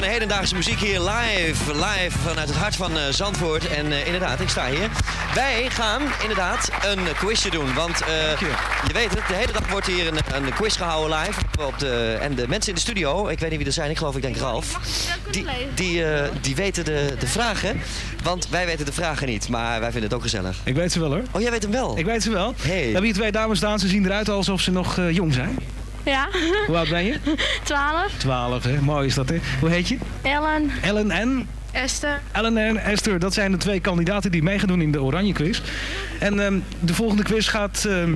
moderne hedendaagse muziek hier live. Live vanuit het hart van eh, Zandvoort. En eh, inderdaad, ik sta hier. Wij gaan inderdaad een quizje doen. Want eh, je weet het, de hele dag wordt hier een, een quiz gehouden live. Op de, en de mensen in de studio, ik weet niet wie er zijn, ik geloof ik denk Ralf. Die, die, eh, die weten de, de vragen. Want wij weten de vragen niet, maar wij vinden het ook gezellig. Ik weet ze wel hoor. Oh, jij weet hem wel? Ik weet ze wel. Hey. We hebben hier twee dames staan. Ze zien eruit alsof ze nog jong zijn. Ja, Hoe oud ben je? 12. 12, hè? Mooi is dat, hè? Hoe heet je? Ellen, Ellen en? Esther. Ellen en Esther, dat zijn de twee kandidaten die mee gaan doen in de Oranje Quiz. En ehm, de volgende quiz gaat ehm,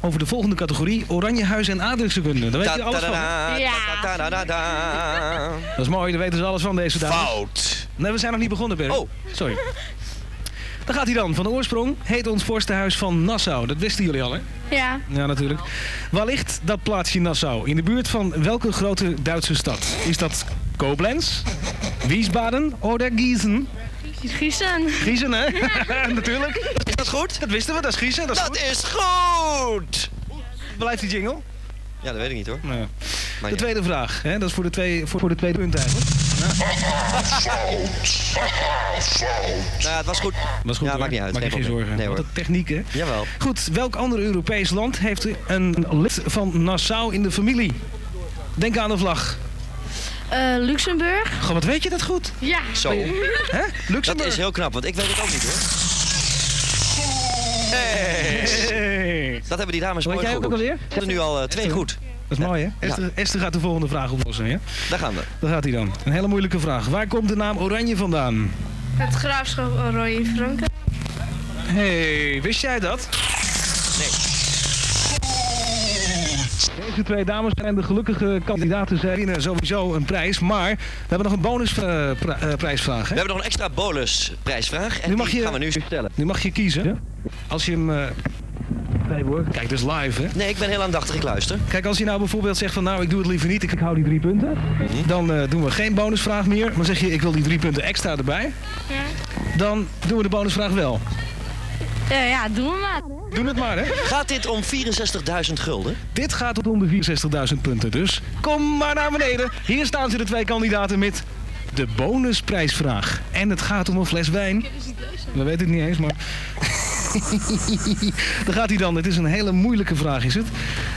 over de volgende categorie: Oranje Huis en Aardrijkskunde. Daar weet je alles van. Ja. Dat is mooi, daar weten ze alles van deze dames. Fout. Nee, we zijn nog niet begonnen, Berry. Oh. Sorry. Daar gaat hij dan. Van de oorsprong heet ons vorstenhuis van Nassau. Dat wisten jullie al, hè? Ja, Ja, natuurlijk. Waar ligt dat plaatsje Nassau? In de buurt van welke grote Duitse stad? Is dat Koblenz, Wiesbaden of Gießen? Giezen. Gießen, hè? natuurlijk. Is dat goed? Dat wisten we, dat is Gießen. Dat is Dat goed. is goed! Blijft die jingle? Ja, dat weet ik niet hoor. Ja. Maar De ja. tweede vraag, hè? dat is voor de, twee, voor, voor de tweede punt eigenlijk. Nou, het was goed. Was goed Ja, hoor. maakt niet uit. Maak je Geen zorgen. Nee, Wat een techniek, hè? Jawel. Goed, welk ander Europees land heeft een lid van Nassau in de familie? Denk aan de vlag. Eh, Luxemburg. Goh, wat weet je dat goed? Ja. Zo. Hè? Luxemburg? Dat is heel knap, want ik weet het ook niet hoor. Hey. Hey. Dat hebben die dames mooi jij ook alweer? We hebben nu al eh, twee goed. Dat is mooi, hè? Esther, Esther gaat de volgende vraag oplossen, ja? Daar gaan we. Daar gaat hij dan. Een hele moeilijke vraag. Waar komt de naam Oranje vandaan? Het graafschap Oranje Frankrijk. hey, wist jij dat? Nee. Deze twee dames zijn de gelukkige kandidaten. Zij winnen sowieso een prijs. Maar we hebben nog een bonusprijsvraag. We hè? hebben nog een extra bonus prijsvraag. En Nu mag die je- gaan we nu stellen. Nu mag je kiezen. Als je hem... eh, Nee hoor. Kijk, dus live, hè? Nee, ik ben heel aandachtig, ik luister. Kijk, als je nou bijvoorbeeld zegt van nou, ik doe het liever niet, ik, ik hou die drie punten. Dan eh, doen we geen bonusvraag meer. Maar zeg je, ik wil die drie punten extra erbij. Dan doen we de bonusvraag wel. Ja, ja, doen we maar. Doe het maar, hè. Gaat dit om 64.000 gulden? Dit gaat tot om de 64.000 punten dus. Kom maar naar beneden. Hier staan ze de twee kandidaten met de bonusprijsvraag. En het gaat om een fles wijn. We weten het niet eens, maar... Daar gaat hij dan. Het is een hele moeilijke vraag, is het.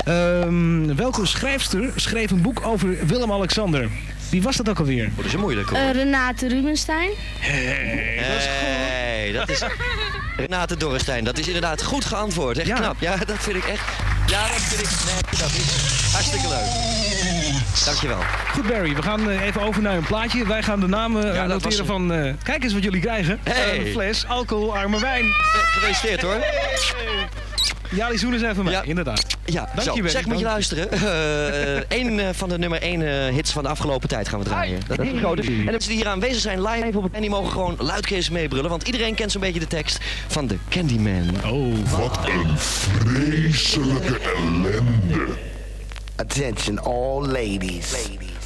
Ehm, welke schrijfster schreef een boek over Willem-Alexander? Wie was dat ook alweer? Oh, dat is een moeilijke hoor. Eh, Renate Rubenstein. Hey, dat is Renate Dorrestein. Dat is inderdaad goed geantwoord. Echt Ja. knap. Ja, dat vind ik echt. Ja, dat vind ik. Nee, dat is hartstikke leuk. Dankjewel. Goed Barry, we gaan eh, even over naar een plaatje. Wij gaan de namen eh, Ja, noteren van... eh, kijk eens wat jullie krijgen. Hey. Een fles alcoholarme wijn. Gefeliciteerd hoor. Ja, die zoenen zijn van mij, Ja. inderdaad. Ja, Dank zo. je. Zeg, moet je luisteren. Eén van de nummer 1 hits van de afgelopen tijd gaan we draaien. Dat is groot. En de mensen die hier aanwezig zijn live op het en die mogen gewoon luidkeels meebrullen. Want iedereen kent zo'n beetje de tekst van de Candyman. Oh. Wat een vreselijke ellende. Attention, all ladies.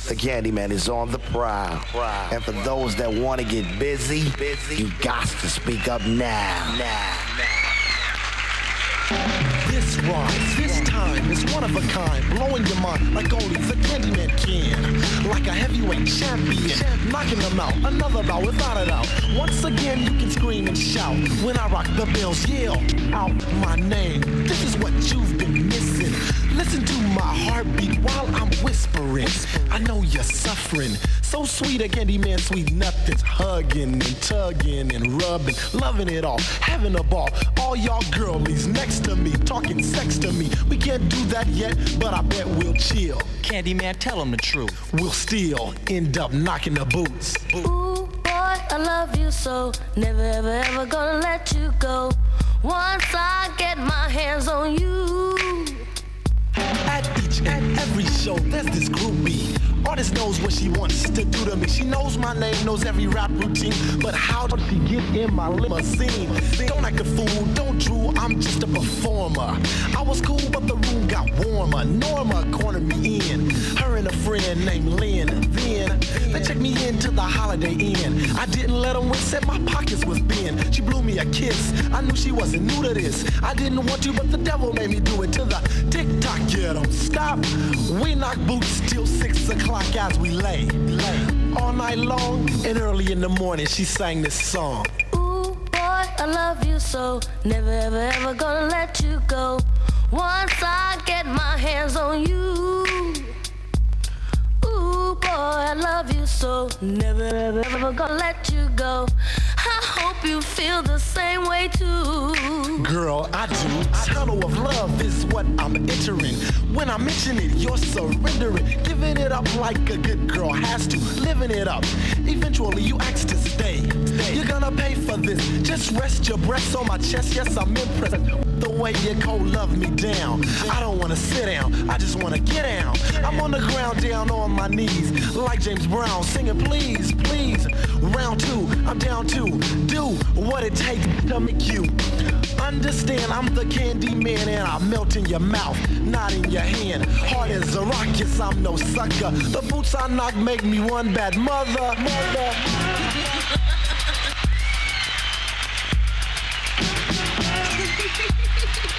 The Candyman is on the prowl. And for those that want to get busy, you got to speak up now. now. now. This rhyme, this time is one of a kind, blowing your mind like only the Candyman can. Like a heavyweight champion, knocking them out, another bout without a doubt. Once again, you can scream and shout when I rock the bells, yell out my name. This is what you've been missing. Listen to my heartbeat while I'm whispering. I know you're suffering. So sweet, a Candyman, sweet nothings. Hugging and tugging and rubbing, loving it all, having a ball. All y'all girlies next to me, talking sex to me. We can't do that yet, but I bet we'll chill. Candyman, tell him the truth. We'll still end up knocking the boots. Ooh, boy, I love you so. Never, ever, ever gonna let you go. Once I get my hands on you. At each and every show, there's this groupie. Artist knows what she wants to do to me. She knows my name, knows every rap routine. But how did she get in my limousine? Don't act a fool, don't drool, I'm just a performer. I was cool, but the room got warmer. Norma cornered me in. Her and a friend named Lynn. Then they checked me into the Holiday Inn. I didn't let them win, said my pockets was thin. She blew me a kiss. I knew she wasn't new to this. I didn't want to, but the devil made me do it to the tick tock. Yeah, don't stop. We knock boots till six o'clock as we lay. lay. all night long, and early in the morning she sang this song. Ooh, boy, I love you so. Never, ever, ever gonna let you go. Once I get my hands on you. I love you so. Never, ever, ever gonna let you go. I hope you feel the same way too. Girl, I do. Tunnel of love is what I'm entering. When I mention it, you're surrendering. Giving it up like a good girl has to. Living it up. Eventually, you ask to stay. You're gonna pay for this. Just rest your breasts on my chest. Yes, I'm impressed. The way you cold love me down. I don't wanna sit down. I just wanna get down. I'm on the ground down on my knees. Like James Brown singing, please, please. Round two, I'm down to do what it takes to make you understand I'm the candy man and I melt in your mouth, not in your hand. Hard as a rock, yes, I'm no sucker. The boots I knock make me one bad mother. mother.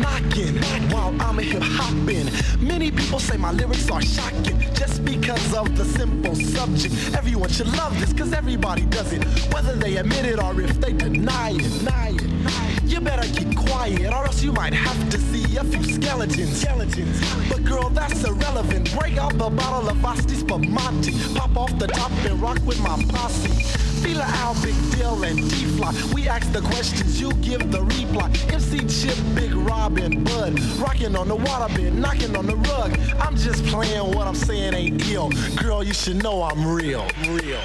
knocking while I'm hip hopping. Many people say my lyrics are shocking just because of the simple subject. Everyone should love this because everybody does it, whether they admit it or if they deny it. Deny it. You better keep quiet or else you might have to see a few skeletons. skeletons. But girl, that's irrelevant. Break out the bottle of Asti Spumante. Pop off the top and rock with my posse. Feel Al, Big Deal, and D-Fly. We ask the questions, you give the reply. MC Chip, Big Rob, and Bud. Rocking on the waterbed, knocking on the rug. I'm just playing what I'm saying ain't ill. Girl, you should know I'm real. Real.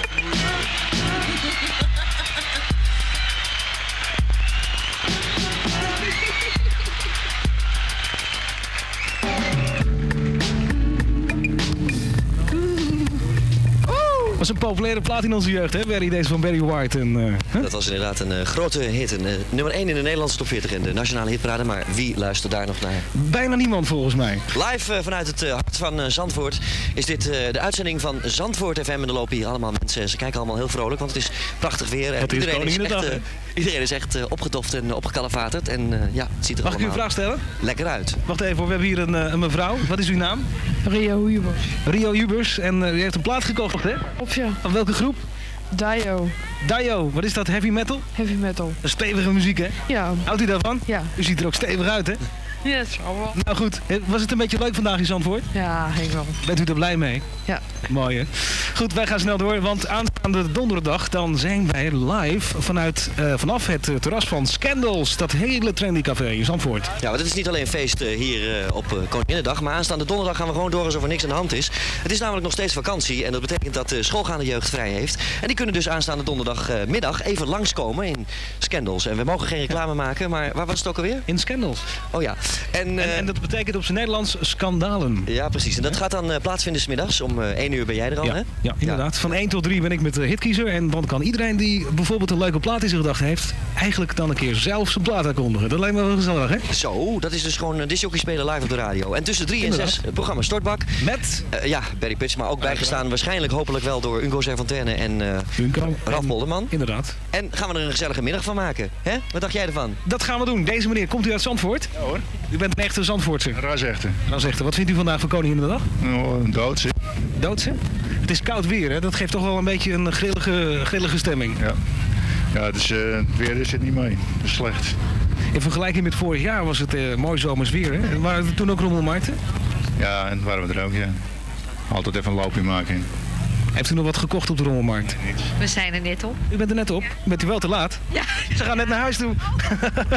Was een populaire plaat in onze jeugd, hè? Barry, deze van Barry White. En, eh? Dat was inderdaad een eh, grote hit. Een, eh, nummer 1 in de Nederlandse top 40 en de nationale hitparade. Maar wie luistert daar nog naar? Bijna niemand volgens mij. Live vanuit het hart van Zandvoort is dit eh, de uitzending van Zandvoort FM. En er lopen hier allemaal mensen. Ze kijken allemaal heel vrolijk, want het is prachtig weer. En Het is iedereen, is echt, eh, iedereen is echt opgetoft en opgekalefaterd. En eh, ja, het ziet er Mag ik u een vraag stellen? lekker uit. Wacht even, hoor, we hebben hier een, eh, een mevrouw. Wat is uw naam? Rio Hubers. Rio Hubers. En u heeft een plaat gekocht, hè? Of ja, Van welke groep? Dio. Dio. Wat is dat? Heavy metal? Heavy metal. Stevige muziek, hè? Ja. Houdt u daarvan? Ja. U ziet er ook stevig uit, hè? Ja, dat zal wel. Nou goed, eh, was het een beetje leuk vandaag in Zandvoort? Ja, ik wel. Bent u er blij mee? Ja. Mooi hè? Goed, wij gaan snel door, want aanstaande donderdag dan zijn wij live vanuit, eh, vanaf het eh, terras van Scandals, dat hele trendy café in Zandvoort. Ja, want het is niet alleen feest hier op Koninginnedag, maar aanstaande donderdag gaan we gewoon door alsof er niks aan de hand is. Het is namelijk nog steeds vakantie en dat betekent dat de schoolgaande jeugd vrij heeft. En die kunnen dus aanstaande donderdagmiddag even langskomen in Scandals. En we mogen geen reclame maken, maar waar was het ook alweer? In Scandals. Oh ja. En, eh, En, en dat betekent op zijn Nederlands skandalen. ja, precies. En dat gaat dan eh, plaatsvinden smiddags. Om eh 1 uur ben jij er al, Ja, hè? ja, inderdaad. Van 1 tot 3 ben ik met de hitkiezer. En dan kan iedereen die bijvoorbeeld een leuke plaat in zijn gedachten heeft, eigenlijk dan een keer zelf zijn plaat aankondigen. Dat lijkt me wel gezellig, hè? Zo, dat is dus gewoon een disjockey spelen live op de radio. En tussen 3 en Inderdaad. 6 het programma Stortbak. Met Eh, ja, Barry Pitch, maar ook bijgestaan waarschijnlijk hopelijk wel door Ungo Servanterne en eh Bunko. Ralf En- Polderman. Inderdaad. En gaan we er een gezellige middag van maken. hè? Wat dacht jij ervan? Dat gaan we doen. Deze meneer, komt u uit Zandvoort? Ja hoor, U bent een echte Zandvoortse. zegt hij, wat vindt u vandaag van Koninginnedag? Oh, dood Doodse? Het is koud weer, hè? Dat geeft toch wel een beetje een grillige, grillige stemming. Ja. Ja, dus het weer zit niet mee. Dat is slecht. In vergelijking met vorig jaar was het eh, mooi zomers weer, hè? En Waren er toen ook rommelmarkten? Ja, en waren we er ook, ja. Altijd even een loopje maken. Heeft u nog wat gekocht op de rommelmarkt? We zijn er net op. U bent er net op. Bent u wel te laat? Ja. Ze gaan net naar huis toe.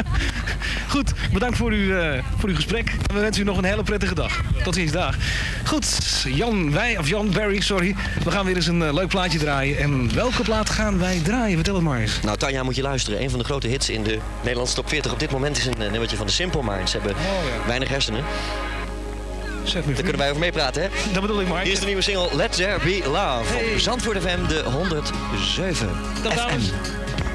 Goed, bedankt voor, uw, eh, voor uw gesprek. En we wensen u nog een hele prettige dag. Tot ziens, dag. Goed, Jan, wij, of Jan Barry, sorry. We gaan weer eens een eh, leuk plaatje draaien. En welke plaat gaan wij draaien? Vertel het maar eens. Nou, Tanja moet je luisteren. Een van de grote hits in de Nederlandse top 40 op dit moment is een eh, nummertje van de Simple Minds. Ze hebben Oh, weinig hersenen. Zet me Daar kunnen wij over meepraten, hè? Dat bedoel ik maar. Hier is de nieuwe single Let There Be Love. Hey. Zandvoort FM, de 107 Dag, dames. FM.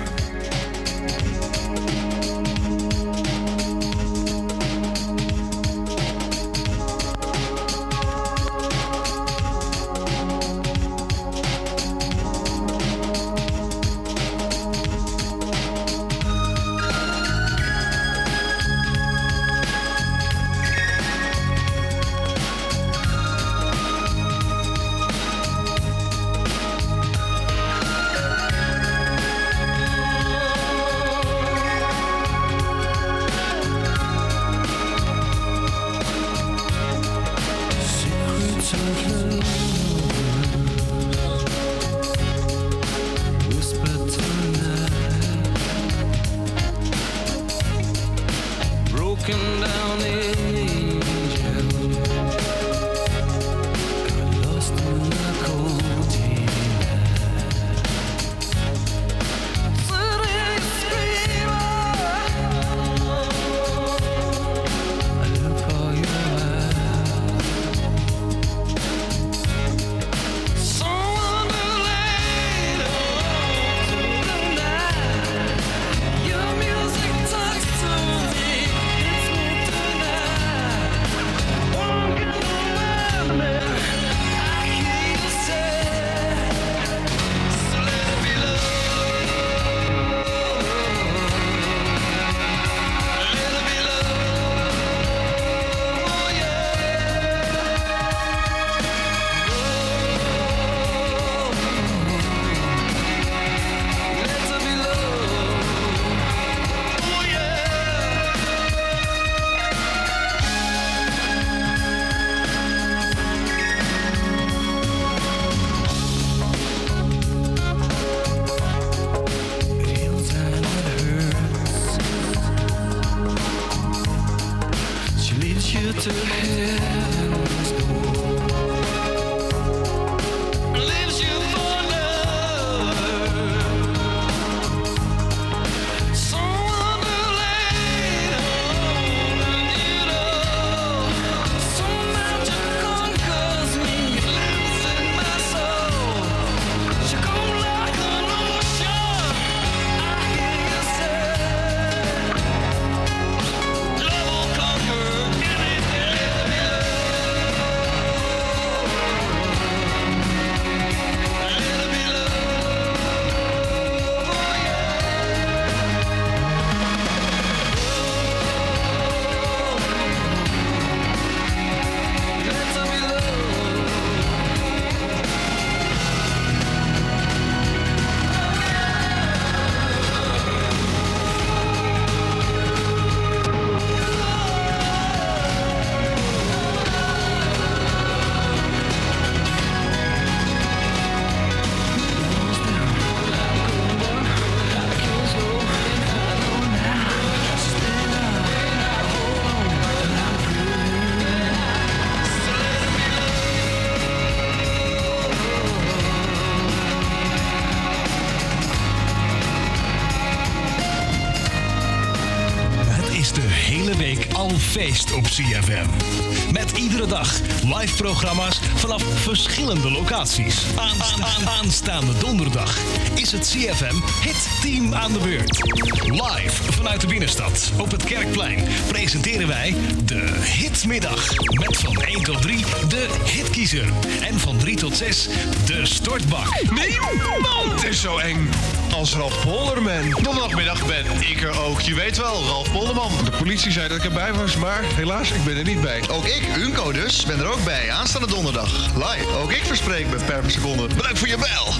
Verschillende locaties. Aansta- aan- aanstaande donderdag is het CFM Hit Team aan de beurt. Live vanuit de binnenstad op het Kerkplein presenteren wij de Hitmiddag. Met van 1 tot 3 de Hitkiezer. En van 3 tot 6 de Stortbak. Nee, man, het is zo eng. Als Ralf Polderman. Donderdagmiddag ben ik er ook. Je weet wel, Ralf Polderman. De politie zei dat ik erbij was, maar helaas, ik ben er niet bij. Ook ik, Unco dus, ben er ook bij. Aanstaande donderdag. Live. Ook ik verspreek me per seconde. Bedankt voor je bel.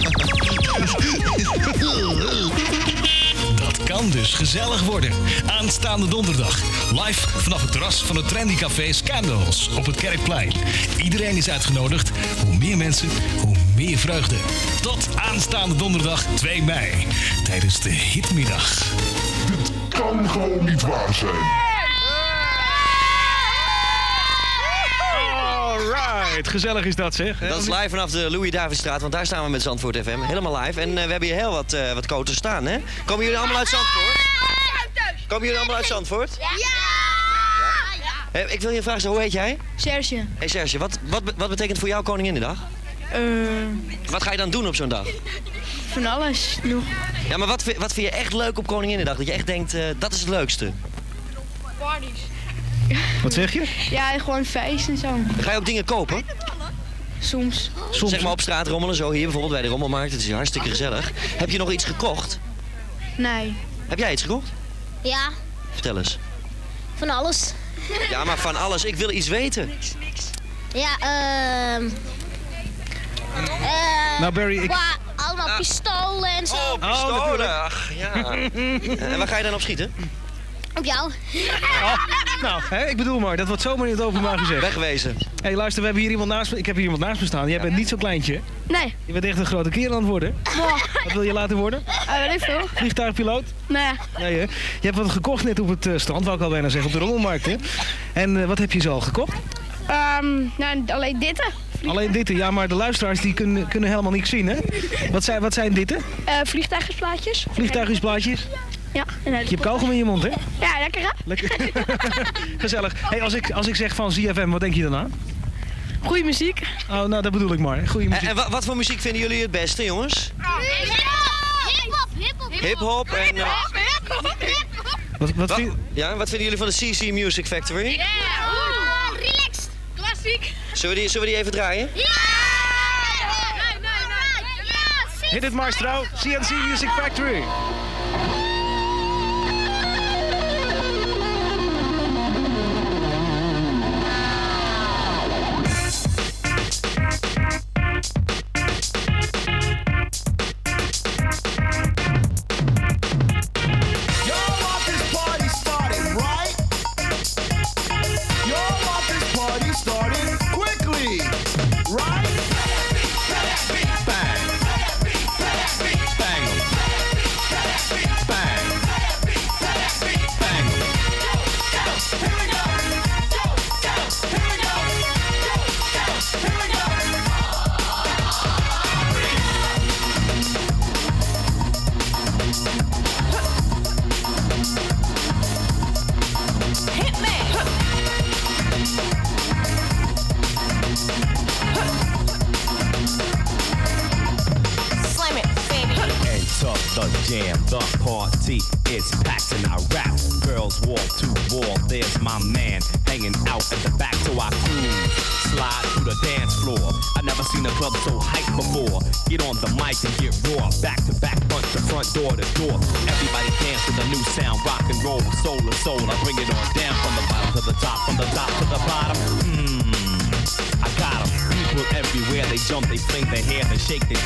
Dat kan dus gezellig worden. Aanstaande donderdag. Live vanaf het terras van het trendy café Scandals op het Kerkplein. Iedereen is uitgenodigd. Hoe meer mensen, hoe meer vreugde. Tot aanstaande donderdag 2 mei. Tijdens de hitmiddag. Kan gewoon niet waar zijn. Alright, gezellig is dat zeg. Dat is live vanaf de Louis Davidstraat, want daar staan we met Zandvoort FM. Helemaal live. En eh, we hebben hier heel wat, eh wat koters staan, hè? Komen jullie allemaal uit Zandvoort? Komen jullie allemaal uit Zandvoort? Ja! Ik wil je vragen, hoe heet jij? Serge. Hey Serge, wat, wat, wat betekent voor jou Koninginnedag? Eh, Wat ga je dan doen op zo'n dag? van alles nog. Ja, maar wat, vind- wat vind je echt leuk op Koninginnedag? Dat je echt denkt, eh, dat is het leukste. Parties. Wat zeg je? Ja, gewoon feest en zo. Ga je ook dingen kopen? Soms. Zeg maar op straat rommelen, zo hier bijvoorbeeld bij de rommelmarkt. Het is hartstikke gezellig. Heb je nog iets gekocht? Nee. Heb jij iets gekocht? Ja, Vertel eens. van alles. Ja, maar van alles. Ik wil iets weten. Ja, ehm... eh, Nou, Barry, ik- allemaal pistolen en zo. Oh, pistolen. Ach, ja. en waar ga je dan op schieten? Op jou. Nou, hè, ik bedoel maar, dat wordt zomaar in het openbaar gezegd. Wegwezen. Hé, hey, luister, we hebben hier iemand naast me. Ik heb hier iemand naast me staan. Jij bent niet zo kleintje. Nee. Je bent echt een grote kerel aan het worden. Wat wil je laten worden? Uh, weet ik veel. Vliegtuigpiloot? Nee. Nee, hè? Je hebt wat gekocht net op het eh, strand, wou ik al bijna zeggen, op de rommelmarkt, hè? En wat heb je zo al gekocht? Ehm, nou, alleen dit. Alleen dit, ja, maar de luisteraars die kunnen, kunnen helemaal niks zien, hè? Wat zijn, wat zijn dit? Uh, vliegtuigensplaatjes. Vliegtuigjesplaatjes? Ja. En Je hebt kauwgom in je mond, hè? Ja, lekker hè? Lekker. Gezellig. Hey, als, ik, als ik zeg van ZFM, wat denk je dan aan? Goeie muziek. Oh, nou, dat bedoel ik maar. Goeie En, muziek. en wa- wat voor muziek vinden jullie het beste, jongens? Hip-hop, hip-hop. Hip-hop en. eh, Wat, wat vind- ja, wat vinden jullie van de CC Music Factory? Ja, relaxed. Zullen we die, zullen we die even draaien? Ja! Nee, nee, nee. Ja, Hit it, maestro. CNC Music Factory.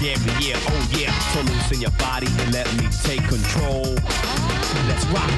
Shake yeah, oh yeah. So loosen your body and let me take control. Let's rock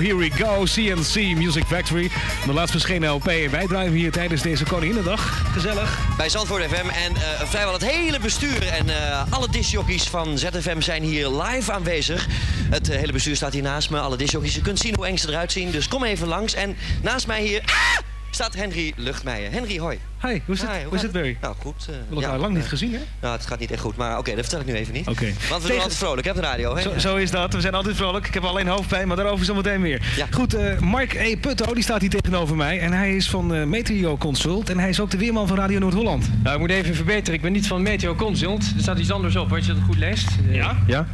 Here we go. CNC Music Factory. De laatst verschenen LP. En wij draaien hier tijdens deze Koninginnedag. Gezellig. Bij Zandvoort FM. En eh, vrijwel het hele bestuur en eh, alle discjockeys van ZFM zijn hier live aanwezig. Het eh, hele bestuur staat hier naast me. Alle discjockeys. Je kunt zien hoe eng ze eruit zien. Dus kom even langs. En naast mij hier ah, staat Henry Luchtmeijer. Henry, hoi. Hi, hoe is het, Hi, hoe is het Barry? Nou, goed. We hebben elkaar lang niet gezien, hè? Nou, het gaat niet echt goed. Maar oké, dat vertel ik nu even niet. Oké. Want we doen Tegen- altijd vrolijk, hè, de radio. Hè? Zo, zo is dat. We zijn altijd vrolijk. Ik heb alleen hoofdpijn, maar daarover zometeen meer. Goed, eh, Mark E. Putto, die staat hier tegenover mij. En hij is van eh, Meteo Consult. En hij is ook de weerman van Radio Noord-Holland. Nou, ik moet even verbeteren. Ik ben niet van Meteo Consult. Er staat iets anders op, als je dat goed leest. Eh, Ja? Ja.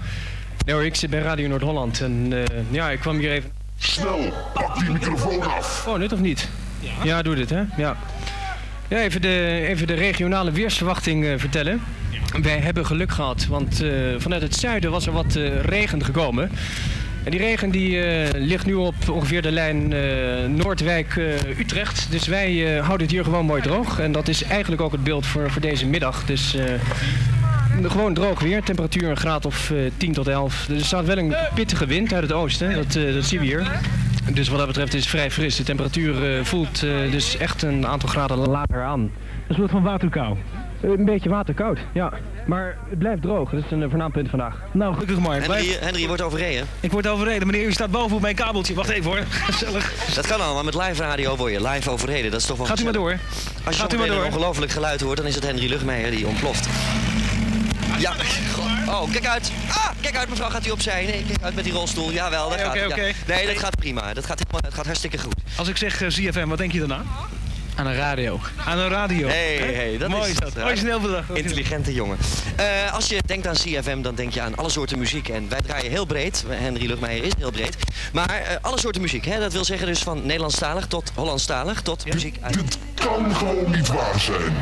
Nee hoor, ik zit bij Radio Noord-Holland. En eh, ja, ik kwam hier even... Snel, pak die microfoon af. Oh, dit of niet? Ja, doe dit, hè? Ja. Ja, even de, even de regionale weersverwachting eh, vertellen. Wij hebben geluk gehad, want eh, vanuit het zuiden was er wat eh, regen gekomen. En die regen die, ligt nu op ongeveer de lijn Noordwijk-Utrecht. dus wij houden het hier gewoon mooi droog. En dat is eigenlijk ook het beeld voor, voor deze middag. Dus gewoon droog weer. Temperatuur een graad of eh, 10 tot 11. Er staat wel een pittige wind uit het oosten. Dat, dat zien we hier. Dus wat dat betreft is het vrij fris. De temperatuur eh, voelt eh, dus echt een aantal graden lager aan. Een soort van waterkou. Een beetje waterkoud, ja. Maar het blijft droog. Dat is een eh, voornaam punt vandaag. Nou, gelukkig maar. Henry, Henry, je wordt overreden. Ik word overreden. Meneer, u staat boven op mijn kabeltje. Wacht even hoor. Gezellig. Dat kan allemaal. Met live radio word je live overreden. Dat is toch wel Gaat u maar door. Als je Gaat u maar een door. ongelooflijk geluid hoort, dan is het Henry Luchtmeijer die ontploft. Ja, oh, kijk uit. Ah, kijk uit mevrouw, gaat u opzij? Nee, kijk uit met die rolstoel. Jawel, dat Oké, gaat. oké, ja. Nee, dat gaat prima. Dat gaat, helemaal, dat gaat hartstikke goed. Als ik zeg eh, ZFM, wat denk je daarna? Aan een radio. Aan een radio. Hey, Hè? hey, dat Mooi is dat. het. Origineel bedacht. Intelligente jongen. Eh, als je denkt aan CFM, dan denk je aan alle soorten muziek. En wij draaien heel breed. Henry Luchtmeijer is heel breed. Maar eh, alle soorten muziek. Hè? Dat wil zeggen dus van Nederlandstalig tot Hollandstalig tot muziek uit... Dit kan gewoon niet waar zijn.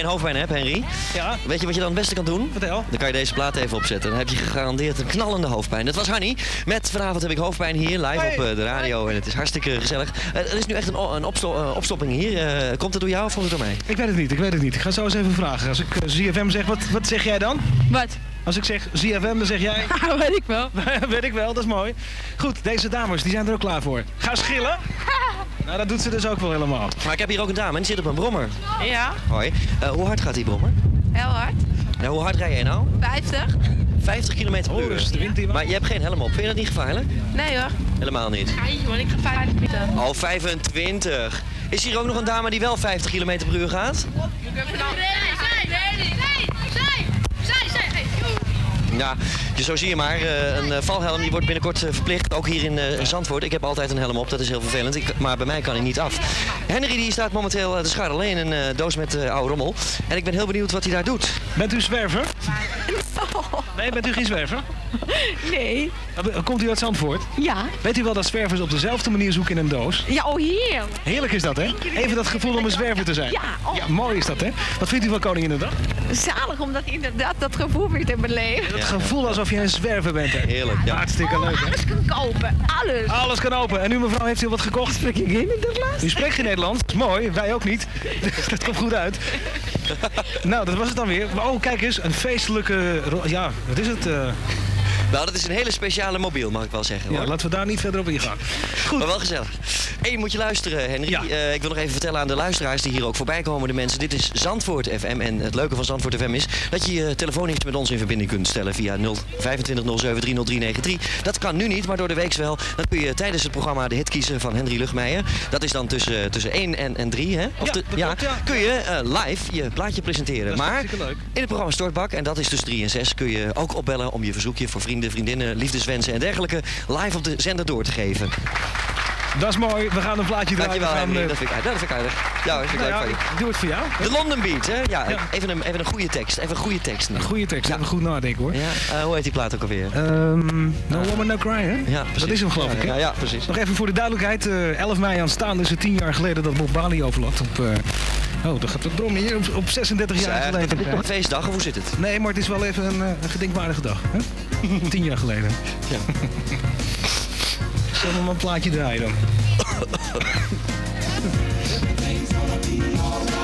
Geen, geen hoofdpijn hebt, Henry, Ja. weet je wat je dan het beste kan doen? Vertel. Dan kan je deze plaat even opzetten. Dan heb je gegarandeerd een knallende hoofdpijn. Dat was Hanny. Met vanavond heb ik hoofdpijn hier live op eh, de radio. En het is hartstikke gezellig. Eh, er is nu echt een, een opsto- eh, opstopping hier. Eh, komt het door jou of komt het door mij? Ik weet het niet, ik weet het niet. Ik ga zo eens even vragen. Als ik ZFM zeg, wat, wat zeg jij dan? Wat? Als ik zeg ZFM, dan zeg jij... weet ik wel. weet ik wel, dat is mooi. Goed, deze dames, die zijn er ook klaar voor. Ga schillen. nou, dat doet ze dus ook wel helemaal. Maar ik heb hier ook een dame en die zit op een brommer. Ja, Hoi. Eh, hoe hard gaat die brommer? heel hard. Nou, hoe hard rij jij nou? 50? 50 km per Oh, uur. Maar je hebt geen helm op. Vind je dat niet gevaarlijk? Nee hoor. Helemaal niet. Geintje man, ik ga 25. Al 25. Is hier ook nog een dame die wel 50 km per uur gaat? Zij, zij, zij, zij, zij. Ja, dus zo zie je maar. eh, een eh, valhelm die wordt binnenkort verplicht. Ook hier in eh, Zandvoort. Ik heb altijd een helm op, dat is heel vervelend. Ik, maar bij mij kan hij niet af. Henry die staat momenteel eh, te scharrelen alleen in een eh, doos met eh, oude rommel. En ik ben heel benieuwd wat hij daar doet. Bent u zwerver? Nee, bent u geen zwerver? Nee. Komt u uit Zandvoort? Ja. Weet u wel dat zwervers op dezelfde manier zoeken in een doos? Ja, oh hier. Heerlijk is dat, hè? Even dat gevoel om een zwerver te zijn. Ja, oh. Ja, mooi is dat, hè? Wat vindt u van Koninginnedag? Zalig, omdat ik inderdaad dat gevoel weer in mijn leven. Het gevoel alsof je een zwerver bent, hè? Heerlijk, ja. Hartstikke leuk, hè? Alles kan kopen, alles. Alles kan open. En u, mevrouw, heeft u wat gekocht? Spreek je geen Nederlands? U spreekt geen Nederlands. Dat is mooi. Wij ook niet. dat komt goed uit. nou, dat was het dan weer. Oh, kijk eens. Een feestelijke... Ja, wat is het? eh, Nou, dat is een hele speciale mobiel, mag ik wel zeggen. Ja, hoor. laten we daar niet verder op ingaan. Maar wel gezellig. Hé, moet je luisteren, Henry. Eh, ik wil nog even vertellen aan de luisteraars die hier ook voorbij komen, de mensen. Dit is Zandvoort FM. En het leuke van Zandvoort FM is dat je je telefonisch met ons in verbinding kunt stellen via 025 07 30393. Dat kan nu niet, maar door de week wel. Dan kun je tijdens het programma de hit kiezen van Henry Lugmeijer. Dat is dan tussen, tussen 1 en, en 3, hè? Of Ja, de- klopt, ja. Kun je eh, live je plaatje presenteren. Maar leuk. in het programma Stortbak, en dat is tussen 3 en 6, kun je ook opbellen om je verzoekje voor vrienden, vriendinnen, liefdeswensen en dergelijke live op de zender door te geven. Dat is mooi. We gaan een plaatje draaien. Dankjewel, gaan, eh, Dat vind ik, dat vind ik aardig. Ja, dat vind ik nou leuk ja, van je. doe het voor jou. De London Beat, hè? Ja, Ja. Even, een, even een goede tekst. Even een goede tekst. Een goede tekst. Even goed nadenken hoor. Ja, eh, hoe heet die plaat ook alweer? Ehm, no Woman No Cry, hè? Ja, precies. Dat is hem, geloof Ja, ik, hè? Ja, ja, precies. Nog even voor de duidelijkheid. eh 11 mei aanstaande is het 10 jaar geleden dat Bob Bali overlad op... oh, dat gaat het drom hier. Op, op 36 jaar geleden. is een feestdag, hoe zit het? Nee, maar het is wel even een, eh, een gedenkwaardige dag. Hè? 10 jaar geleden. Ja. Zullen we maar een plaatje draaien dan?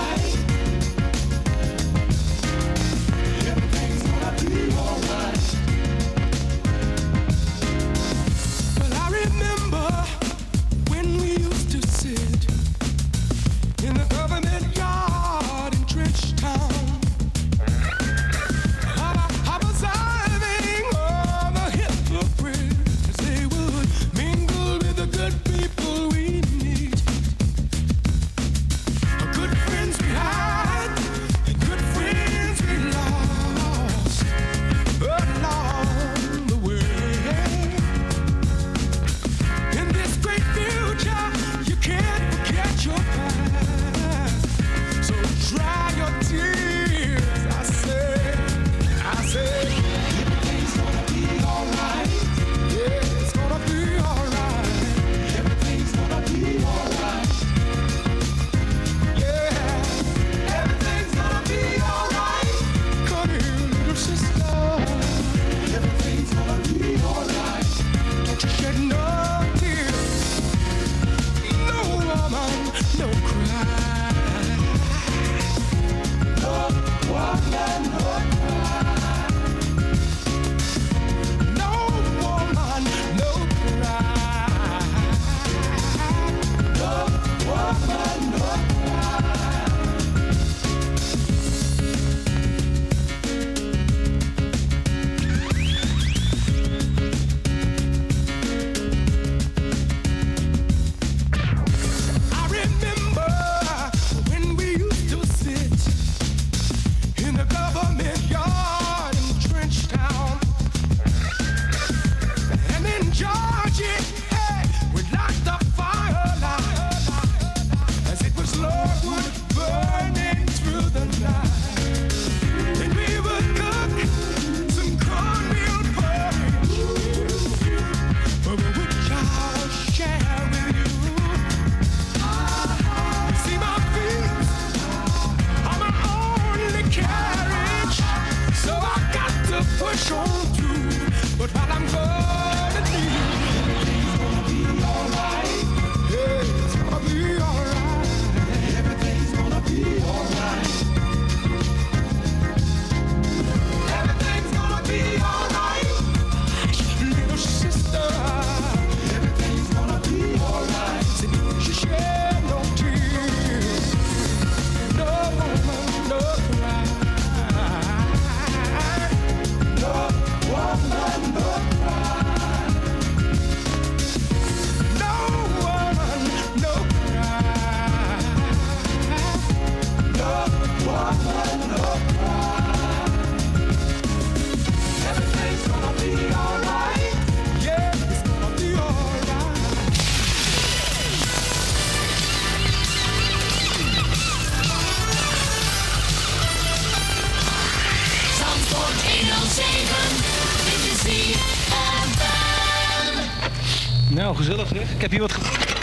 heb hier wat ge-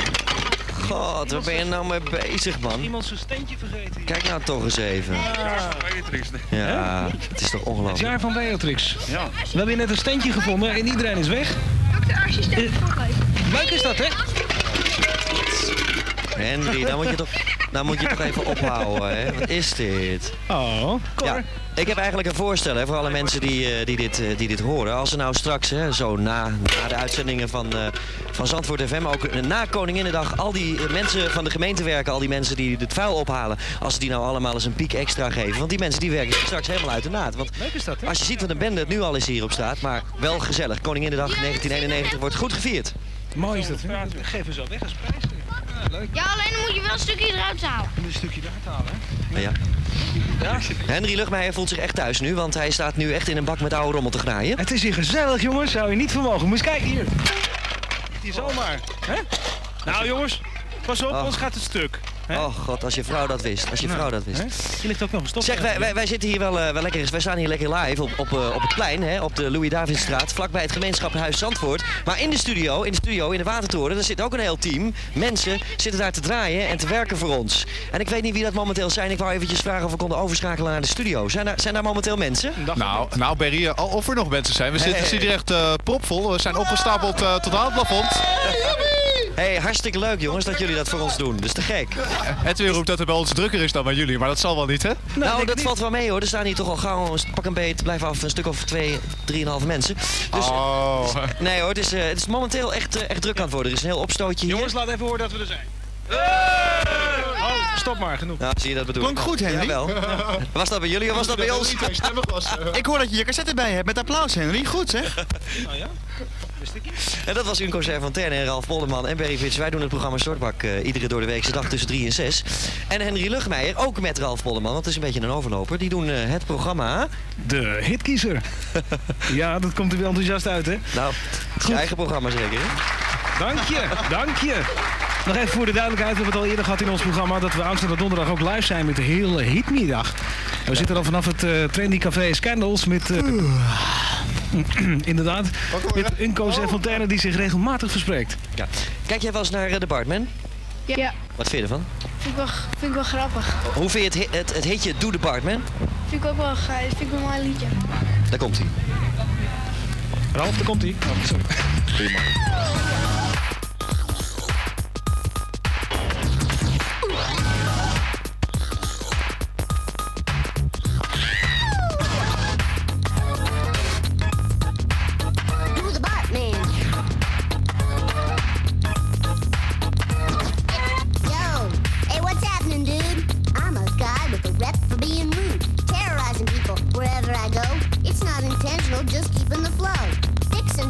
God, waar ben je nou mee bezig, man? Iemand zijn steentje vergeten. Kijk nou toch eens even. Ja, het is toch Het ongelooflijk. jaar van Beatrix. Ja. We hebben hier net een steentje gevonden en iedereen is weg. Ook de assistent voorgeven. Leuk is dat, hè? Henry, dan moet je toch... Nou moet je toch even ophouden, hè? Wat is dit? Oh, Ja, ik heb eigenlijk een voorstel hè, voor alle mensen die, eh, die, dit, eh, die dit horen. Als ze nou straks, hè, zo na, na de uitzendingen van, eh, van Zandvoort FM, ook na Koninginnedag, al die mensen van de gemeente werken, al die mensen die het vuil ophalen, als ze die nou allemaal eens een piek extra geven. Want die mensen die werken straks helemaal uit de naad. Want Leuk is dat, hè? als je ziet wat een bende het nu al is hier op straat, maar wel gezellig. Koninginnedag 1991 wordt goed gevierd. Mooi is dat, hè? Geven ze al weg als prijs. Ja, leuk. Ja, alleen dan moet je wel een stukje eruit halen. Een stukje eruit halen, hè? Ja. Henry Lugmeijer voelt zich echt thuis nu, want hij staat nu echt in een bak met oude rommel te graaien. Het is hier gezellig, jongens. Zou je niet vermogen. Moet eens kijken hier. Zomaar. Hè? Nou, jongens. Pas op, Oh. anders gaat het Oh god, als je vrouw dat wist. Als je Nou, vrouw dat wist. Hier ligt ook nog een stop. Zeg, wij, wij, wij zitten hier wel, eh, wel lekker, wij staan hier lekker live op, op, eh, op het plein, hè, op de Louis-Davidstraat, vlakbij het gemeenschappenhuis Zandvoort. Maar in de studio, in de studio, in de Watertoren, daar zit ook een heel team. Mensen zitten daar te draaien en te werken voor ons. En ik weet niet wie dat momenteel zijn. Ik wou eventjes vragen of we konden overschakelen naar de studio. Zijn daar, zijn daar momenteel mensen? Nou, nou Berry, al of er nog mensen zijn. We zitten Hey. zitten hier echt eh, propvol. We zijn opgestapeld eh, tot aan het plafond. Hey, hartstikke leuk jongens dat jullie dat voor ons doen. Dat is te gek. Edwin roept dat het bij ons drukker is dan bij jullie, maar dat zal wel niet, hè? Nou, dat valt wel mee hoor. Er staan hier toch al gauw, een pak een beet, blijf af, een stuk of twee, drieënhalve mensen. Dus, Oh. nee hoor, het is, eh, het is momenteel echt, eh, echt druk aan het worden. Er is een heel opstootje hier. Jongens, laat even horen dat we er zijn. Oh, stop maar, genoeg. Nou, zie je dat bedoel Klonk goed, Henry. Jawel. Was dat bij jullie of was dat bij ons? Ik hoor dat je je cassette bij hebt met applaus, Henry. Goed, zeg. Nou ja, En dat was Unco Servanterne en Ralf Polderman en Berry Vits. Wij doen het programma Stortbak eh, iedere door de weekse dag tussen 3 en 6. En Henry Lugmeijer, ook met Ralf Polderman, want het is een beetje een overloper. Die doen eh, het programma... De hitkiezer. ja, dat komt er wel enthousiast uit, hè? Nou, het is je eigen programma zeker, hè? Dank je, dank je. Nog even voor de duidelijkheid, we hebben het al eerder gehad in ons programma dat we aanstaande donderdag ook live zijn met de hele hitmiddag. En we zitten dan vanaf het eh, trendy café Scandals met... inderdaad, met Unco Fontaine die zich regelmatig verspreekt. Ja. Kijk jij wel eens naar eh, The Bartman? Ja, Wat vind je ervan? vind ik wel, vind ik wel grappig. Hoe vind je het, het, het hitje Do The Bartman? Vind ik ook wel gaaf. Vind ik wel een mooi liedje. Daar komt hij. Ralf, daar komt hij. Oh, sorry.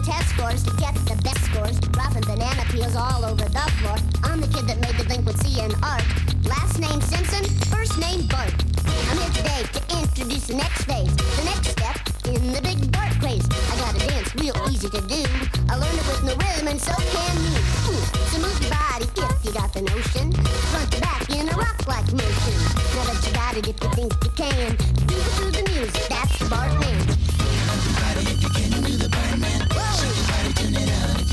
test scores to get the best scores, dropping banana peels all over the floor. I'm the kid that made the delinquency and art. Last name Simpson, first name Bart. I'm here today to introduce the next phase, the next step in the big Bart craze. I got a dance real easy to do. I learned it with no rhythm and so can you. So move your body if you got the notion. Front to back in a rock-like motion. Now that you got it, if you think you can, do it through the music. That's the Bart man. Can. If can. Shake your body, out. You Bart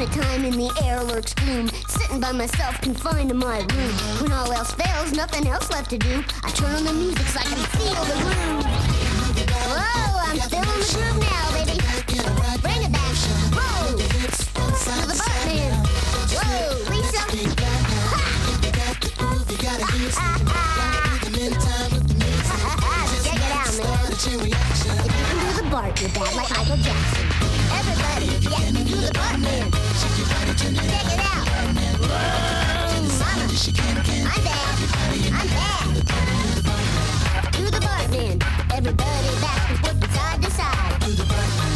Punishment time in the air lurks gloom. Sitting by myself, confined to my room. When all else fails, nothing else left to do. I turn on the music so I can feel the groove. Whoa, I'm still in the groove now, baby. Bring it back. Whoa, to the Bartman. Whoa, Lisa. Check it out, man. If you can do the Bart, you're like Michael Jackson. Everybody, do the. Do the Bart. Everybody back and forth side to side. The.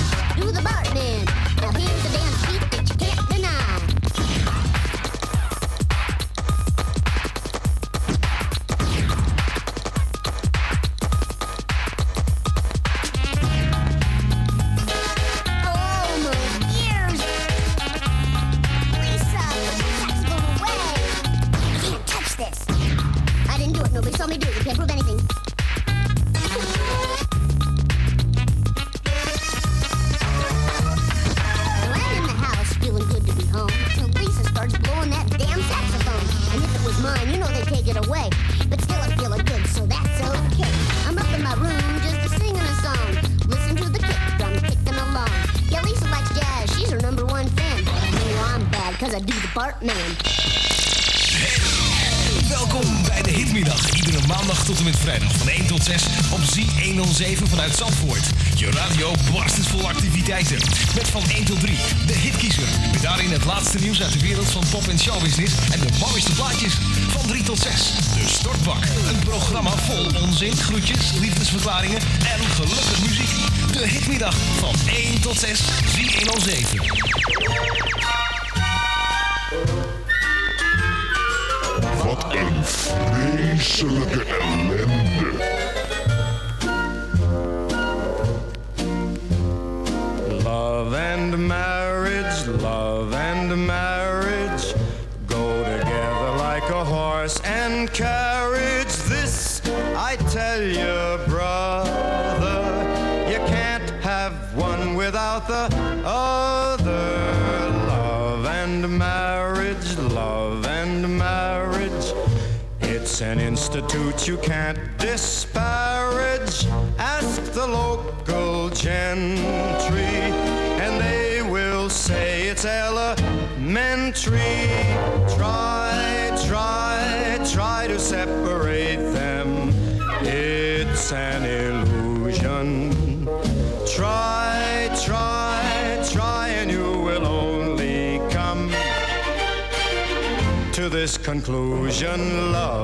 Conclusion love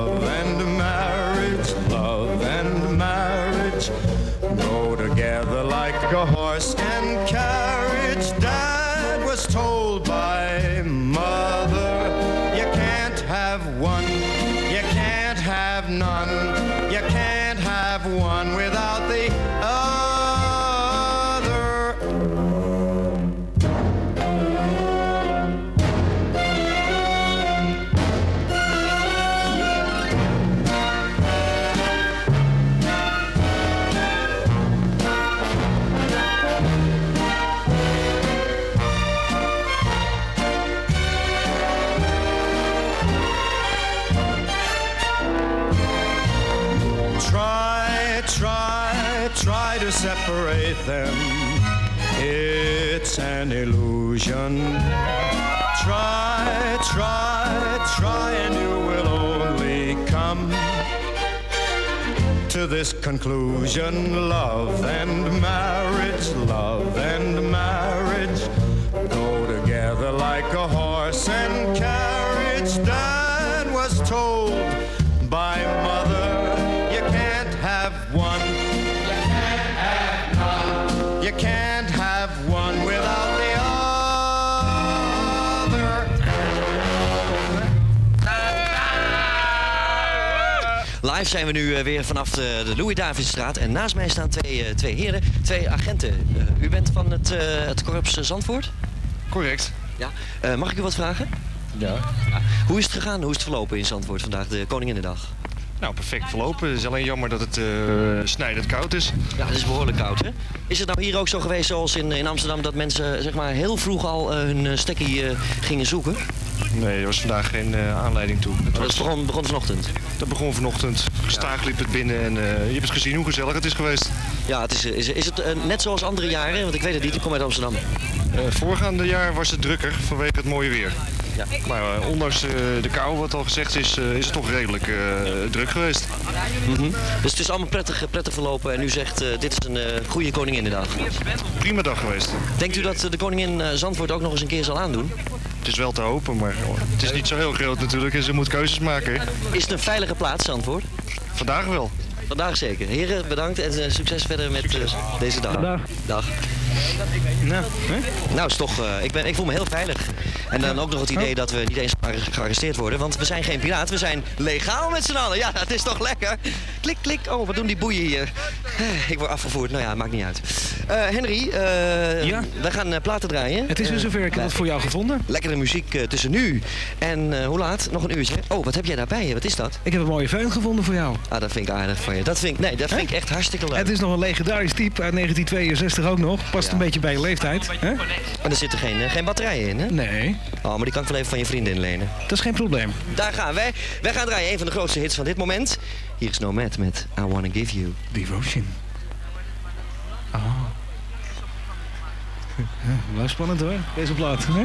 this conclusion. Love and marriage, Live zijn we nu eh, weer vanaf de, de Louis-Davidstraat. En naast mij staan twee, eh, twee heren, twee agenten. Eh, u bent van het, eh, het korps Zandvoort? Correct. Ja. Eh, mag ik u wat vragen? Ja. Hoe is het gegaan? Hoe is het verlopen in Zandvoort vandaag, de Koninginnedag? Nou, perfect verlopen. Het is alleen jammer dat het eh, snijdend koud is. Ja, het is behoorlijk koud, hè? Is het nou hier ook zo geweest zoals in, in Amsterdam... dat mensen zeg maar, heel vroeg al hun stekkie eh, gingen zoeken? Nee, er was vandaag geen eh, aanleiding toe. Het dat begon, begon vanochtend? Dat begon vanochtend. Gestaag liep het binnen en eh, je hebt het gezien hoe gezellig het is geweest. Ja, het is, is, is het eh, net zoals andere jaren? Want ik weet het niet, ik kom uit Amsterdam. Eh, voorgaande jaar was het drukker vanwege het mooie weer. Ja. Maar eh, ondanks eh, de kou, wat al gezegd is, eh, is het toch redelijk eh, druk geweest. Mhm. Dus het is allemaal prettig, prettig verlopen en u zegt eh, dit is een eh, goede Koninginnedag. Prima dag geweest. Denkt u dat eh, de koningin eh, Zandvoort ook nog eens een keer zal aandoen? Het is wel te hopen, maar het is niet zo heel groot natuurlijk en ze moet keuzes maken. Is het een veilige plaats, Zandvoort? Vandaag wel. Vandaag zeker. Heren, bedankt en eh, succes verder met eh, deze dag. Dag. Dag. Nou, Nou, is toch, eh, ik, ben, ik voel me heel veilig. En dan ook nog het idee dat we niet eens gearresteerd worden. Want we zijn geen piraten, we zijn legaal met z'n allen. Ja, het is toch lekker? Klik, klik. Oh, wat doen die boeien hier? Eh, Ik word afgevoerd. Nou ja, maakt niet uit. Eh, Henry, eh Ja? wij gaan platen draaien. Het is weer zover. Ik heb het voor jou gevonden. Lekkere muziek tussen nu en hoe laat? Nog een uurtje. Oh, wat heb jij daarbij? Wat is dat? Ik heb een mooie veun gevonden voor jou. Ah, dat vind ik aardig van je. Dat vind ik, nee, dat vind ik echt hartstikke leuk. Het is nog een legendarisch type uit 1962 ook nog. Past een beetje bij je leeftijd. Maar er zitten geen, geen batterijen in, hè? Nee. Oh, maar die kan ik wel even van je vriendin lenen. Dat is geen probleem. Daar gaan wij. Wij gaan draaien een van de grootste hits van dit moment. Hier is Nomad met I Wanna Give You. Devotion. Oh. Ja, wel spannend hoor, deze plaat. Hè?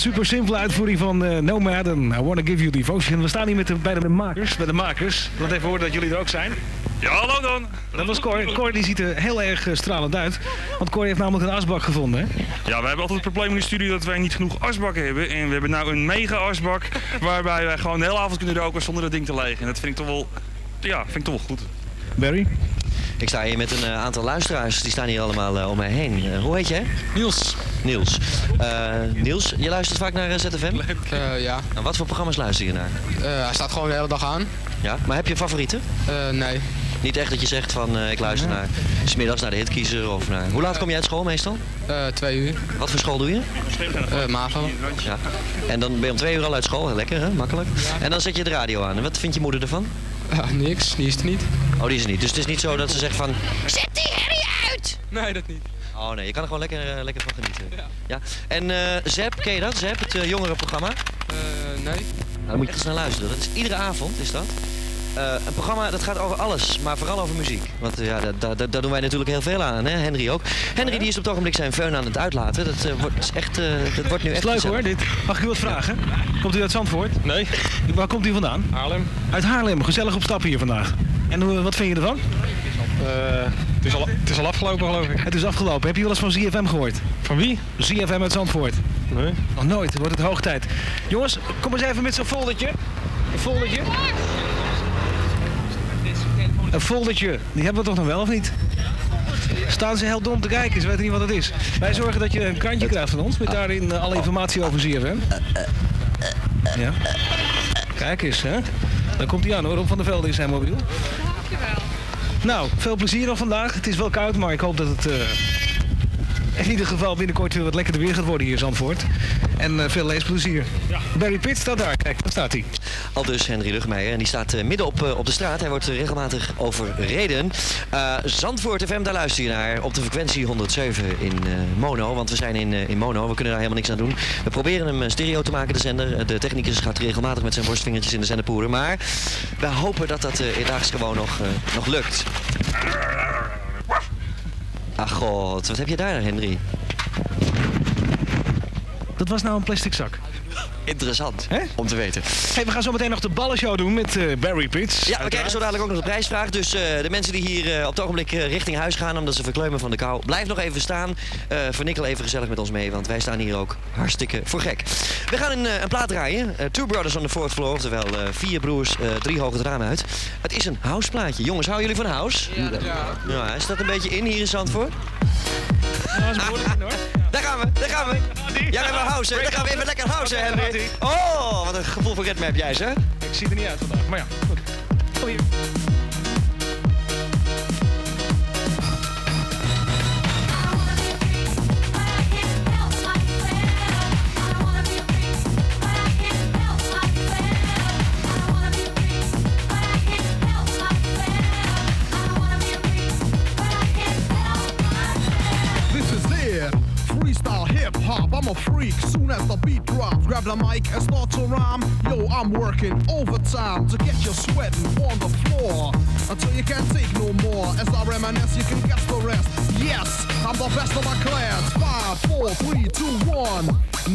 Super simpele uitvoering van eh, Nomad en I Wanna Give You Devotion. We staan hier met de, bij de makers. Bij de makers. Laat even horen dat jullie er ook zijn. Ja, hallo dan. Dat was Cor. Cor die ziet er heel erg eh, stralend uit. Want Cor heeft namelijk een asbak gevonden. Hè? Ja, we hebben altijd het probleem in de studio dat wij niet genoeg asbakken hebben. En we hebben nou een mega asbak waarbij wij gewoon de hele avond kunnen roken zonder dat ding te legen. En dat vind ik toch wel, ja, vind ik toch wel goed. Barry? Ik sta hier met een eh, aantal luisteraars. Die staan hier allemaal eh, om mij heen. Eh, hoe heet je? Niels. Niels. Eh, Niels, je luistert vaak naar eh, ZFM? ja. En wat voor programma's luister je naar? Eh, hij staat gewoon de hele dag aan. Ja, maar heb je favorieten? nee. Niet echt dat je zegt van eh, ik luister naar smiddags naar de hitkiezer of naar... Hoe laat kom je uit school meestal? twee uur. Wat voor school doe je? MAVO. Ja. En dan ben je om twee uur al uit school. Lekker hè, makkelijk. En dan zet je de radio aan. En wat vindt je moeder ervan? Niks. Die is er niet. Oh, die is er niet. Dus het is niet zo dat ze zegt van... Zet die herrie uit! Nee, dat niet. Oh nee, je kan er gewoon lekker, eh, lekker van genieten. En eh Zep, ken je dat? Zep, het eh, jongerenprogramma? nee. Nou, dan moet je eens naar luisteren. Dat is iedere avond, is dat. Eh, een programma dat gaat over alles, maar vooral over muziek. Want eh, ja, daar, doen wij natuurlijk heel veel aan, hè? Henry ook. Henry die is op het ogenblik zijn feun aan het uitlaten. Dat, eh, wordt, is echt, eh, dat wordt nu Is echt leuk gezellig. hoor, dit. Mag ik u wat vragen? Komt u uit Zandvoort? Nee. Waar komt u vandaan? Haarlem. Uit Haarlem, gezellig op stap hier vandaag. En hoe- wat vind je ervan? het, is al, het is al afgelopen geloof ik. Het is afgelopen. Heb je wel eens van ZFM gehoord? Van wie? ZFM uit Zandvoort. Nee. Nog nooit, wordt het hoog tijd. Jongens, kom eens even met zo'n foldertje. Een foldertje. Een foldertje. Die hebben we toch nog wel of niet? Staan ze heel dom te kijken, ze weten niet wat het is. Wij zorgen dat je een krantje krijgt van ons met daarin eh, alle informatie over ZFM. Ja. Kijk eens, hè. Dan komt hij aan hoor, Rob van der Velde is zijn mobiel. Nou, veel plezier nog vandaag. Het is wel koud, maar ik hoop dat het eh, in ieder geval binnenkort weer wat lekkerder weer gaat worden hier in Zandvoort. En eh, veel leesplezier. Barry Pitt staat daar, kijk, daar staat hij. Al dus Henry Rugmeijer en die staat eh, midden op, eh, op de straat. Hij wordt regelmatig overreden. Eh, Zandvoort FM, daar luister je naar op de frequentie 107 in eh, mono. Want we zijn in, eh, in mono, we kunnen daar helemaal niks aan doen. We proberen hem stereo te maken, de zender. De technicus gaat regelmatig met zijn borstvingertjes in de zender poeren. Maar we hopen dat dat uh, daags gewoon nog, eh, nog lukt. Ach god, wat heb je daar, Henry? Dat was nou een plastic zak. Interessant om te weten. Hey, we gaan zo meteen nog de ballenshow doen met eh, Barry Pitts. Ja, we krijgen zo dadelijk ook nog de prijsvraag. Dus eh, de mensen die hier eh, op het ogenblik richting huis gaan omdat ze verkleumen van de kou, blijf nog even staan. Eh vernikkel even gezellig met ons mee, want wij staan hier ook hartstikke voor gek. We gaan een, een plaat draaien. Eh, Two Brothers on the Fourth Floor, oftewel eh, vier broers, eh, drie hoge raam uit. Het is een houseplaatje. Jongens, houden jullie van house? Ja, ja. Is dat een beetje in hier in Zandvoort? Daar gaan we, daar gaan we. Ja, we hebben house, hè? Daar gaan we even lekker house, hè, Henry. Oh, wat een gevoel voor ritme heb jij, hè? Ik zie er niet uit vandaag, maar ja, goed. Kom hier. A freak. Soon as the beat drops, grab the mic and start to rhyme. Yo, I'm working overtime to get you sweating on the floor until you can't take no more. As I reminisce, you can guess the rest. Yes, I'm the best of my class. Five, four, three, two, one.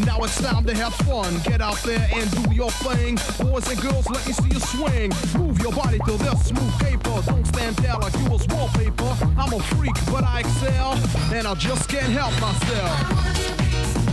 Now it's time to have fun. Get out there and do your thing. Boys and girls, let me see you swing. Move your body to this smooth paper. Don't stand there like you was wallpaper. I'm a freak, but I excel, and I just can't help myself.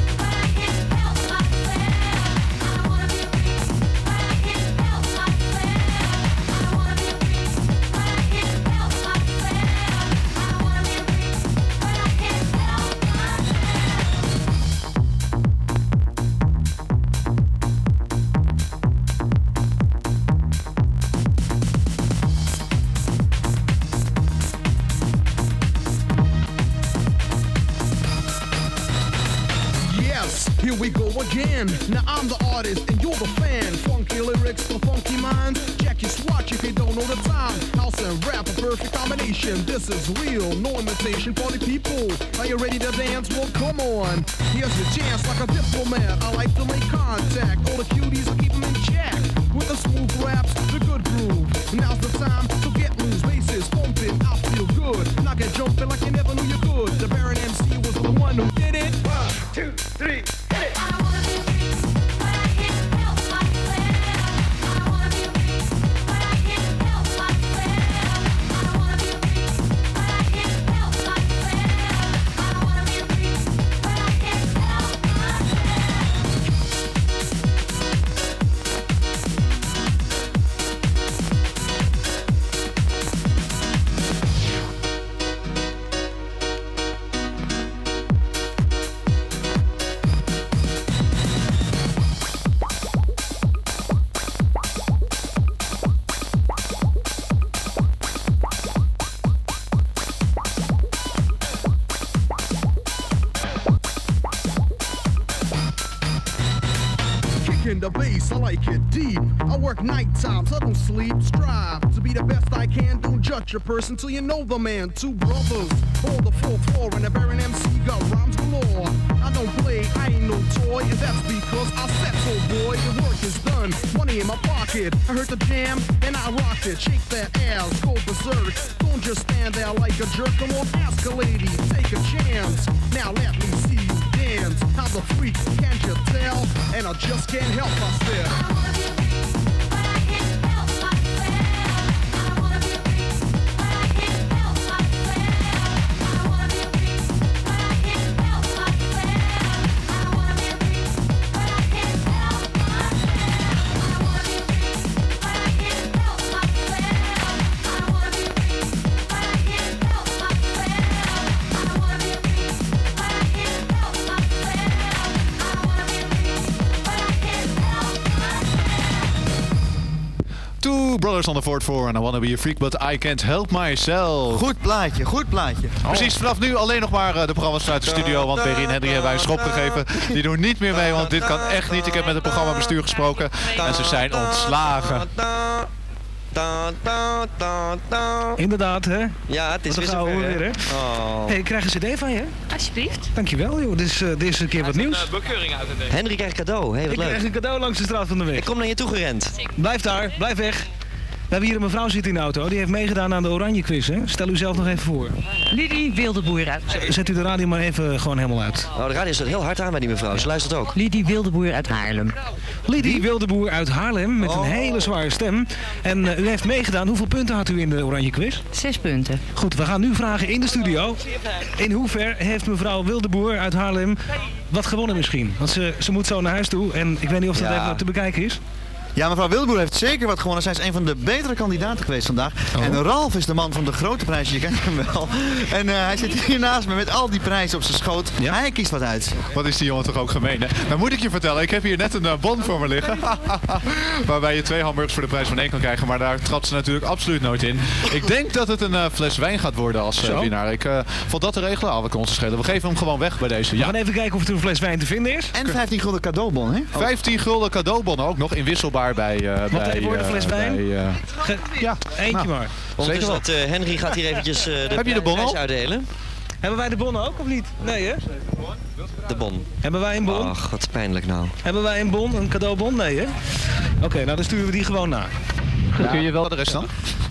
Now I'm the artist and you're the fan. Funky lyrics for funky minds. Check your swatch if you don't know the time. House and rap, a perfect combination. This is real, no imitation for the people. Are you ready to dance? Well, come on. Here's your chance, like a diplomat. I like to make contact. All the cuties, I keep them in check. With the smooth raps, the good groove. Now's the time to get loose. Bases pumping, I A person till you know the man. Two brothers, hold the fourth floor, and a Baron MC got rhymes galore. I don't play, I ain't no toy, and that's because I said so, boy. The work is done, money in my pocket. I heard the jam, and I rocked it. Shake that ass, go berserk. Don't just stand there like a jerk. Come on, ask a lady, take a chance. Now let me see you dance. How the freak, can't you tell? And I just can't help myself. The fourth floor and I wanna be a freak, but I can't help myself. Goed plaatje, goed plaatje. Precies, vanaf nu alleen nog maar eh, de programma's uit de studio, want Berry en Henry hebben wij een schop gegeven. Die doen niet meer mee, want dit kan echt niet. Ik heb met het programmabestuur gesproken en ze zijn ontslagen. Inderdaad, hè? Ja, het is weer zover, weer, hè? Oh. hey, ik krijg een cd van je. Alsjeblieft. Dankjewel, joh. Dit is, eh, dit is een keer wat nieuws. bekeuring uit het Henry krijgt cadeau. Hey, wat Ik leuk. krijg een cadeau langs de straat van de weg. Ik kom naar je toe gerend. Blijf daar, blijf weg. We hebben hier een mevrouw zitten in de auto. Die heeft meegedaan aan de Oranje Quiz. Hè? Stel u zelf nog even voor. Lidie Wildeboer uit. Zet u de radio maar even gewoon helemaal uit. Oh, de radio staat heel hard aan bij die mevrouw. Ze luistert ook. Lidie Wildeboer uit Haarlem. Lidie Wildeboer uit Haarlem met een hele zware stem. En eh, u heeft meegedaan. Hoeveel punten had u in de Oranje Quiz? Zes punten. Goed, we gaan nu vragen in de studio. In hoever heeft mevrouw Wildeboer uit Haarlem wat gewonnen misschien? Want ze, ze moet zo naar huis toe. En ik weet niet of dat Ja. even te bekijken is. Ja, mevrouw Wildeboer heeft zeker wat gewonnen. Zij is een van de betere kandidaten geweest vandaag. Oh. En Ralf is de man van de grote prijs, je kent hem wel. En eh, hij zit hier naast me met al die prijzen op zijn schoot. Hij kiest wat uit. Wat is die jongen toch ook gemeen, hè? Nou moet ik je vertellen, ik heb hier net een eh, bon voor me liggen. waarbij je twee hamburgers voor de prijs van één kan krijgen. Maar daar trapt ze natuurlijk absoluut nooit in. Ik denk dat het een eh, fles wijn gaat worden als winnaar. Ik vond dat te regelen. Wat kan ons schelen. We geven hem gewoon weg bij deze. We Ja. gaan even kijken of er een fles wijn te vinden is. En 15 gulden cadeaubon, hè? 15 gulden cadeaubon ook nog bij... eh Wat bij, tegenwoordig eh, fles wijn? bij, eh, ja, eentje maar. Ondertussen wel. dat eh, Henry gaat hier eventjes eh, de Heb je de bon al? uitdelen. Hebben wij de bon ook of niet? Nee hè? De bon. Hebben wij een bon? Ach, wat pijnlijk nou. Hebben wij een bon, een cadeaubon? Nee hè? Oké, nou dan sturen we die gewoon na. Kun je wel de rest dan?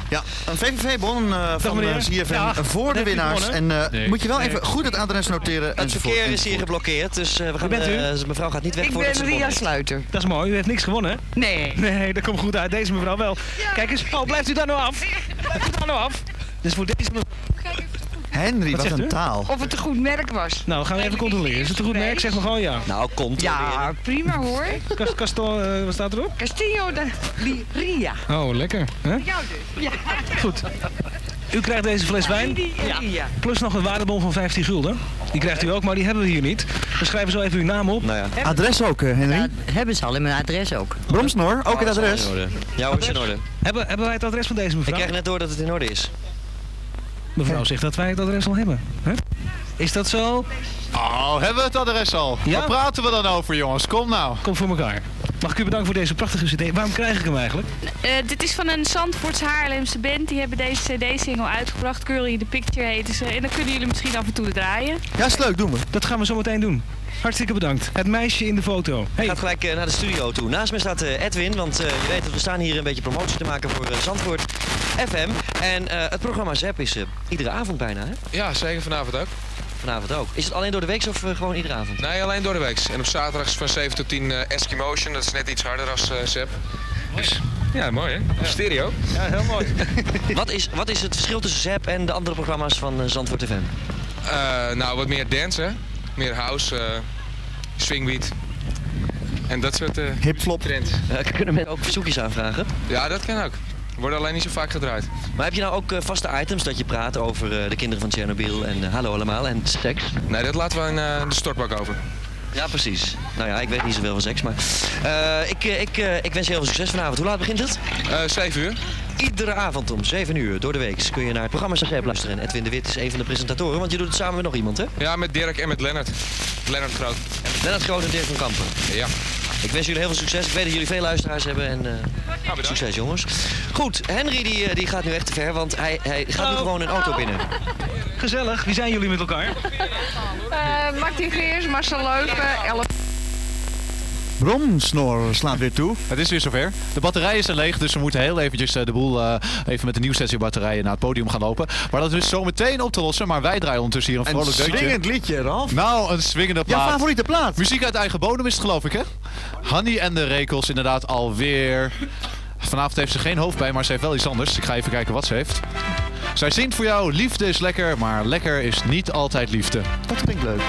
Ja, een VVV-bon eh van meneer. eh, ZFM Ja, voor de winnaars. En eh, Nee. moet je wel Nee. even goed het adres noteren. Het enzovoort, verkeer is hier geblokkeerd, dus eh, we gaan, bent u? eh, mevrouw gaat niet weg Ik voordat ben ze de bon Ria. Sluiter. Dat is mooi, u heeft niks gewonnen hè? Nee. Nee, dat komt goed uit. Deze mevrouw wel. Kijk eens, oh blijft u daar nou af? Blijft u daar nou af? Dus voor deze mevrouw... Henry, wat, een u? taal. Of het een goed merk was. Nou, gaan we even controleren. Is het een goed merk? Zeg maar gewoon ja. Nou, komt. Ja, prima hoor. Cast- Castor, eh, wat staat erop? Castillo de Li- Ria. Oh, lekker. Hè? Jou dus. Ja. Goed. U krijgt deze fles wijn. Ja. Plus nog een waardebon van 15 gulden. Die krijgt u ook, maar die hebben we hier niet. We schrijven zo even uw naam op. Nou ja. Adres ook, eh, Henry. Ja, hebben ze al in mijn adres ook. Bromsnor, ook het adres. in orde. Ja hoor, is in orde. Hebben, hebben wij het adres van deze Ik mevrouw? krijg net door dat het in orde is. Mevrouw zegt dat wij het adres al hebben. Hè? Is dat zo? Oh, hebben we het adres al? Ja? Waar praten we dan over, jongens? Kom nou. Kom voor elkaar. Mag ik u bedanken voor deze prachtige cd. Waarom krijg ik hem eigenlijk? Eh, dit is van een Zandvoorts Haarlemse band. Die hebben deze cd-single uitgebracht. Curly the Picture heten ze. En dan kunnen jullie misschien af en toe draaien. Ja, is leuk, doen we. Dat gaan we zo meteen doen. Hartstikke bedankt. Het meisje in de foto. Hey. gaat gelijk eh, naar de studio toe. Naast me staat eh, Edwin, want eh, je weet dat we staan hier een beetje promotie te maken voor eh, Zandvoort FM. En eh, het programma ZEP is eh, iedere avond bijna, hè? Ja, zeker vanavond ook. Vanavond ook. Is het alleen door de week of gewoon iedere avond? Nee, alleen door de week. En op zaterdags van 7 tot 10 uh, Eskimotion. Dat is net iets harder als Zep. Dus, ja, mooi hè? Stereo. Ja, heel mooi. wat, is, wat is het verschil tussen ZEP en de andere programma's van Zandvoort FM? Uh, nou, wat meer dance hè. Meer house, uh, swingbeat. En dat soort uh, hip-flop trends. Uh, kunnen mensen ook verzoekjes aanvragen? Ja, dat kan ook. Worden alleen niet zo vaak gedraaid. Maar heb je nou ook uh, vaste items dat je praat over uh, de kinderen van Tsjernobyl en uh, hallo allemaal en seks? Nee, dat laten we in uh, de stortbak over. Ja, precies. Nou ja, ik weet niet zoveel van seks, maar... Eh, ik, eh, ik, eh, ik wens je heel veel succes vanavond. Hoe laat begint het? Uh, 7 uur. Iedere avond om 7 uur door de week kun je naar het programma Sagep luisteren. Edwin de Wit is een van de presentatoren, want je doet het samen met nog iemand, hè? Ja, met Dirk en met Lennart. Lennart Groot. Lennart Groot en Dirk van Kampen. Ja. Ik wens jullie heel veel succes. Ik weet dat jullie veel luisteraars hebben. En, uh, succes, jongens. Goed, Henry die, die gaat nu echt te ver, want hij, hij gaat nu gewoon een auto binnen. Gezellig. Wie zijn jullie met elkaar? Uh, Martin Geers, Marcel Leuk, 11. Bromsnor slaat weer toe. Het is weer zover. De batterij is zijn leeg, dus we moeten heel eventjes eh, de boel eh, even met de nieuwe sessie batterijen naar het podium gaan lopen. Maar dat is dus zo meteen op te lossen, maar wij draaien ondertussen hier een vrolijk deuntje. Een swingend liedje, Ralf. Nou, een swingende plaat. Ja, favoriete plaat. Muziek uit eigen bodem is het, geloof ik, hè? Honey en de Rekels, inderdaad, alweer. Vanavond heeft ze geen hoofd bij, maar ze heeft wel iets anders. Ik ga even kijken wat ze heeft. Zij zingt voor jou, liefde is lekker, maar lekker is niet altijd liefde. Dat klinkt leuk.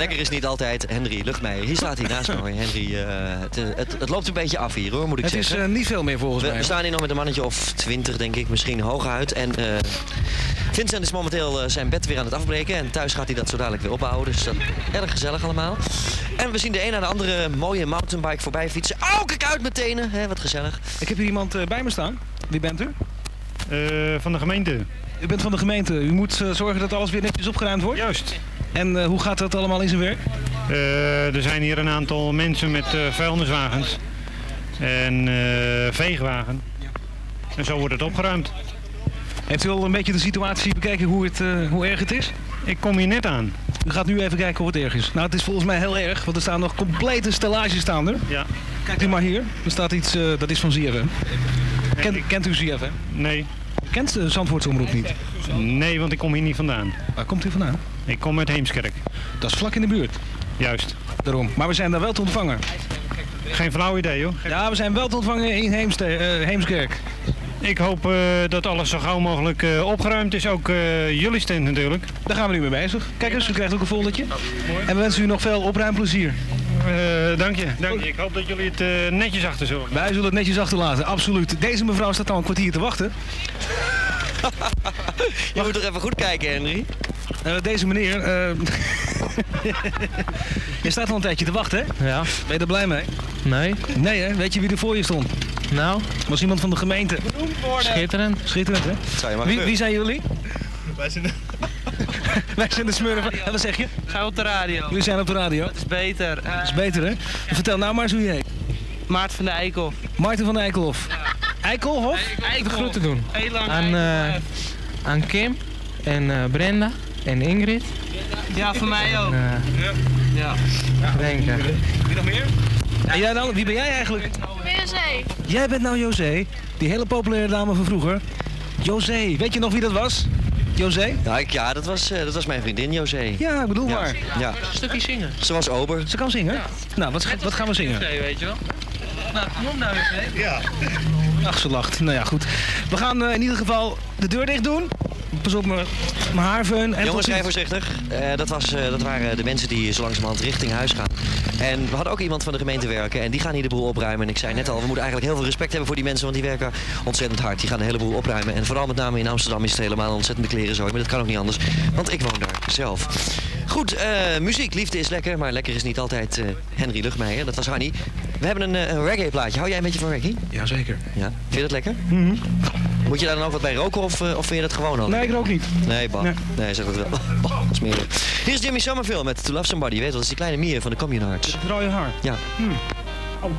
Lekker is niet altijd Henry Luchtmeijer. Hier staat hij naast me. Henry, eh, het, het, het loopt een beetje af hier hoor, moet ik Het is zeggen. eh, niet veel meer volgens we, mij. we staan hier nog met een mannetje of twintig denk ik, misschien hooguit. En eh, Vincent is momenteel zijn bed weer aan het afbreken. En thuis gaat hij dat zo dadelijk weer opbouwen. Dus dat erg gezellig allemaal. En we zien de een na de andere mooie mountainbike voorbij fietsen. Oh, kijk uit met tenen. Hè, wat gezellig. Ik heb hier iemand bij me staan. Wie bent u? van de gemeente. U bent van de gemeente. U moet zorgen dat alles weer netjes opgeruimd wordt? Juist. En eh, hoe gaat dat allemaal in zijn werk? Eh, er zijn hier een aantal mensen met eh, vuilniswagens en veegwagen. En zo wordt het opgeruimd. Heeft u al een beetje de situatie bekeken hoe, het, hoe erg het is? Ik kom hier net aan. U gaat nu even kijken hoe het erg is. Nou, het is volgens mij heel erg, want er staan nog complete stellages staan er. Ja. Kijkt u maar hier. Er staat iets, dat is van ZFM. Kent, kent u ZFM? Nee. U kent de Zandvoortse omroep niet? Nee, want ik kom hier niet vandaan. Waar komt u vandaan? Ik kom uit Heemskerk. Dat is vlak in de buurt. Juist. Daarom. Maar we zijn daar wel te ontvangen. Geen flauw idee hoor. Ja, we zijn wel te ontvangen in Heemste, eh, Heemskerk. Ik hoop eh, dat alles zo gauw mogelijk eh, opgeruimd is. Ook eh, jullie stand natuurlijk. Daar gaan we nu mee bezig. Kijk eens, u krijgt ook een foldertje. En we wensen u nog veel opruimplezier. Eh, dank je, dank je. Ik hoop dat jullie het netjes achterzorgen. Wij zullen het netjes achterlaten, absoluut. Deze mevrouw staat al een kwartier te wachten. Je moet toch even goed kijken, Henry. Eh, deze meneer, eh, je staat al een tijdje te wachten, hè? Ja. Ben je er blij mee? Nee. Nee, hè? Weet je wie er voor je stond? Nou? Was iemand van de gemeente. Schitterend. Schitterend, hè? Zou je maar Wie, wie zijn jullie? Wij zijn de... Wij zijn de smurfen. En wat zeg je? Ga op de radio. Jullie zijn op de radio. Dat is beter. Eh, Dat is beter, hè? Vertel nou maar eens hoe je heet. Maarten van de Eikel. Maarten van Eikelhof. Eikelhof? Ik de groeten doen. Heel lang Aan, eh, aan Kim en eh, Brenda en Ingrid. Ja, voor mij ook. En, eh, Ja. Denken. Wie nog meer? En jij dan? Wie ben jij eigenlijk? Zee. Jij bent nou José, die hele populaire dame van vroeger. José, weet je nog wie dat was? José? Ja, ik, ja dat, was, eh, dat was mijn vriendin José. Ja, ik bedoel Ja. maar. Ja. Een stukje zingen. Ze was ober. Ze kan zingen? Nou, wat, wat gaan we zingen? weet je wel. Nou, kom op nou eens, Ja. Ach, ze lacht. Nou ja, goed. We gaan eh, in ieder geval de deur dicht doen. Pas op mijn haarveun. En Jongens, rij voorzichtig. Eh, dat, was, eh, dat waren de mensen die zo langzamerhand richting huis gaan. En we hadden ook iemand van de gemeente werken en die gaan hier de boel opruimen. En ik zei net al, we moeten eigenlijk heel veel respect hebben voor die mensen, want die werken ontzettend hard. Die gaan de hele boel opruimen. En vooral met name in Amsterdam is het helemaal een ontzettende klerenzooi. Maar dat kan ook niet anders, want ik woon daar zelf. Goed, eh, muziek, liefde is lekker, maar lekker is niet altijd eh, Henry Lugmeijer. Dat was Hanny. We hebben een, eh, een reggae plaatje. Hou jij een beetje van reggae? Jazeker. Ja. Vind je dat lekker? Mhm. Moet je daar dan ook wat bij roken of, eh, of vind je dat gewoon al? Nee, ik rook niet. Nee, bah. Nee, zeg dat wel. Bah, dat is meer. Hier is Jimmy Somerville met To Love Somebody. Je weet wel, dat is die kleine mier van de Communards. Het rode haar. Ja. Hmm. Oh.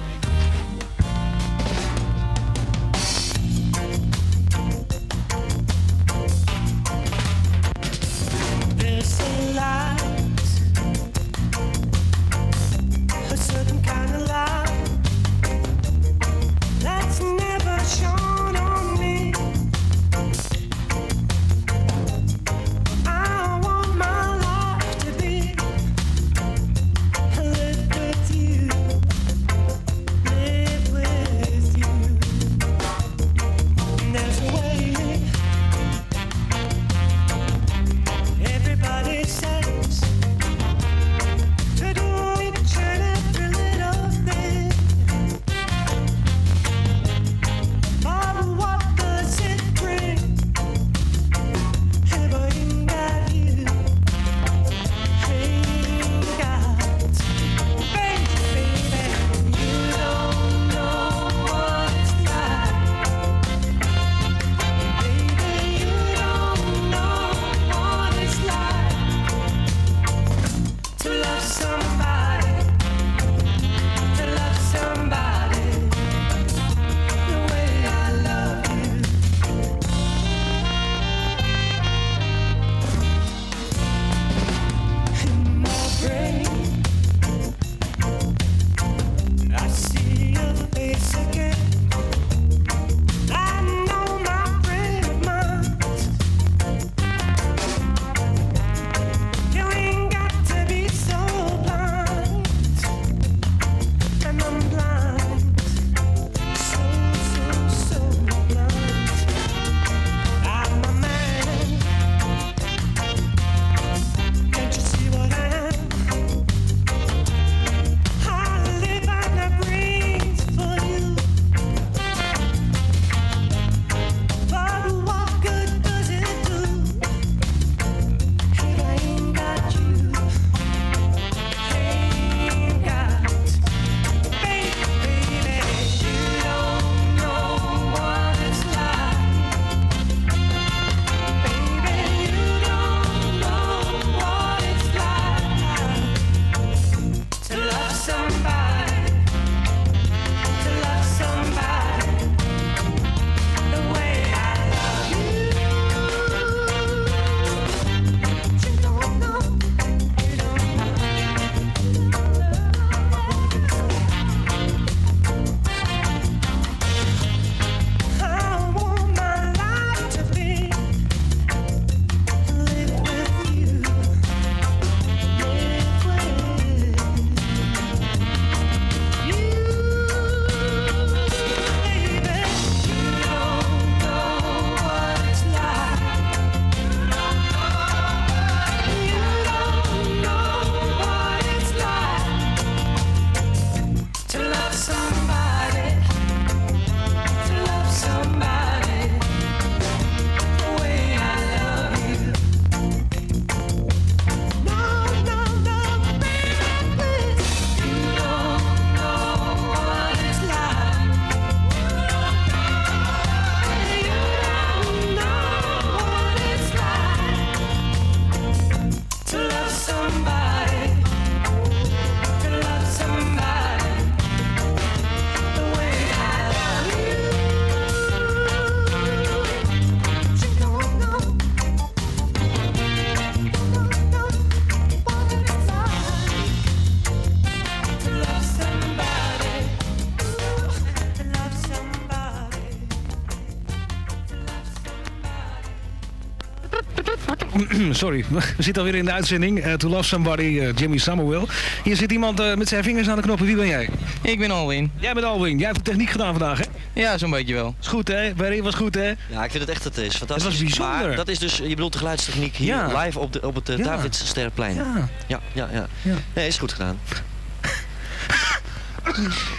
Sorry, we zitten alweer in de uitzending. Eh, to Love Somebody, eh, Jimmy Samuel. Hier zit iemand eh, met zijn vingers aan de knoppen. Wie ben jij? Ik ben Alwin. Jij bent Alwin. Jij hebt de techniek gedaan vandaag, hè? Ja, zo'n beetje wel. Is goed, hè? Barry was goed, hè? Ja, ik vind het echt, het is fantastisch. Het was bijzonder. Maar dat is dus, je bedoelt de geluidstechniek hier Ja. live op, de, op het uh, Ja. Davidsterplein. Ja. Ja, ja, ja. Ja. Nee, is goed gedaan.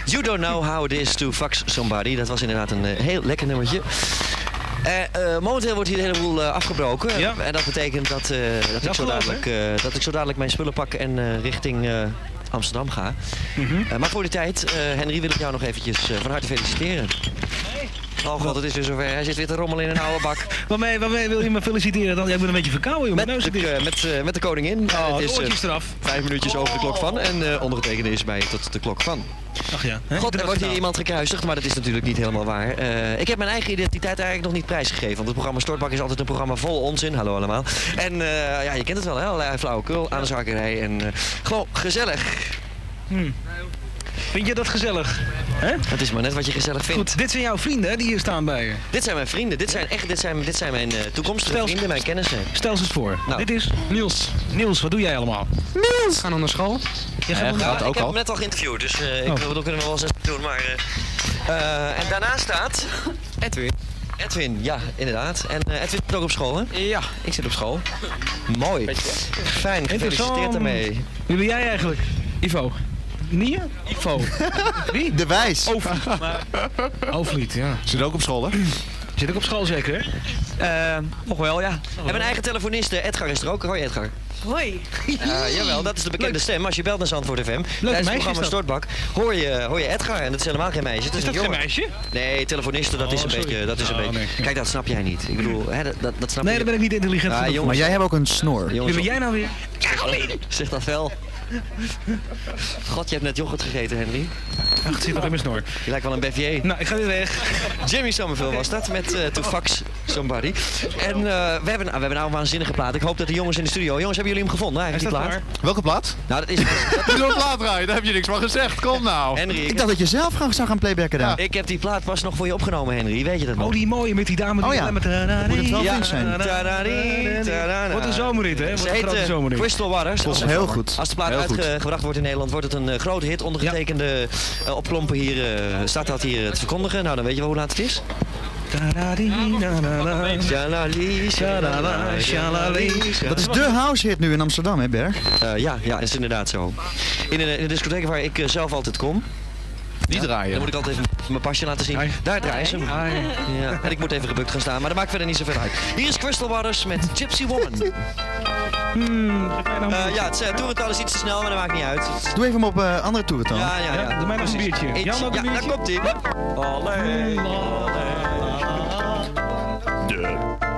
You don't know how it is to fuck somebody. Dat was inderdaad een heel lekker nummertje. Eh, eh, momenteel wordt hier de hele boel eh, afgebroken. Ja. En dat betekent dat, dat, ik zo dadelijk, dat ik zo dadelijk mijn spullen pak en richting Amsterdam ga. Mhm. Maar voor die tijd, eh, Henry, wil ik jou nog eventjes van harte feliciteren. Oh god, het is weer zover. Hij zit weer te rommelen in een oude bak. Waarmee, waarmee wil je me feliciteren dan? Ja, ik ben een beetje verkouden, jongen. Met, neus de, met, met de koningin. Oh, het de is eraf. vijf minuutjes over de klok van. En eh ondergetekende is bij tot de klok van. Ach ja. hè? God, er wordt heb hier iemand gekruisigd, maar dat is natuurlijk niet helemaal waar. Eh, ik heb mijn eigen identiteit eigenlijk nog niet prijsgegeven. Want het programma Stortbak is altijd een programma vol onzin. Hallo allemaal. En eh, ja, je kent het wel, hè? Allerlei flauwekul, aan de zakerij. En eh, gewoon gezellig. Hmm. Vind je dat gezellig? Hè? Het is maar net wat je gezellig vindt. Goed, dit zijn jouw vrienden hè, die hier staan bij je. Dit zijn mijn vrienden. Dit zijn echt dit zijn, dit zijn mijn eh, toekomstige Stel- vrienden, mijn kennissen. Stel ze eens voor. Nou. Dit is Niels. Niels, wat doe jij allemaal? Niels! Gaan naar school. Je gaat gaat ik ook heb hem net al geïnterviewd, dus eh, ik Oh. bedoel, kunnen we wel eens even doen. Maar, eh, eh, en daarna staat Edwin. Edwin, ja, inderdaad. En eh, Edwin zit ook op school, hè? Ja, ik zit op school. Mooi. Fijn, gefeliciteerd daarmee. Wie ben jij eigenlijk? Ivo. Nie? Ivo. Wie? De wijs. Hoofdlied, ja. Zit ook op school, hè? Zit ik op school zeker, hè? Eh, nog wel, ja. We hebben een eigen telefoniste, Edgar is er ook. Hoi Edgar. Hoi. Ja, jawel, dat is de bekende stem. Als je belt naar Zandvoort FM, tijdens het meisje programma is dat. Stortbak, hoor je, hoor je Edgar. En dat is helemaal geen meisje. Het is, Is een dat geen jongen. meisje? Nee, telefoniste, dat Oh, is een sorry. beetje... Dat is een Oh, beetje... nee. Kijk, dat snap jij niet. Ik bedoel, hè, dat, dat, dat snap Nee, je dan ben ik niet intelligent Ah, jongens. Maar jij hebt ook een snor. Wie ben jij nou weer? Zeg dat wel. God, je hebt net yoghurt gegeten, Henry. Ach, het zit nog in mijn snor. Je lijkt wel een bevier. Nou, ik ga weer weg. Jimmy Somerville was dat, met eh To Fax Somebody. En eh, we, hebben, we hebben nou een waanzinnige plaat. Ik hoop dat de jongens in de studio... Jongens, hebben jullie hem gevonden, Hij eigenlijk, die plaat? Welke plaat? Nou, dat is... Dat, Die door plaat draaien, daar heb je niks van gezegd. Kom nou. Henry, ik, Ik dacht dat je zelf gaan, zou gaan playbacken daar. ik heb die plaat pas nog voor je opgenomen, Henry. Weet je dat nog? Oh, die mooie met die dame die Oh ja. alleen maar... Moet het wel Ja. zijn. Wordt een zomerrit, hè? Ze een grote eh, zomerrit. Crystal Waters. Als, Heel goed. als de plaat Heel goed. Uitgebracht wordt in Nederland, wordt het een eh, grote hit. Ondergetekende eh, op klompen hier, eh, staat dat hier eh, te verkondigen. Nou, dan weet je wel hoe laat het is. Dat is de house hit nu in Amsterdam, hè Berg? Eh, ja, ja, dat is inderdaad zo. In de, in de discotheek waar ik eh, zelf altijd kom, Die draaien. dan moet ik altijd even mijn pasje laten zien. Ai. Daar draaien ze. Ja, en ik moet even gebukt gaan staan, maar dat maakt verder niet zoveel uit. Hier is Crystal Waters met Gypsy Woman. Hmm, Eh, ja, het uh, toerental is iets te snel, maar dat maakt niet uit. Doe even hem op eh, andere toeren dan. Ja, ja, ja. Ja, doe mij nog een biertje. Jan, ook een ja, biertje? daar komt ie. Allee. She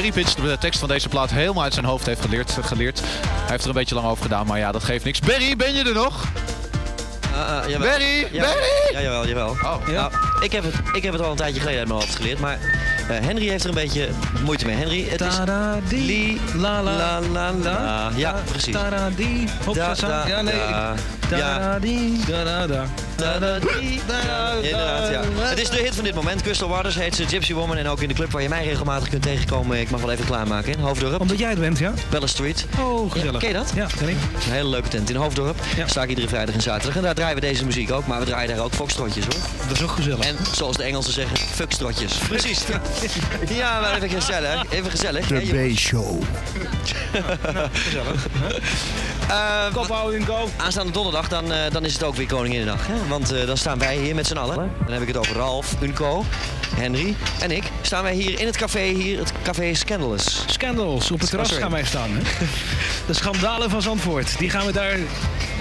Pitch de tekst van deze plaat helemaal uit zijn hoofd heeft geleerd. geleerd. Hij heeft er een beetje lang over gedaan, maar ja, dat geeft niks. Barry, ben je er nog? Ah, ah, jawel. Barry, Ja, Barry! Ja, jawel, jawel. Oh. Nou, ik, heb het, ik heb het al een tijdje geleden uit mijn hoofd geleerd, maar eh, Henry heeft er een beetje moeite mee. Henry, het is... Li, la, la, la, la, la. Ja, precies. Taradi, hopsa, Da, da, ja, nee. da. ik- Ja. Taradi, da, da, da. Inderdaad, ja. Het is de hit van dit moment. Crystal Waters heet ze Gypsy Woman. En ook in de club waar je mij regelmatig kunt tegenkomen. Ik mag wel even klaarmaken in Hoofddorp. Omdat jij het bent, ja? Bella Street. Oh, gezellig. Ja, ken je dat? Ja, ken ik. Is een hele leuke tent in Hoofddorp. Sta ik iedere vrijdag en zaterdag. En daar draaien we deze muziek ook. Maar we draaien daar ook foxtrotjes hoor. Dat is ook gezellig. En zoals de Engelsen zeggen, fuckstrotjes. Precies. Ja, maar even gezellig. Even gezellig. jongens. B-show. Gezellig. Eh, Kophouding, go. Aanstaande donderdag, dan, eh, dan is het ook weer Koninginnedag. Hè? Want eh, dan staan wij hier met z'n allen. Dan heb ik het over Ralf, Unco, Henry en ik. Staan wij hier in het café, hier, het café Scandalous. Scandals, op het terras gaan wij staan. Hè? De schandalen van Zandvoort, die gaan we daar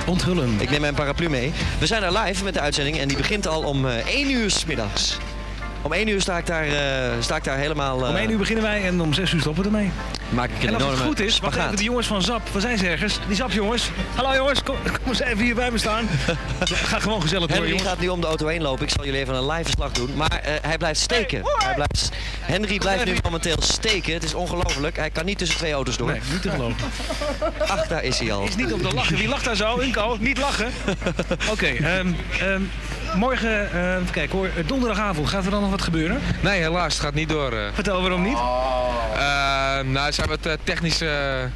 onthullen. Ik neem mijn paraplu mee. We zijn daar live met de uitzending en die begint al om eh 1 uur 's middags. Om 1 uur sta ik daar, sta ik daar helemaal... Om 1 uur beginnen wij en om 6 uur stoppen we ermee. Maak ik een En als het goed is, wacht spagaat. even, de jongens van Zap, waar zijn ze ergens? Die Zap jongens. Hallo jongens, kom, kom eens even hier bij me staan. Ga gewoon gezellig door Henry jongens. gaat nu om de auto heen lopen. Ik zal jullie even een live verslag doen. Maar eh, hij blijft steken. Hij blijft, Henry blijft nu momenteel steken. Het is ongelooflijk. Hij kan niet tussen twee auto's door. Nee, niet te geloven. Ach, daar is hij al. Is niet om te lachen. Wie lacht daar zo? Inko, niet lachen. Oké, ehm, ehm, morgen, eh, even kijken hoor, donderdagavond, gaat er dan nog wat gebeuren? Nee, helaas, het gaat niet door. eh. Vertel waarom niet? Eh, nou, er zijn wat eh, technische eh,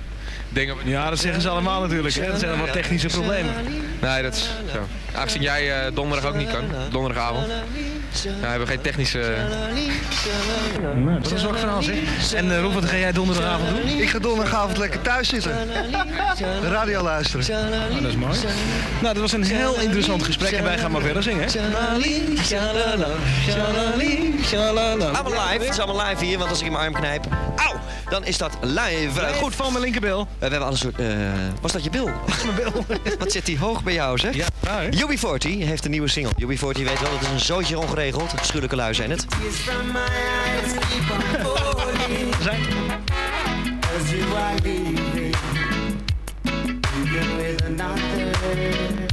dingen. Ja, dat zeggen ze allemaal natuurlijk. Hè? Dat zijn wat technische problemen. Nee, dat is zo. Aangezien jij eh, donderdag ook niet kan, donderdagavond. Nou, we hebben geen technische... Nou, dat is wel een verhaal zeg. En uh, Rob, wat ga jij donderdagavond doen? Ik ga donderdagavond lekker thuis zitten. De radio luisteren. Nou, dat is mooi. Nou, dat was een heel interessant gesprek en wij gaan maar verder zingen. hè? Allemaal live. Het is allemaal live hier, want als ik in mijn arm knijp... Dan is dat live. Eh, goed. van mijn linkerbil. we hebben al een soort... eh, was dat je bil? Mijn bil. Wat zit die hoog bij jou, zeg? Ja? UB40 heeft een nieuwe single. UB40 weet wel, het is een zootje ongeregeld. Schuwelijke lui zijn het. Zijn. As you are leaving, even with another.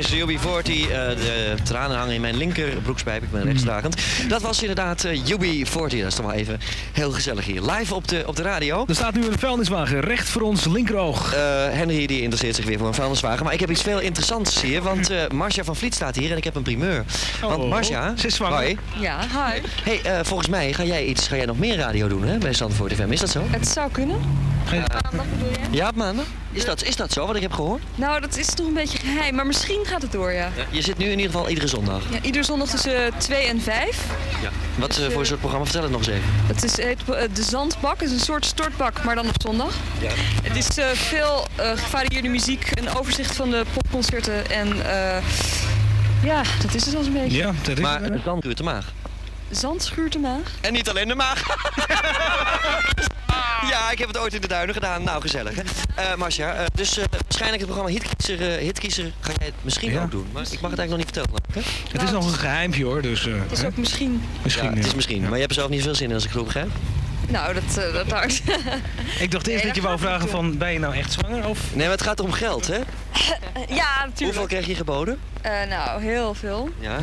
Eyes, UB40. eh, de tranen hangen in mijn linker broekspijp, ik ben rechtsdragend. Dat was inderdaad eh, UB40. Dat is toch wel even heel gezellig hier. Live op de, op de radio. Er staat nu een vuilniswagen recht voor ons linkeroog. Eh, Henry die interesseert zich weer voor een vuilniswagen. Maar ik heb iets veel interessants hier. Want eh Marcia van Vliet staat hier en ik heb een primeur. Want Oh, Marcia... ze is zwanger. Hoi. Ja, hi. Hey, eh, volgens mij ga jij, iets, ga jij nog meer radio doen hè, bij Zandvoort FM. Is dat zo? Het zou kunnen. Maandag bedoel je? Ja, op maandag. Is dat, is dat zo, wat ik heb gehoord? Nou, dat is toch een beetje geheim, maar misschien gaat het door, ja. Je zit nu in ieder geval iedere zondag. Ja, ieder zondag tussen 2 en 5. Ja. Wat eh, voor soort programma? Vertel het nog eens even. Het is heet, eh, de Zandbak, het is een soort stortbak, maar dan op zondag. Ja. Het is eh, veel eh, gevarieerde muziek, een overzicht van de popconcerten en eh, ja, dat is het al een beetje. Ja, dat is Maar het dan duurt de maag. Zand schuurt de maag. En niet alleen de maag. ja, ik heb het ooit in de duinen gedaan. Nou, gezellig hè. Eh Marcia, eh, dus eh, waarschijnlijk het programma Hitkiezer, eh, Hitkiezer ga jij het misschien ook doen. Maar ik mag het eigenlijk nog niet vertellen. Hè? Het is nog een geheimpje hoor, dus... eh, Het is hè? ook misschien. Misschien, ja, het is ja. misschien. Maar je hebt er zelf niet zoveel zin in als ik het goed begrijp. Nou, dat, eh, dat hangt. Ik dacht eerst Nee, dat je wou vragen van, ben je nou echt zwanger? Of... Nee, maar het gaat om geld hè. Ja, natuurlijk. Hoeveel kreeg je geboden? Eh, nou, heel veel. Ja?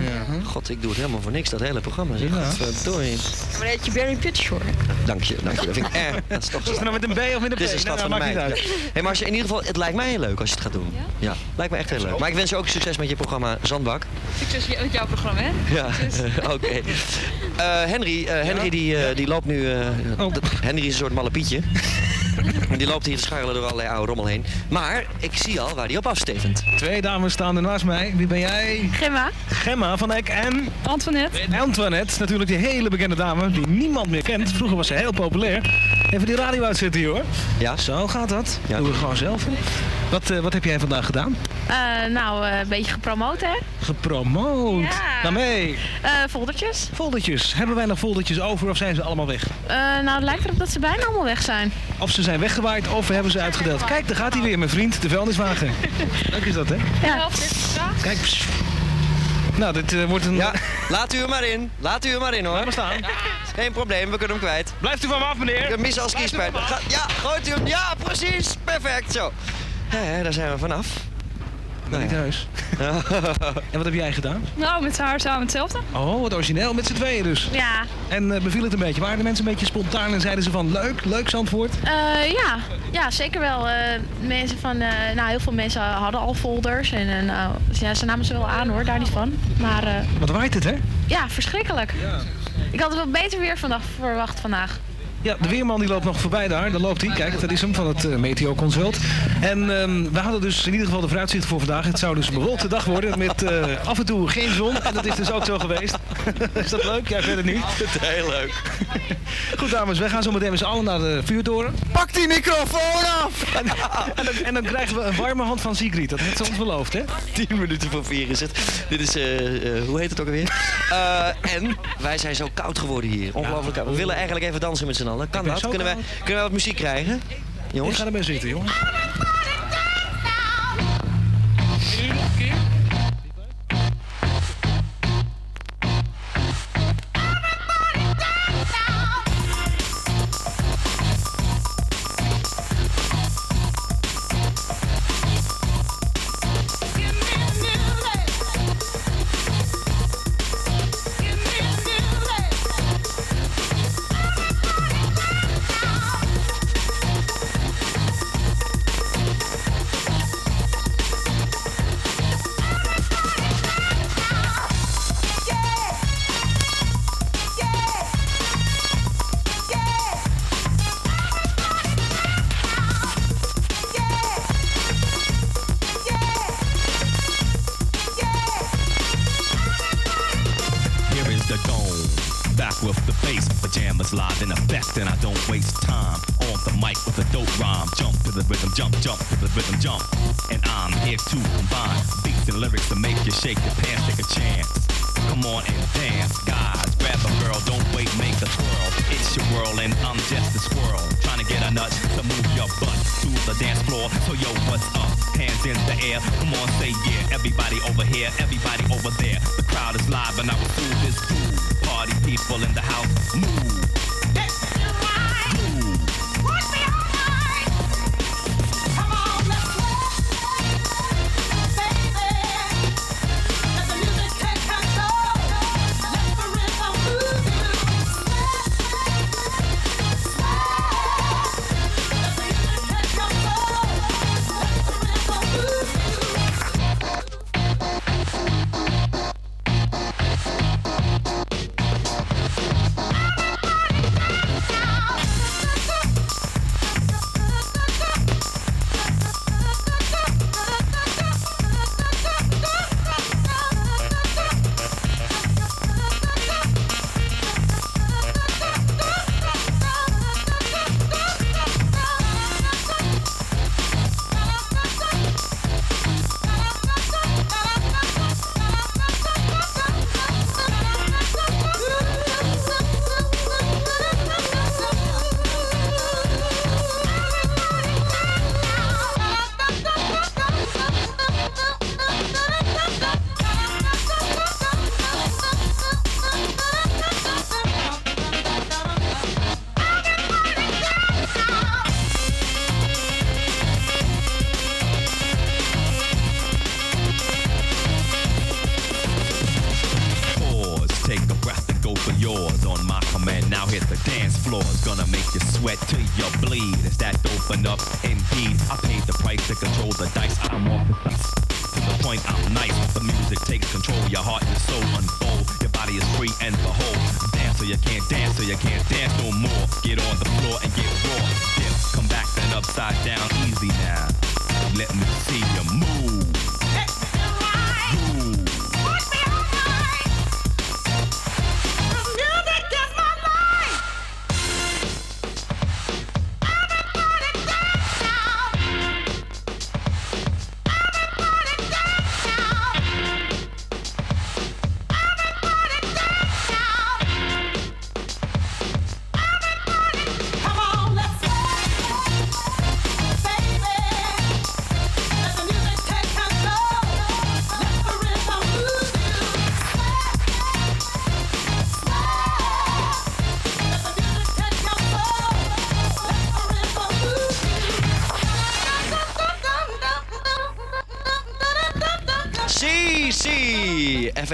God, ik doe het helemaal voor niks, dat hele programma. Zeg. Ja. Godverdorie. Maar dan heet je Barry Pitchford. Dank je, dank je. Dat vind ik erg. Dat is toch Is het nou met een B of met een P? Dit is Nou, van de niet uit. Hé hey Marcia, in ieder geval, het lijkt mij heel leuk als je het gaat doen. Ja? lijkt me echt heel leuk. Maar ik wens je ook succes met je programma Zandbak. Succes met jouw programma, hè? Ja, oké. Eh, Henry, eh, Henry die, eh, die loopt nu... eh, dat- Henry is een soort malle pietje. En die loopt hier te scharrelen door allerlei oude rommel heen. Maar ik zie al waar die op afstevend. Twee dames staan er naast mij. Wie ben jij? Gemma. Gemma van Eck en... Antoinette. Antoinette, natuurlijk die hele bekende dame die niemand meer kent. Vroeger was ze heel populair. Even die radio uitzetten hier hoor. Ja. Zo gaat dat. Doen we gewoon zelf. Wat, eh, wat heb jij vandaag gedaan? Eh, nou, eh, een beetje gepromoot, hè? Gepromoot. Ja. Mee. Eh, foldertjes. Foldertjes. Hebben wij nog foldertjes over of zijn ze allemaal weg? Eh, nou, het lijkt erop dat ze bijna allemaal weg zijn. Of ze zijn weggewaaid of we hebben ze uitgedeeld. Kijk, daar gaat hij weer, mijn vriend, de vuilniswagen. Leuk is dat, hè? Ja. Kijk. Nou, dit eh, wordt een... Ja, laat u er maar in. Laat u er maar in hoor. Laat maar staan. Geen probleem, we kunnen hem kwijt. Blijft u van me af, meneer? De mis als kiespijn. Ja, gooit u hem. Ja, precies. Perfect, zo. Hé, daar zijn we vanaf. Ben ik thuis. en wat heb jij gedaan? Nou, met haar samen hetzelfde. Oh, wat origineel, met z'n tweeën dus. Ja. En eh, beviel het een beetje? Waren de mensen een beetje spontaan en zeiden ze van leuk, leuk Zandvoort? Eh, ja. ja, zeker wel. Eh, mensen van, eh, nou, heel veel mensen hadden al folders. En nou, ja, ze namen ze wel aan hoor, daar niet van. Maar eh, Wat waait het, hè? ja, verschrikkelijk. Ik had wel beter weer vandaag verwacht vandaag. Ja, de weerman die loopt nog voorbij daar. Daar loopt hij. Kijk, dat is hem van het eh, Meteo Consult. En ehm, we hadden dus in ieder geval de vooruitzicht voor vandaag. Het zou dus een bewolkte dag worden met eh, af en toe geen zon. En dat is dus ook zo geweest. is dat leuk? Ja, het niet. Heel leuk. Goed dames, wij gaan zo meteen met z'n allen naar de vuurtoren. Pak die microfoon af! En, en dan, en dan krijgen we een warme hand van Sigrid. Dat heeft ze ons beloofd, hè? 10 minuten voor vier is het. Dit is, eh, hoe heet het ook alweer? En wij zijn zo koud geworden hier. Ongelooflijk koud. We willen eigenlijk even dansen met z'n allen. Kan ben dat? Kunnen wij, kunnen wij wat muziek krijgen? Ik Jongens? ga erbij zitten, jongen. Here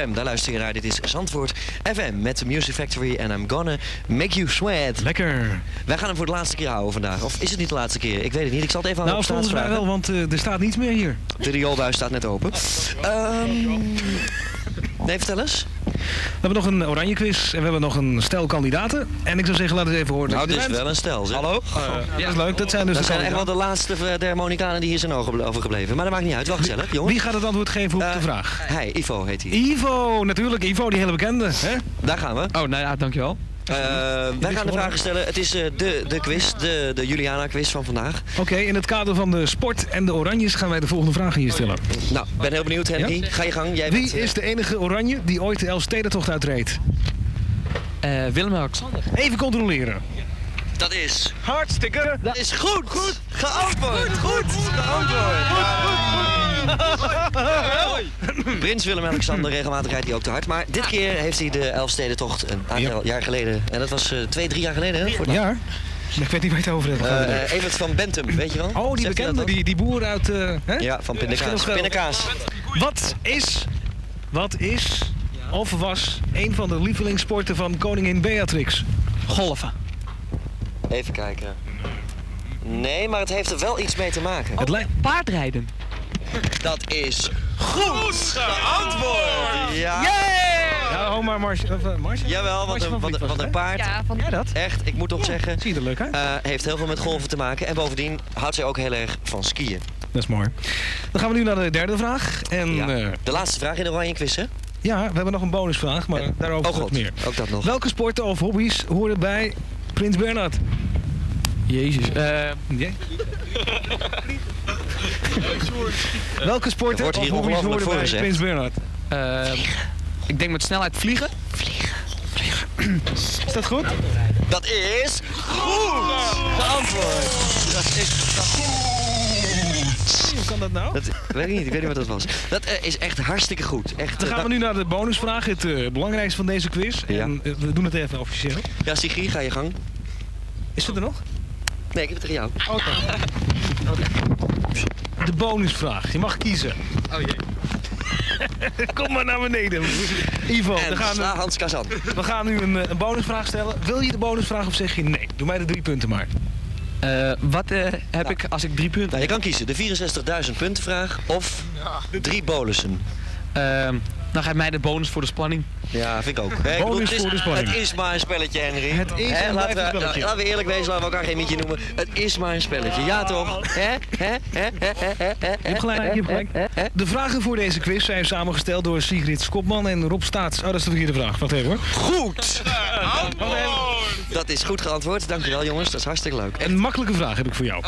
FM, daar luister je naar. Dit is Zandvoort FM met de Music Factory en I'm gonna make you sweat. Lekker. Wij gaan hem voor de laatste keer houden vandaag. Of is het niet de laatste keer? Ik weet het niet. Ik zal het even aan Nou, volgens mij vragen. wel, want eh, er staat niets meer hier. De rioolbuis staat net open. Ehm nee, vertel eens. We hebben nog een oranje quiz en we hebben nog een stel kandidaten. En ik zou zeggen, laat het even horen. Nou, dat je is wel een stel, zeg. Hallo? ja, dat is leuk. Dat zijn dus dat de zijn echt wel de laatste eh, de harmonicanen die hier zijn ogen overgebleven. Maar dat maakt niet uit. Wel gezellig, jongens. Wie gaat het antwoord geven op de vraag? Hij, Ivo heet hij. Ivo, natuurlijk. Ivo, die hele bekende. Hè? Daar gaan we. Oh, nou ja, dankjewel. Eh, wij gaan de vragen stellen. Het is eh, de, de quiz, de, de Juliana quiz van vandaag. Oké, in het kader van de sport en de oranjes gaan wij de volgende vragen hier stellen. Nou, ben heel benieuwd, Henry. Ja? Ga je gang. Jij Wie bent, eh, is de enige oranje die ooit de Elfstedentocht uitreed? Eh, Willem-Alexander. Even controleren. Dat is... Hartstikke. Dat is goed. Goed. Geantwoord. Goed. Geantwoord. Prins Willem-Alexander, regelmatig rijdt hij ook te hard. Maar dit keer heeft hij de Elfstedentocht een aantal jaar geleden. En dat was eh, twee, drie jaar geleden, hè? Voor Ja. Ik weet niet waar je het over hebt. Eh, Evert van Bentum, weet je wel? oh, die bekende, die, die boer uit... eh, hè? Ja, van Pindakaas. Pindakaas. Wat is, wat is of was een van de lievelingssporten van koningin Beatrix? Golven. Even kijken. Nee, maar het heeft er wel iets mee te maken. Het lijkt... Paardrijden. Dat is goed geantwoord. Ja. Ja, maar Mars, of, uh, Mars? Jawel, want een, want, een- paard, Ja, van Ja, dat. echt, ik moet toch zeggen, Zie je er leuk uit? eh, heeft heel veel met golven te maken. En bovendien houdt zij ook heel erg van skiën. Dat is mooi. Dan gaan we nu naar de derde vraag. En Ja. ja, De laatste vraag in de Oranje Quiz, hè? ja we hebben nog een bonusvraag, maar daarover Oh god, meer. ook dat nog. Welke sporten of hobby's horen bij Prins Bernhard? Jezus. Eh, Ja. Welke sporten wordt hier ongelooflijk voor bij gezegd. Prins Bernhard? eh, ik denk met snelheid vliegen. Is dat goed? Dat is goed geantwoord. Dat is dat, Hoe kan dat nou? dat, weet ik niet, ik weet niet wat dat was. Dat eh, is echt hartstikke goed. Echt, Dan eh, gaan we nu naar de bonusvraag, het eh, belangrijkste van deze quiz. Ja. En we doen het even officieel. Ja, Sigrid, ga je gang. Is het er nog? Nee, ik heb het tegen jou. De bonusvraag. Je mag kiezen. Oh jee. Kom maar naar beneden. Ivo, En we gaan, sla Hans Kazan. we gaan nu een, eh, een bonusvraag stellen. Wil je de bonusvraag of zeg je nee? Doe mij de drie punten maar. Eh, wat eh, heb ik als ik drie punten Nou, je kan kiezen. De 64.000 punten vraag of drie bolussen. Ehm, dan geef mij de bonus voor de spanning. Ja, vind ik ook. Ik Bonus het, is, voor de spanning. het is maar een spelletje, Henry. Het is en laten, we, een spelletje. laten we eerlijk wezen, laten we elkaar geen mietje noemen. Het is maar een spelletje. Ja toch? Hè? Hè? Je hebt gelijk, je hebt gelijk. De vragen voor deze quiz zijn samengesteld door Sigrid Skopman en Rob Staats. Oh, dat is de verkeerde vraag. Wacht even hoor. Goed! Dat is goed geantwoord. Dankjewel jongens, dat is hartstikke leuk. Een makkelijke vraag heb ik voor jou.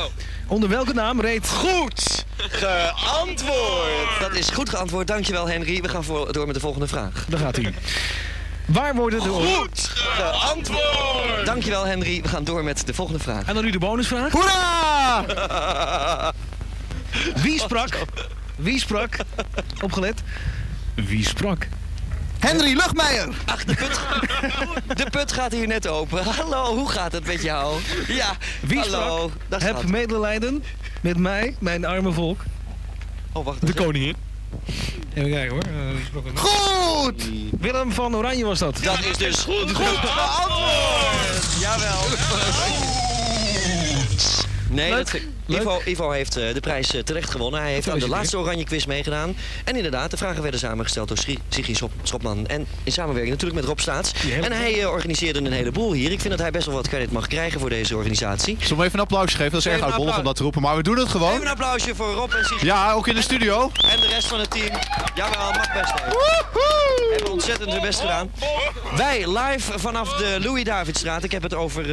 Onder welke naam reed... Goed geantwoord! Dat is goed geantwoord. Dankjewel Henry. We gaan voor, door met de volgende vraag. Daar gaat hij. Waar worden de... Goed geantwoord! Dankjewel Henry. We gaan door met de volgende vraag. En dan nu de bonusvraag. Hoera! Wie sprak? Wie sprak? Opgelet. Wie sprak? Henry Luchtmeijer. Ach, de put, de put gaat hier net open. Hallo, hoe gaat het met jou? Ja, Wie hallo. sprak? Heb medelijden met mij, mijn arme volk. Oh, wacht. De koningin. Even kijken hoor. Eh? Goed! Willem van Oranje was dat. Dat is dus goed. geantwoord! Jawel. Nee, dat, Ivo, Ivo heeft eh, de prijs eh, terecht gewonnen. Hij heeft aan de laatste Oranje Quiz meegedaan. En inderdaad, de vragen werden samengesteld door Sigrid Schop- Schopman. En in samenwerking natuurlijk met Rob Staats. En hij eh, organiseerde een heleboel hier. Ik vind dat hij best wel wat credit mag krijgen voor deze organisatie. Zullen we even een applausje geven? Dat is erg Even oudbollig om dat te roepen, maar we doen het gewoon. Even een applausje voor Rob en Sigrid. Ja, ook in de studio. En de rest van het team. Jawel, mag best even. Hebben ontzettend hun best gedaan. Wij live vanaf de Louis Davidstraat. Ik heb het over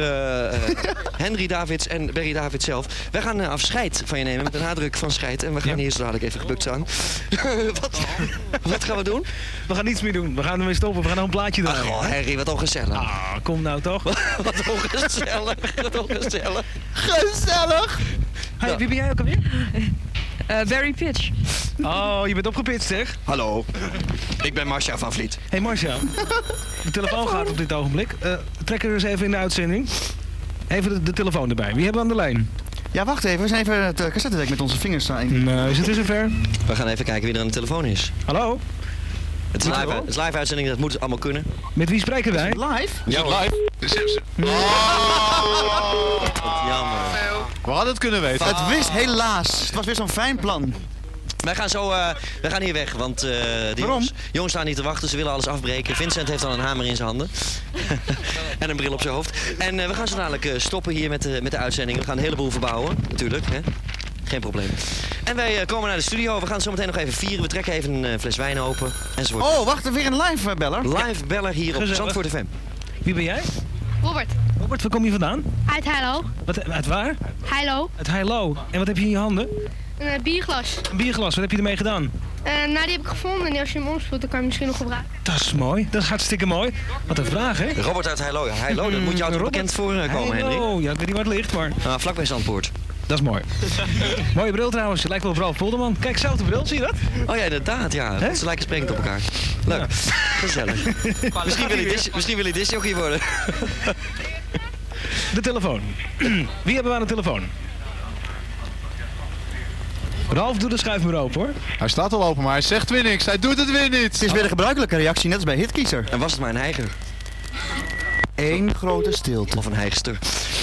Henry Davids en Berry Davids zelf. Wij gaan eh, afscheid van je nemen met een nadruk van scheid. En we gaan hier zo dadelijk even gebukt staan. wat, wat gaan we doen? We gaan niets meer doen. We gaan ermee stoppen. We gaan nog een plaatje draaien. Oh, Henry, wat ongezellig. Ah, kom nou toch. wat ongezellig. Wat ongezellig. Gezellig! Hey, wie ben jij ook alweer? Eh, Barry Pitch. Oh, je bent opgepitst zeg. Hallo. Ik ben Marcia van Vliet. Hey Marcia, de telefoon gaat op dit ogenblik. Eh trek er eens even in de uitzending. Even de, de telefoon erbij. Wie hebben we aan de lijn? Ja, wacht even. We zijn even het uh, cassettedek met onze vingers aan. Nou, is het weer zover? We gaan even kijken wie er aan de telefoon is. Hallo? Het is live, Hallo? het is live uitzending, dat moet allemaal kunnen. Met wie spreken wij? Live? Ja, live. Jammer. We hadden het kunnen weten. Het wist helaas. Het was weer zo'n fijn plan. Wij gaan zo, eh, wij gaan hier weg, want eh die jongens, jongens staan niet te wachten. Ze willen alles afbreken. Vincent heeft al een hamer in zijn handen. en een bril op zijn hoofd. En eh, we gaan zo dadelijk eh, stoppen hier met, de met de uitzending. We gaan een heleboel verbouwen, natuurlijk. Hè? Geen probleem. En wij eh, komen naar de studio. We gaan zo meteen nog even vieren. We trekken even een fles wijn open. Enzovoort. Oh, wacht, weer een live beller. Live beller hier op. Zandvoort FM. Wie ben jij? Robert, Robert, waar kom je vandaan? uit Heilo. Wat, uit waar? Heilo. Uit Heilo. En wat heb je in je handen? Een eh, bierglas. Een bierglas. Wat heb je ermee gedaan? Eh, nou, die heb ik gevonden en als je hem omspoelt, dan kan je hem misschien nog gebruiken. Dat is mooi. Dat is hartstikke mooi. Wat een vraag, hè? Robert uit Heilo. Heilo, dat moet jou toch Robert. bekend voor komen, Henry? Oh, ja, ik weet niet waar het ligt, maar... Ah, vlakbij Zandpoort. Dat is mooi. Mooie bril trouwens. Je lijkt wel op Ralf Polderman. Kijk, zelfde bril, zie je dat? Oh ja, inderdaad, ja. Ze lijken sprekend op elkaar. Leuk. Gezellig. misschien, wil hij dis, misschien wil disjockey worden. De telefoon. Wie hebben we aan de telefoon? Ralf, doe de schuif maar open, hoor. Hij staat al open, maar hij zegt weer niks. Hij doet het weer niet. Het is weer de gebruikelijke reactie, net als bij Hitkiezer. En was het maar een heiger? Eén grote stilte. Of een heigster.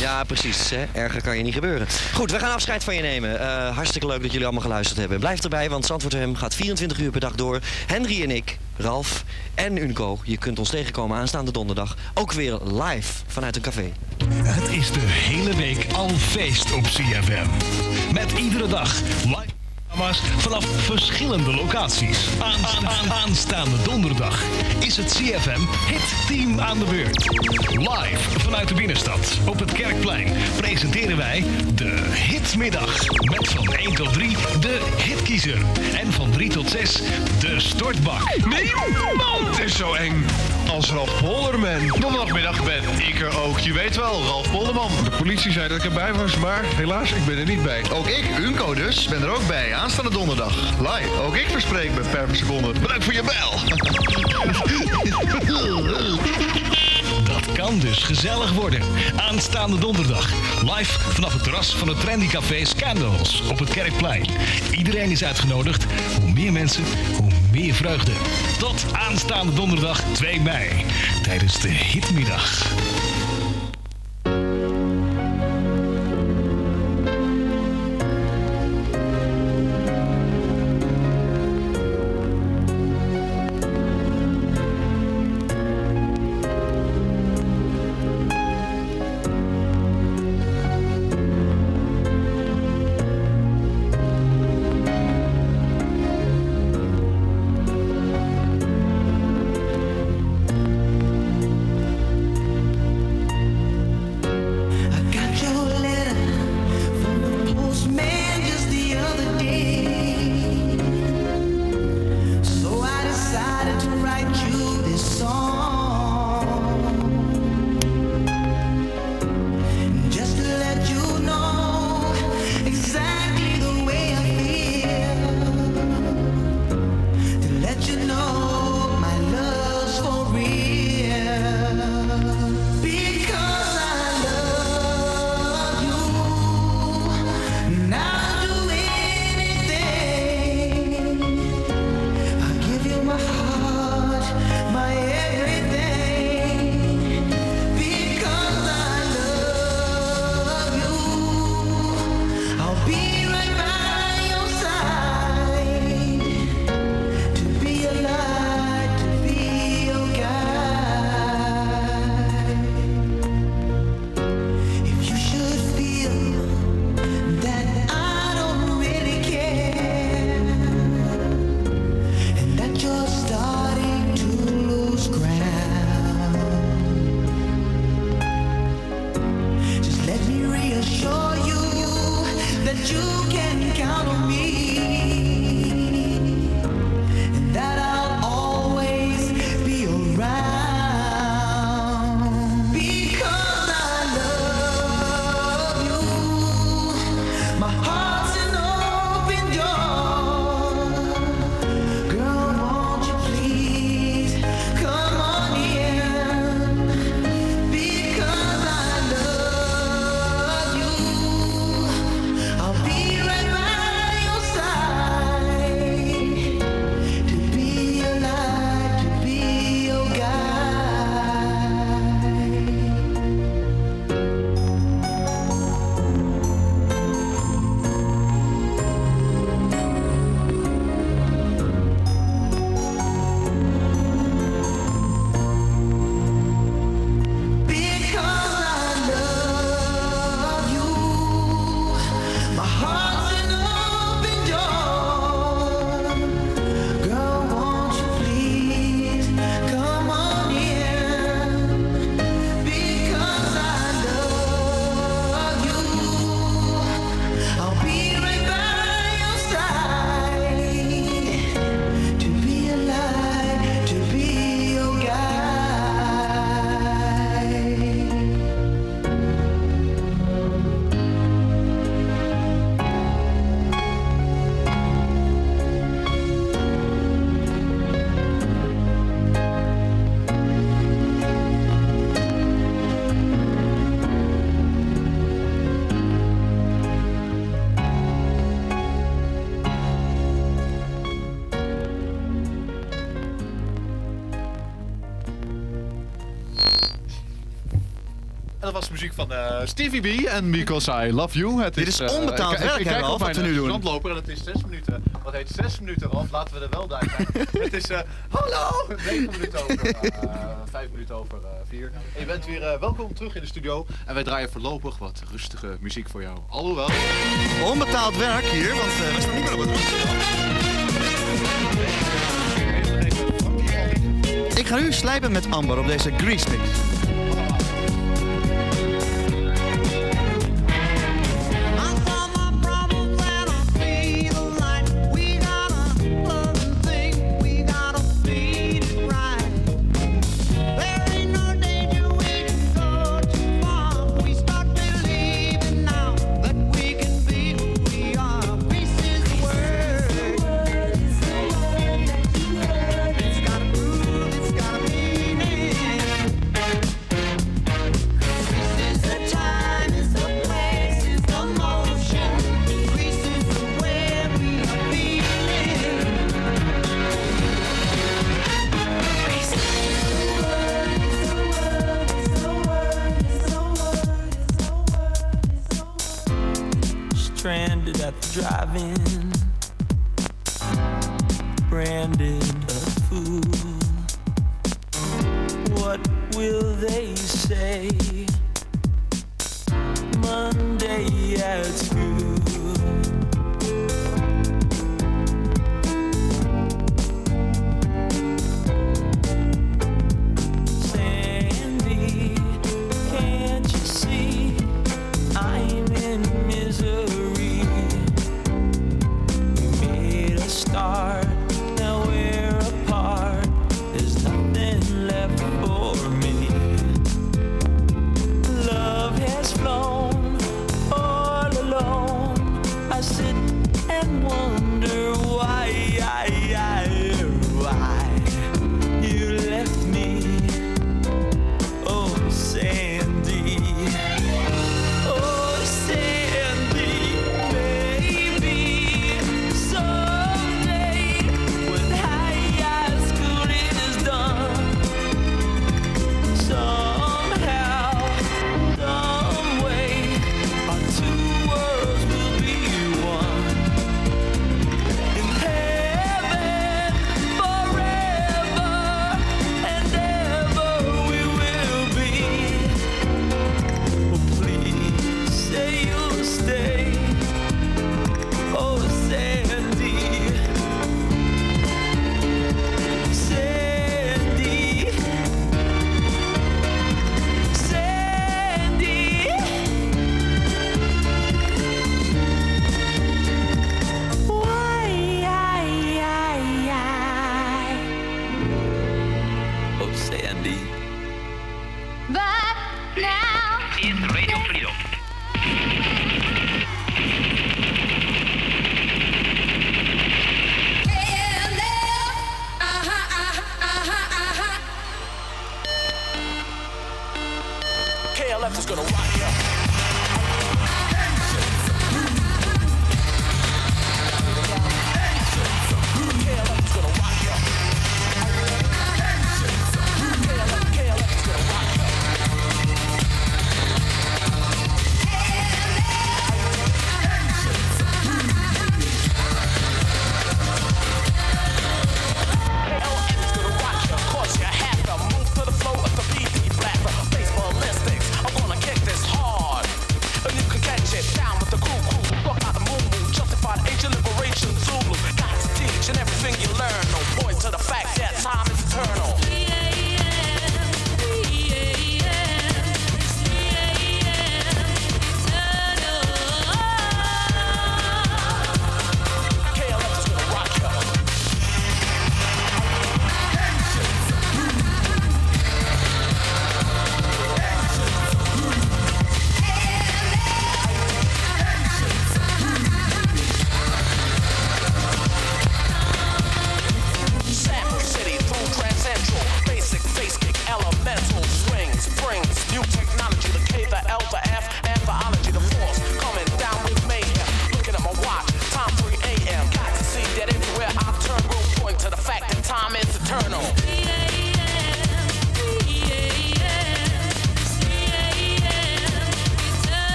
Ja, precies. Hè? Erger kan je niet gebeuren. Goed, we gaan afscheid van je nemen. Eh, hartstikke leuk dat jullie allemaal geluisterd hebben. Blijf erbij, want Zandvoort hem gaat 24 uur per dag door. Henry en ik, Ralf en Unco, je kunt ons tegenkomen aanstaande donderdag. Ook weer live vanuit een café. Het is de hele week al feest op CFM. Met iedere dag live programma's vanaf verschillende locaties. Aan, aan- aan- aanstaande donderdag is het CFM Hit Team aan de beurt. Live vanuit de binnenstad op het Kerkplein presenteren wij de Hitmiddag. Met van 1 tot 3 de Hitkiezer. En van 3 tot 6 de Stortbak. Nee, man, het is zo eng. Als Ralf Polderman. Donderdagmiddag ben ik er ook. Je weet wel, Ralf Polderman. De politie zei dat ik erbij was, maar helaas, ik ben er niet bij. Ook ik, Unco dus, ben er ook bij. Aanstaande donderdag. Live. Ook ik verspreek me per seconde. Bedankt voor je bel. Dat kan dus gezellig worden. Aanstaande donderdag. Live vanaf het terras van het trendy café Scandals op het Kerkplein. Iedereen is uitgenodigd. Hoe meer mensen, hoe meer vreugde. Tot aanstaande donderdag 2 mei. Tijdens de Hitmiddag. Van eh, Stevie B en Because I Love You. Het Dit is eh, onbetaald ik- ik- werk, ik hè, kijk op wat mijn we nu doen. zandloper en het is 6 minuten. Wat heet 6 minuten, Ralf? Laten we er wel bij zijn. het is, eh hallo! 9 minuten over, eh 5 minuten over 4. En je bent weer eh, welkom terug in de studio. En wij draaien voorlopig wat rustige muziek voor jou. Alhoewel... Onbetaald werk hier, want eh, we staan niet meer op het Ik ga nu slijpen met Amber op deze Grease Mix.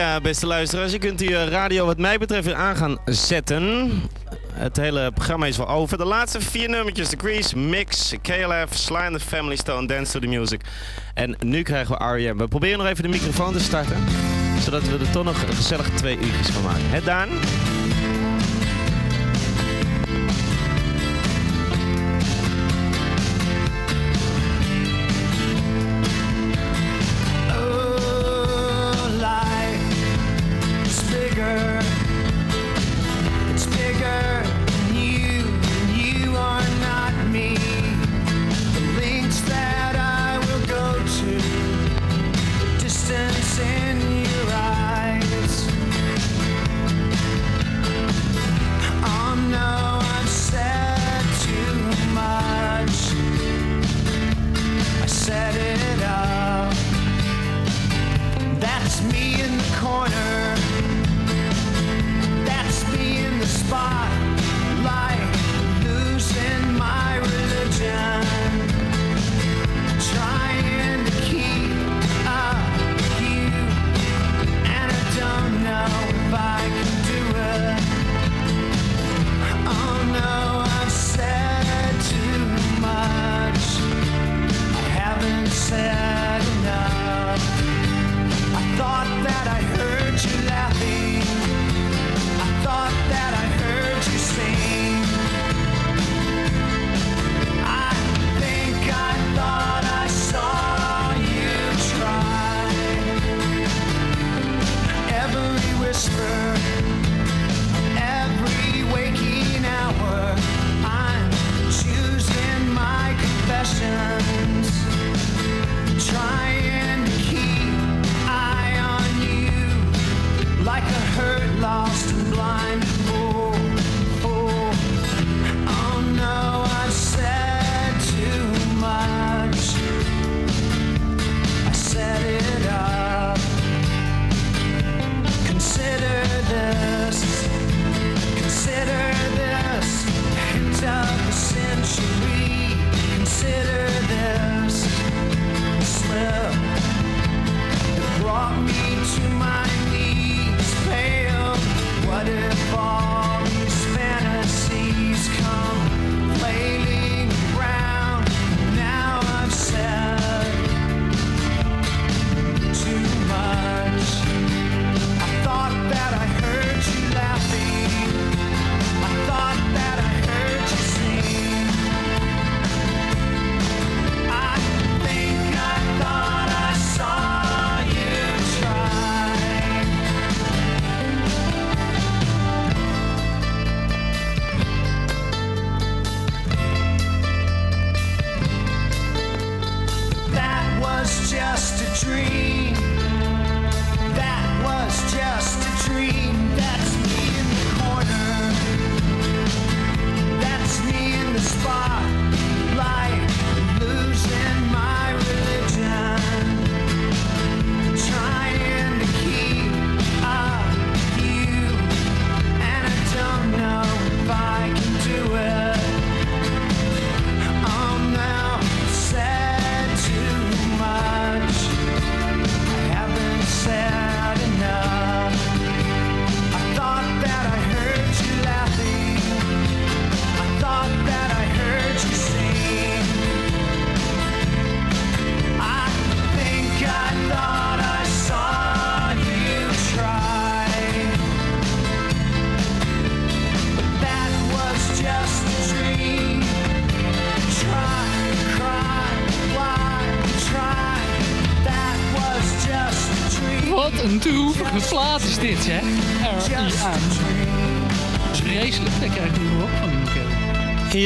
Ja, beste luisteraars, je kunt uw radio wat mij betreft weer aan gaan zetten. Het hele programma is wel over. De laatste vier nummertjes, The Grease, Mix, KLF, Sly and the Family Stone, Dance to the Music. En nu krijgen we R.E.M. We proberen nog even de microfoon te starten, zodat we er toch nog een gezellige twee uurtjes van maken. Het Daan?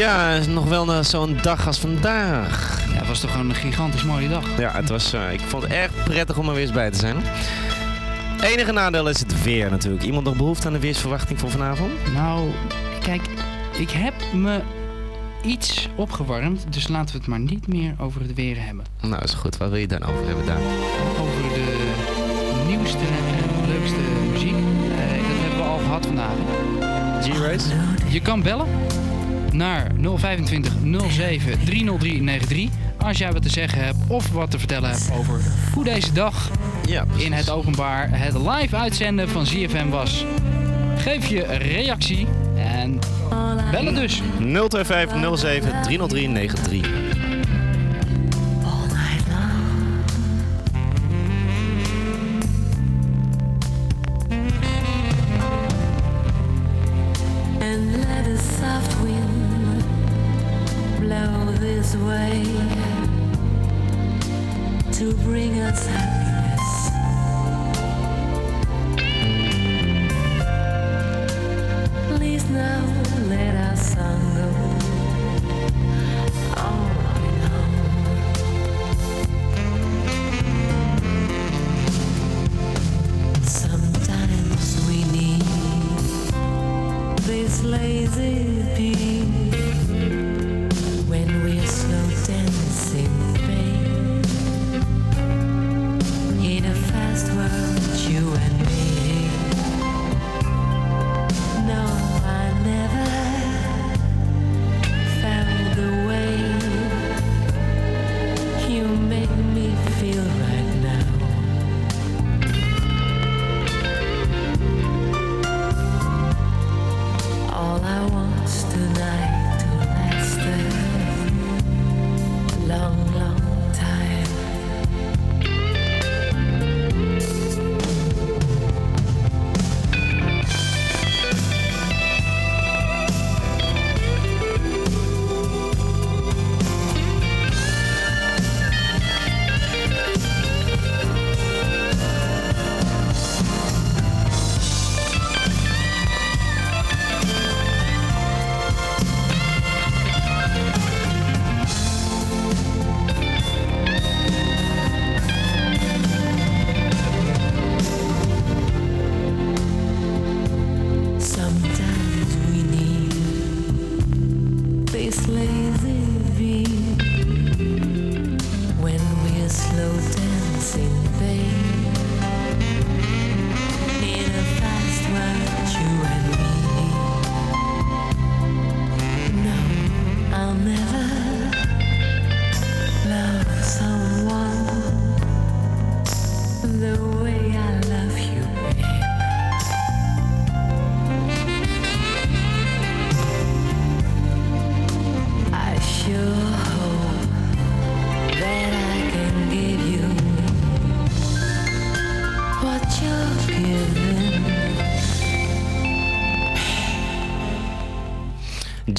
Ja, nog wel na zo'n dag als vandaag. Ja, het was toch gewoon een gigantisch mooie dag. Ja, het was, eh, ik vond het erg prettig om er weer eens bij te zijn. Enige nadeel is het weer natuurlijk. Iemand nog behoefte aan de weersverwachting voor vanavond? Nou, kijk, ik heb me iets opgewarmd, dus laten we het maar niet meer over het weer hebben. Nou, is goed. Waar wil je dan over hebben, Daan? Over de nieuwste en leukste muziek. Eh, dat hebben we al gehad vandaag. G-Race? Je kan bellen naar 025 07 30393 als jij wat te zeggen hebt of wat te vertellen hebt over hoe deze dag in het openbaar het live uitzenden van ZFM was. Geef je reactie en bellen dus. 025 07 30393.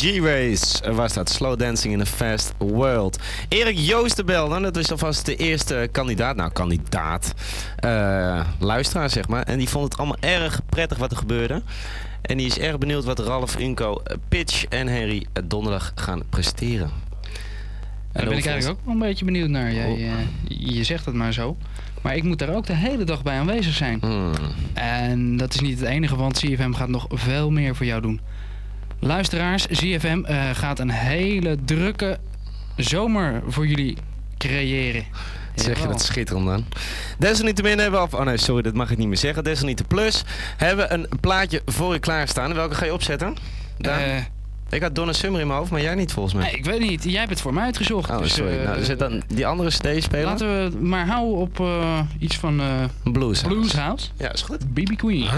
G-Race, waar staat Slow Dancing in a Fast World. Erik Joostenbel, dat is alvast de eerste kandidaat, nou kandidaat, eh, luisteraar zeg maar. En die vond het allemaal erg prettig wat er gebeurde. En die is erg benieuwd wat Ralf, Unco, Pitch en Henry donderdag gaan presteren. Daar ben ik eigenlijk ook wel een beetje benieuwd naar. Jij, Oh. eh, je zegt het maar zo. Maar ik moet daar ook de hele dag bij aanwezig zijn. Hmm. En dat is niet het enige, want CFM gaat nog veel meer voor jou doen. Luisteraars, CFM eh, gaat een hele drukke zomer voor jullie creëren. Zeg je dat schitterend dan. Desalniettemin hebben we... Of, oh nee, sorry, dat mag ik niet meer zeggen. Desalniettemin plus hebben we een plaatje voor je klaarstaan. Welke ga je opzetten? Eh, ik had Donna Summer in mijn hoofd, maar jij niet volgens mij. Nee, ik weet niet. Jij hebt het voor mij uitgezocht. Oh, dus, sorry. eh, nou, zet dan die andere CD spelen. Laten we maar houden op iets van Blues House. Blues House. Ja, is goed. BB Queen.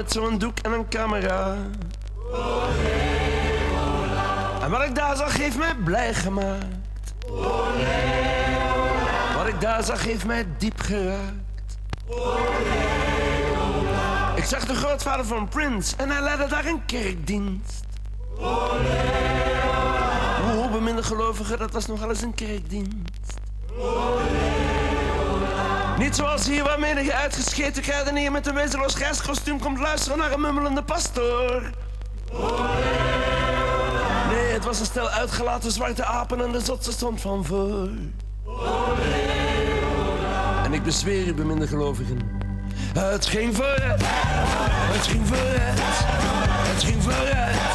Met zo'n doek en een camera. En wat ik daar zag, heeft mij blij gemaakt. Wat ik daar zag, heeft mij diep geraakt. Ik zag de grootvader van Prince en hij leidde daar een kerkdienst. Hoe beminde gelovigen, dat was nogal eens een kerkdienst. Niet zoals hier waar menige uitgescheten kruidenier met een wezenloos grijskostuum komt luisteren naar een mummelende pastoor. Nee, het was een stel uitgelaten zwarte apen en de zotse stond van voor. En ik bezweer u, beminde gelovigen. Het ging vooruit, het ging vooruit, het ging vooruit,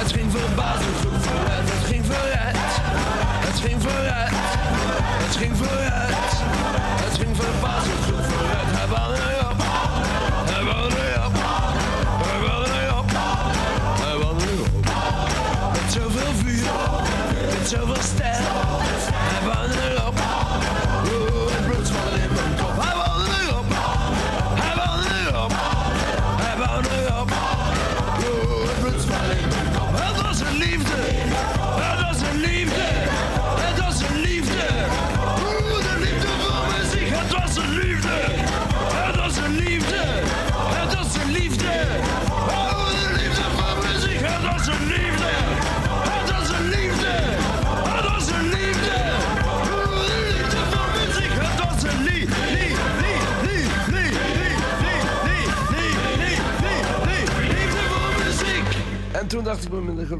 het ging verbazend goed het ging vooruit, het ging vooruit, het ging vooruit, het ging verbazend goed vooruit. Hij wou erop, hij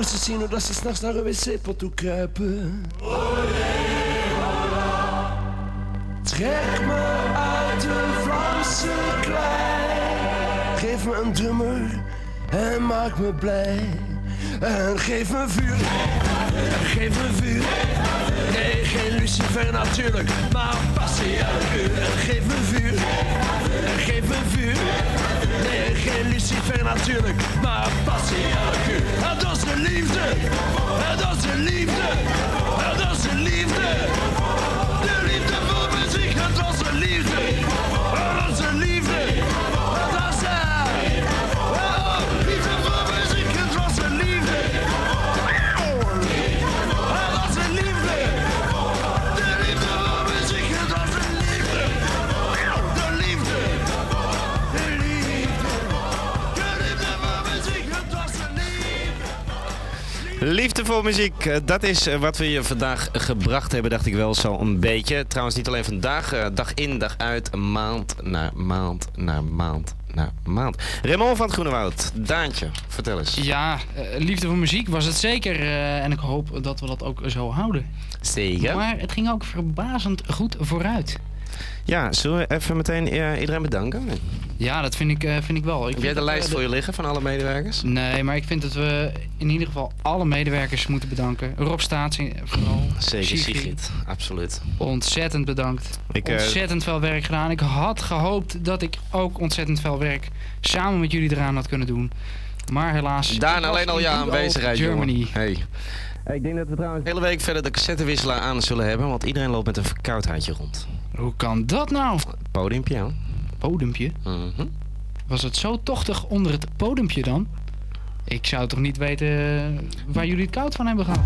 Moest eens zien hoe dat ze s'nachts naar een wc-pot toe kruipen. Trek me uit de Vlaamse klei. Geef me een drummer en maak me blij. En geef me vuur, geef me vuur. Nee, geen lucifer natuurlijk, maar passie elk uur. En geef me vuur, geef me vuur. Geen lucifer natuurlijk, maar passie elk uur. Het was de liefde, het was de liefde, het was de liefde. De liefde voor muziek, het was de liefde, liefde. Voor muziek, eh, dat is eh, wat we je vandaag gebracht hebben, dacht ik wel zo een beetje. Trouwens, niet alleen vandaag, eh, dag in, dag uit, maand na maand na maand na maand. Raymond van het Groenewoud, Daantje, vertel eens. Ja, liefde voor muziek was het zeker. en ik hoop dat we dat ook zo houden. Zeker. Maar het ging ook verbazend goed vooruit. Ja, zullen we even meteen eh, iedereen bedanken? Ja, dat vind ik, eh, vind ik wel. Ik Heb jij de lijst eh, voor je liggen van alle medewerkers? Nee, maar ik vind dat we in ieder geval alle medewerkers moeten bedanken. Rob Staatsie vooral. Zeker, Sigrid, absoluut. Ontzettend bedankt. Ik, ontzettend veel werk gedaan. Ik had gehoopt dat ik ook ontzettend veel werk samen met jullie eraan had kunnen doen. Maar helaas. Was alleen al je old aanwezigheid, Germany. jongen. Hey. Ik denk dat we trouwens de hele week verder de cassettewisselaar aan zullen hebben, want iedereen loopt met een verkoudheidje rond. Hoe kan dat nou? Podiumpje, ja. Podiumpje? Mhm. Was het zo tochtig onder het podiumpje dan? Ik zou toch niet weten eh, waar jullie het koud van hebben gehad?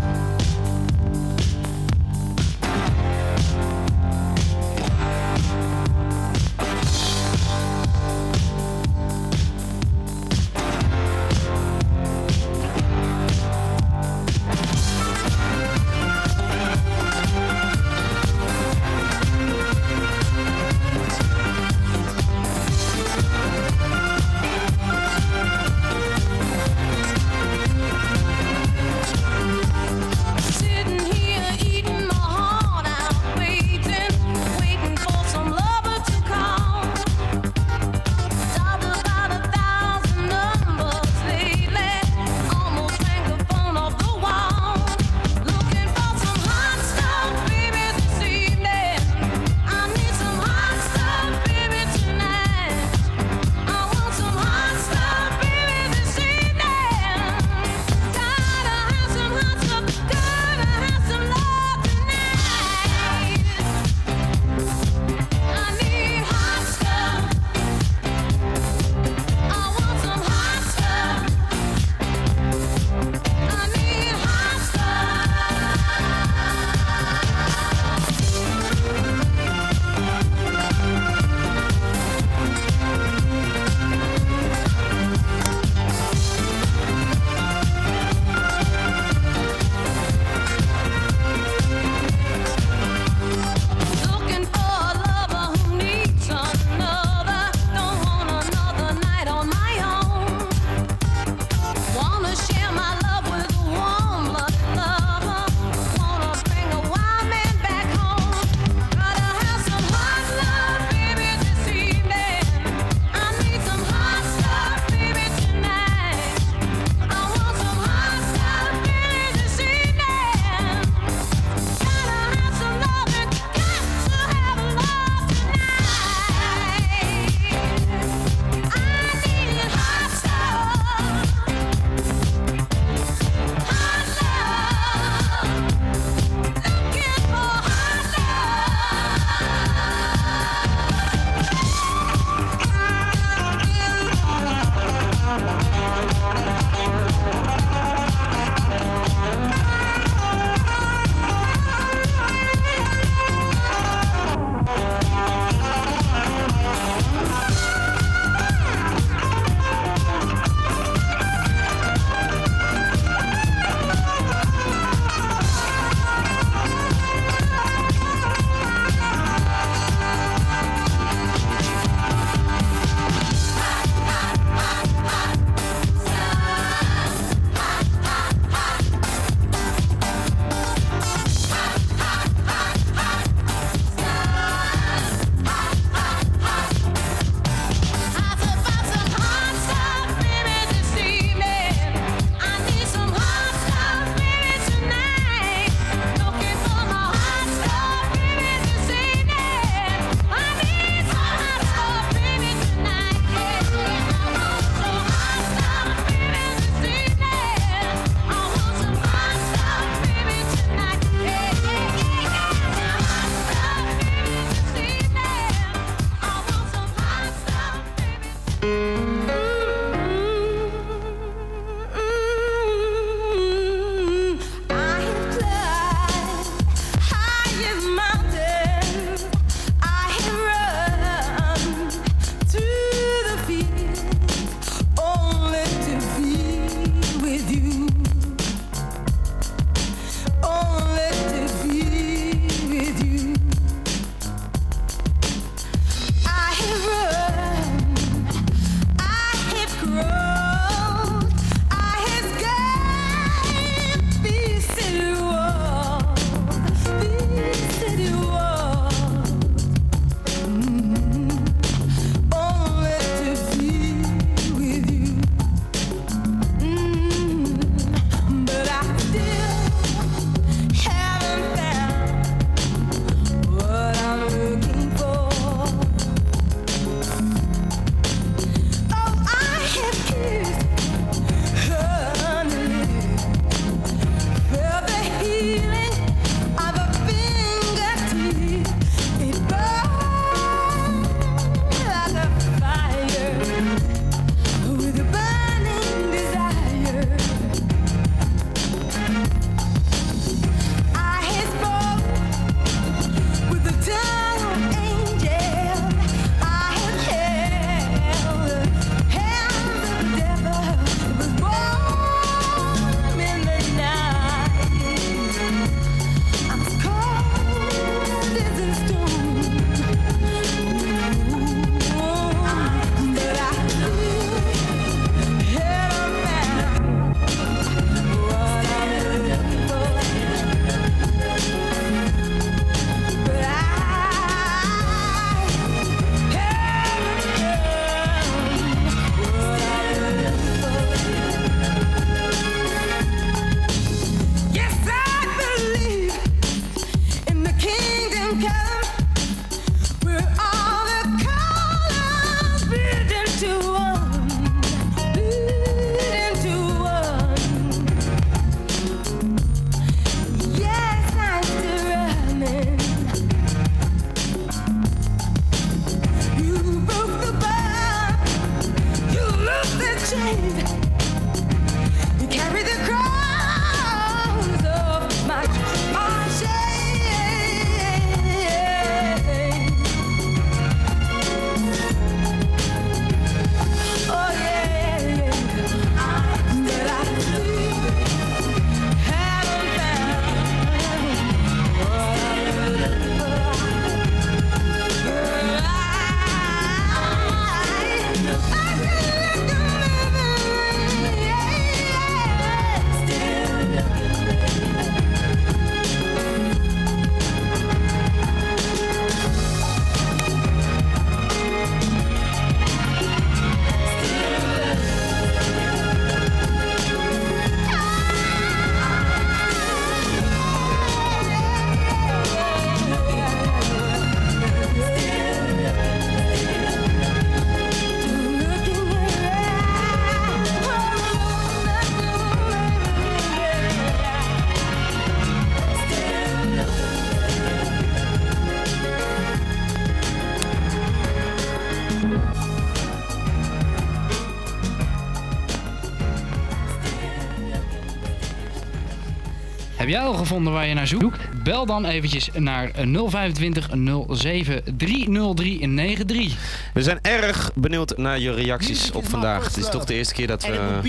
Jij al gevonden waar je naar zoekt? Bel dan eventjes naar 025 07 30393. We zijn erg benieuwd naar je reacties op vandaag. Het is toch de eerste keer dat we,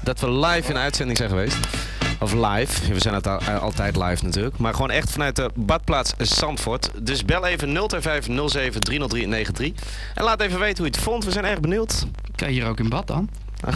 dat we live in uitzending zijn geweest. Of live. We zijn het al- eh, altijd live natuurlijk. Maar gewoon echt vanuit de badplaats Zandvoort. Dus bel even 025 07 30393. En laat even weten hoe je het vond. We zijn erg benieuwd. Kan je hier ook in bad dan?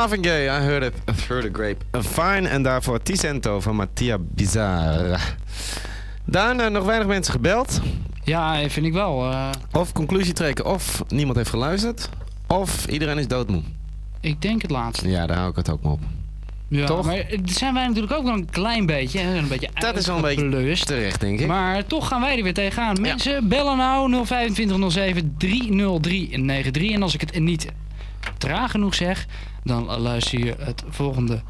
Marvin Gaye, I heard it through the grape. Fine en daarvoor Ticento van Mattia Bizarre. Daarna eh, nog weinig mensen gebeld. Ja, eh, vind ik wel. Eh. Of conclusie trekken, of niemand heeft geluisterd, of iedereen is doodmoe. Ik denk het laatste. Ja, daar hou ik het ook maar op. Ja, toch? maar zijn wij natuurlijk ook nog een klein beetje. Een beetje dat is wel een beetje lust. terecht, denk ik. Maar toch gaan wij er weer tegenaan. Mensen, bellen nou 025 30393. En als ik het niet traag genoeg zeg, dan luister je het volgende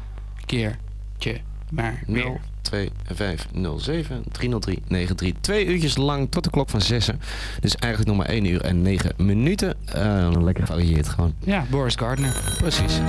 keertje maar meer. 2507 303 93. Twee uurtjes lang tot de klok van zessen. Dus eigenlijk nog maar 1 uur en 9 minuten. Uh, lekker gevarieerd gewoon. Ja, Boris Gardner. Precies.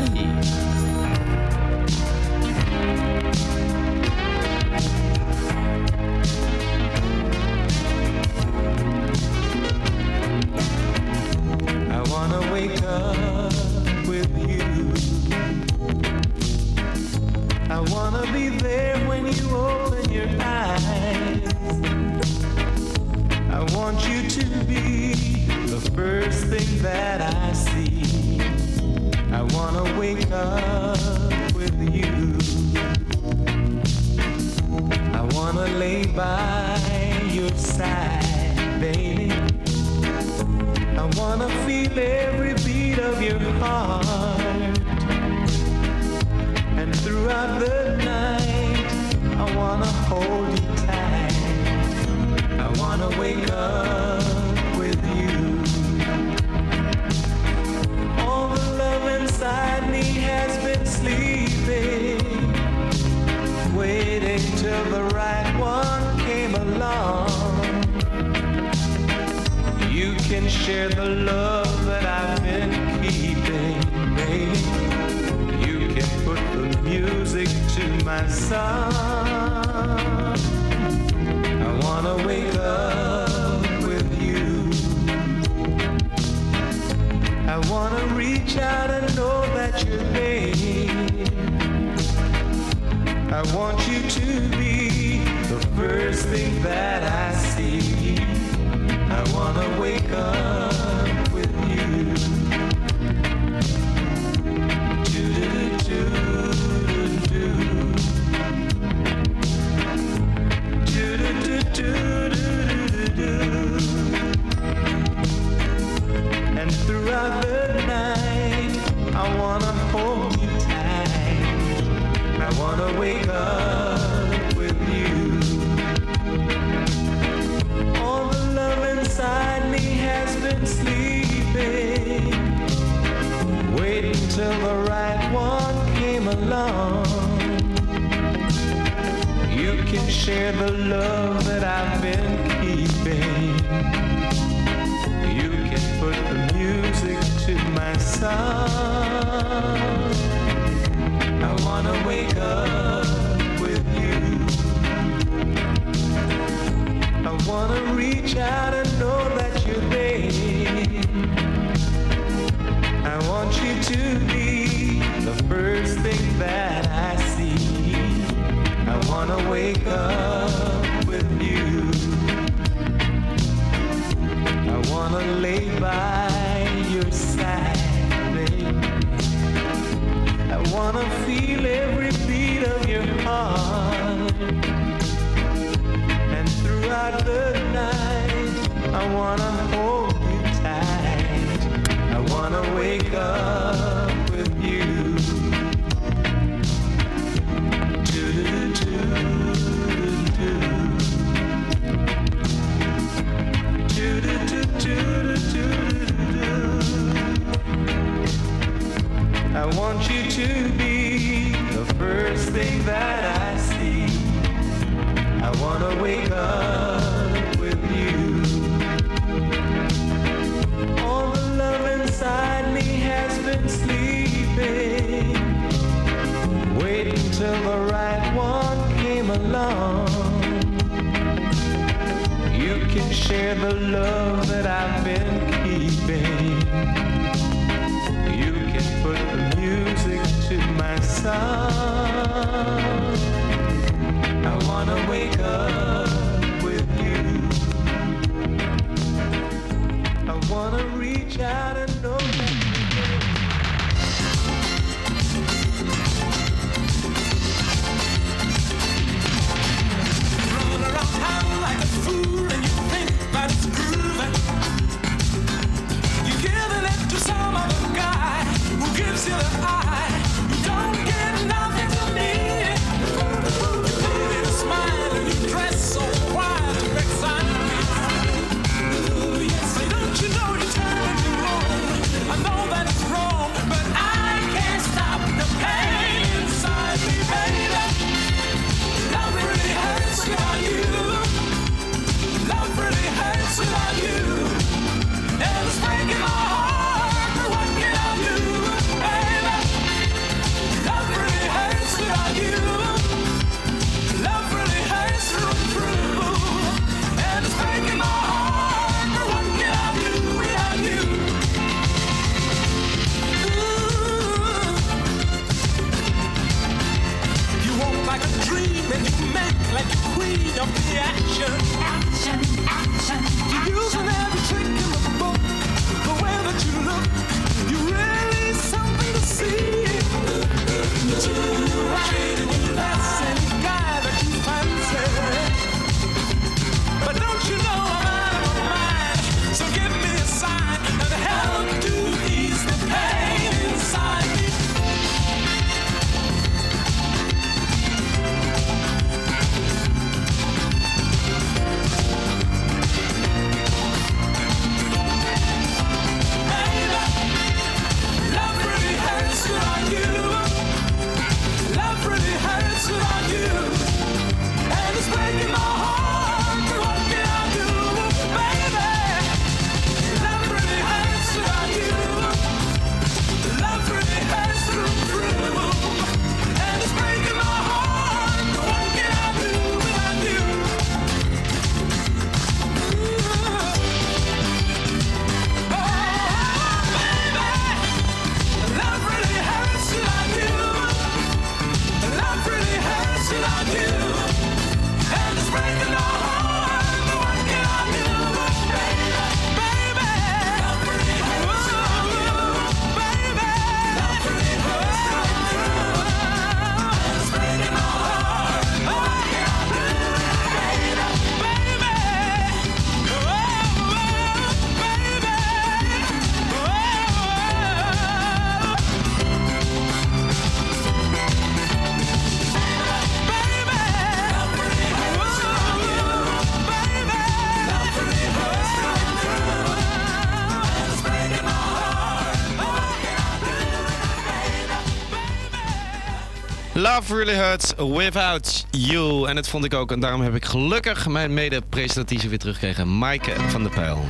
Love Really Hurts Without You. En dat vond ik ook. En daarom heb ik gelukkig mijn mede-presentatrice weer teruggekregen. Maaike van der Pijl.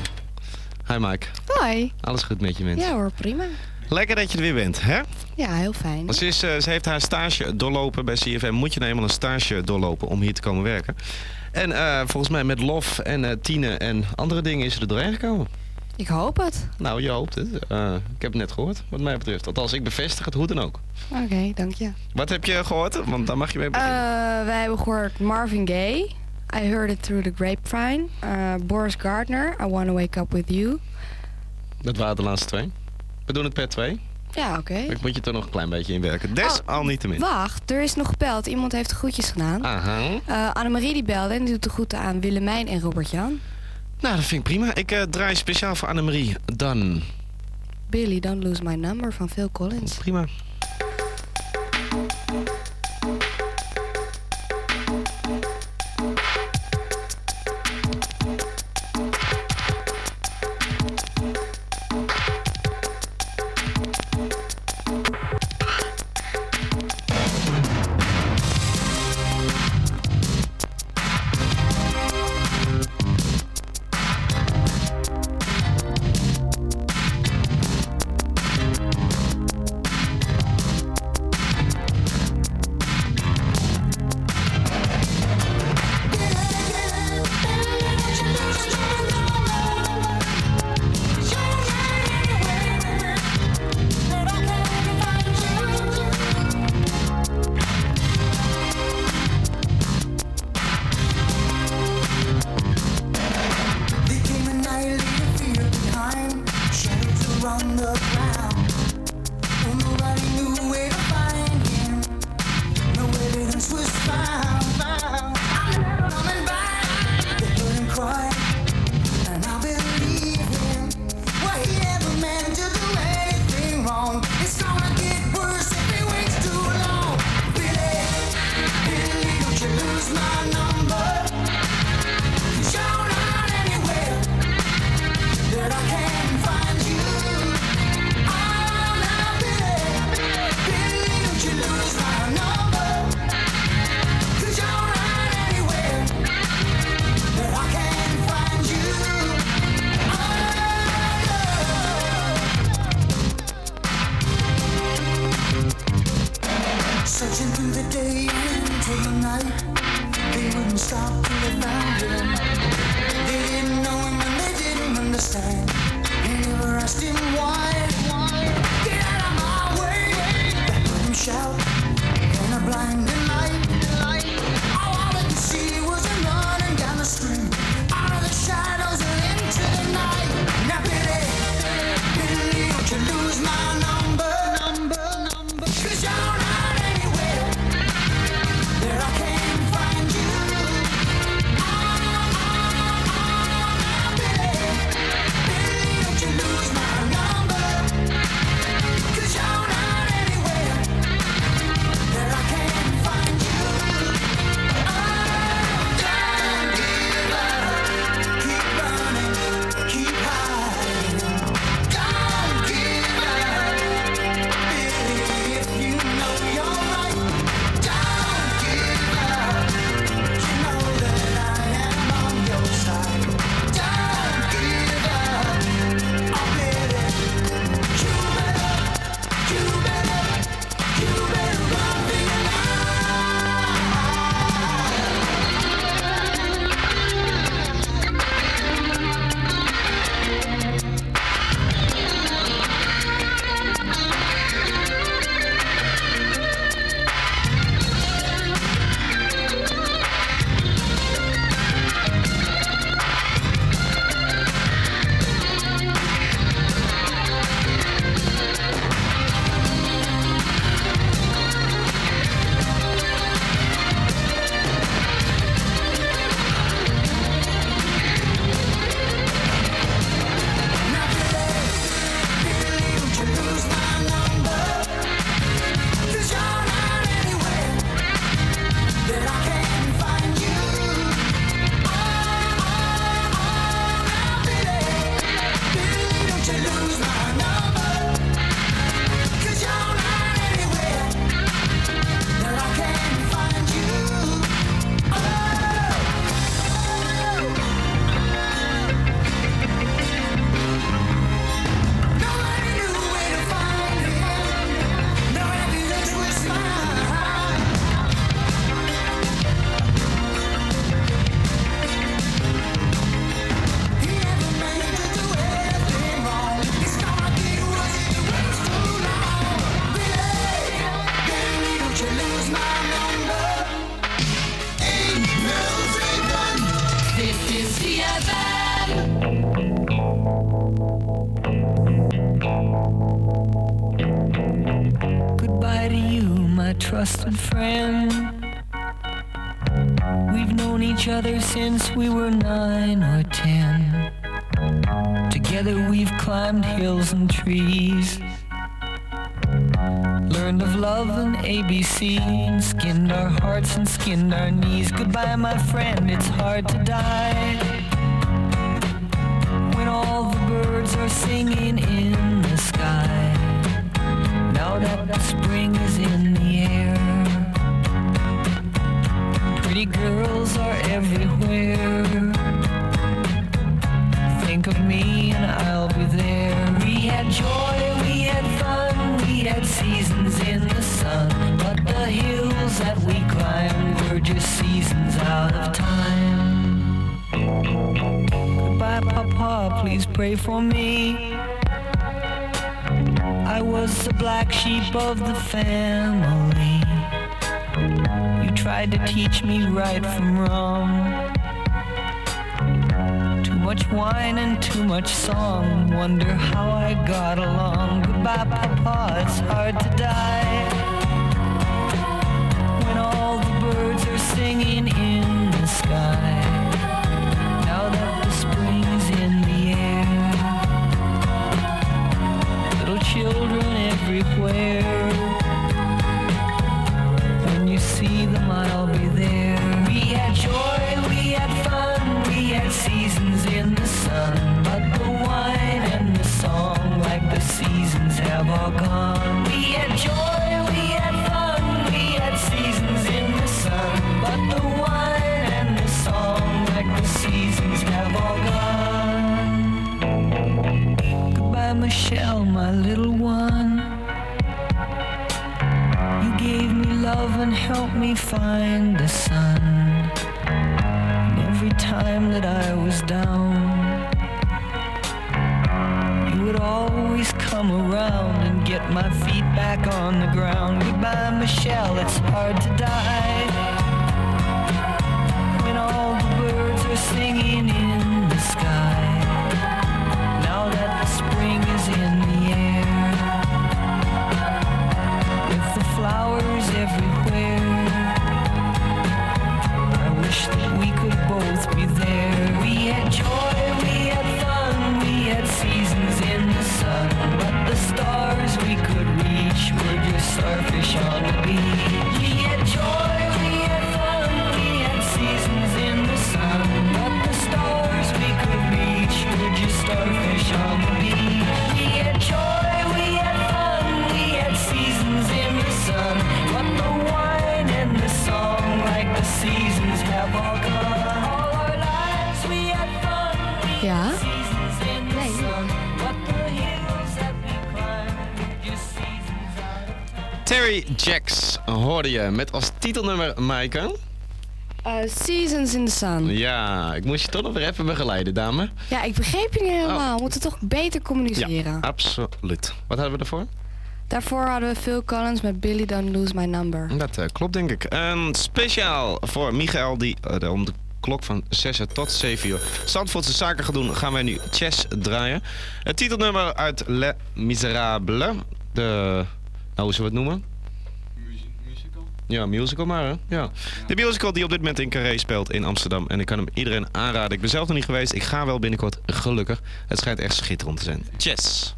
Hi Mike. Hoi. Alles goed met je mens? Ja hoor, prima. Lekker dat je er weer bent, hè? Ja, heel fijn. Ze, is, eh, ze heeft haar stage doorlopen bij CFM. Moet je nou eenmaal een stage doorlopen om hier te komen werken. En eh, volgens mij met Lof en eh, Tine en andere dingen is ze er doorheen gekomen. Ik hoop het. Nou, je hoopt het. Ik heb het net gehoord, wat mij betreft. Althans, ik bevestig het hoe dan ook. Oké, dank je. Wat heb je gehoord? Want daar mag je mee beginnen. Eh, wij hebben gehoord Marvin Gaye. I heard it through the grapevine. Eh, Boris Gardner, I Wanna Wake Up With You. Dat waren de laatste twee. We doen het per twee. Ja, oké. Ik moet je er nog een klein beetje in werken. Desalniettemin. Wacht, er is nog gebeld. Iemand heeft de groetjes gedaan. Aha. Eh Annemarie die belde en die doet de groeten aan Willemijn en Robert-Jan. Nou, dat vind ik prima. Ik eh, draai speciaal voor Annemarie. Dan. Billy, Don't Lose My Number van Phil Collins. Prima. we were nine or ten. Together we've climbed hills and trees. Learned of love and ABC and skinned our hearts and skinned our knees. Goodbye, my friend. right Jax hoorde je met als titelnummer Maaike. Eh, Seasons in the Sun. Ja, ik moest je toch nog even begeleiden, dame. Ja, ik begreep je niet oh. helemaal. We moeten toch beter communiceren. Ja, absoluut. Wat hadden we daarvoor? Daarvoor hadden we Phil Collins met Billy Don't Lose My Number. Dat eh, klopt, denk ik. Um, speciaal voor Michael, die eh, om de klok van 6 tot 7 uur Zandvoortse zaken gaat doen, gaan wij nu Chess draaien. Het titelnummer uit Le Miserable. De, nou, hoe zullen het noemen? Ja, musical maar, hè? Ja. De musical die op dit moment in Carré speelt in Amsterdam. En ik kan hem iedereen aanraden. Ik ben zelf nog niet geweest. Ik ga wel binnenkort, gelukkig. Het schijnt echt schitterend te zijn. Yes.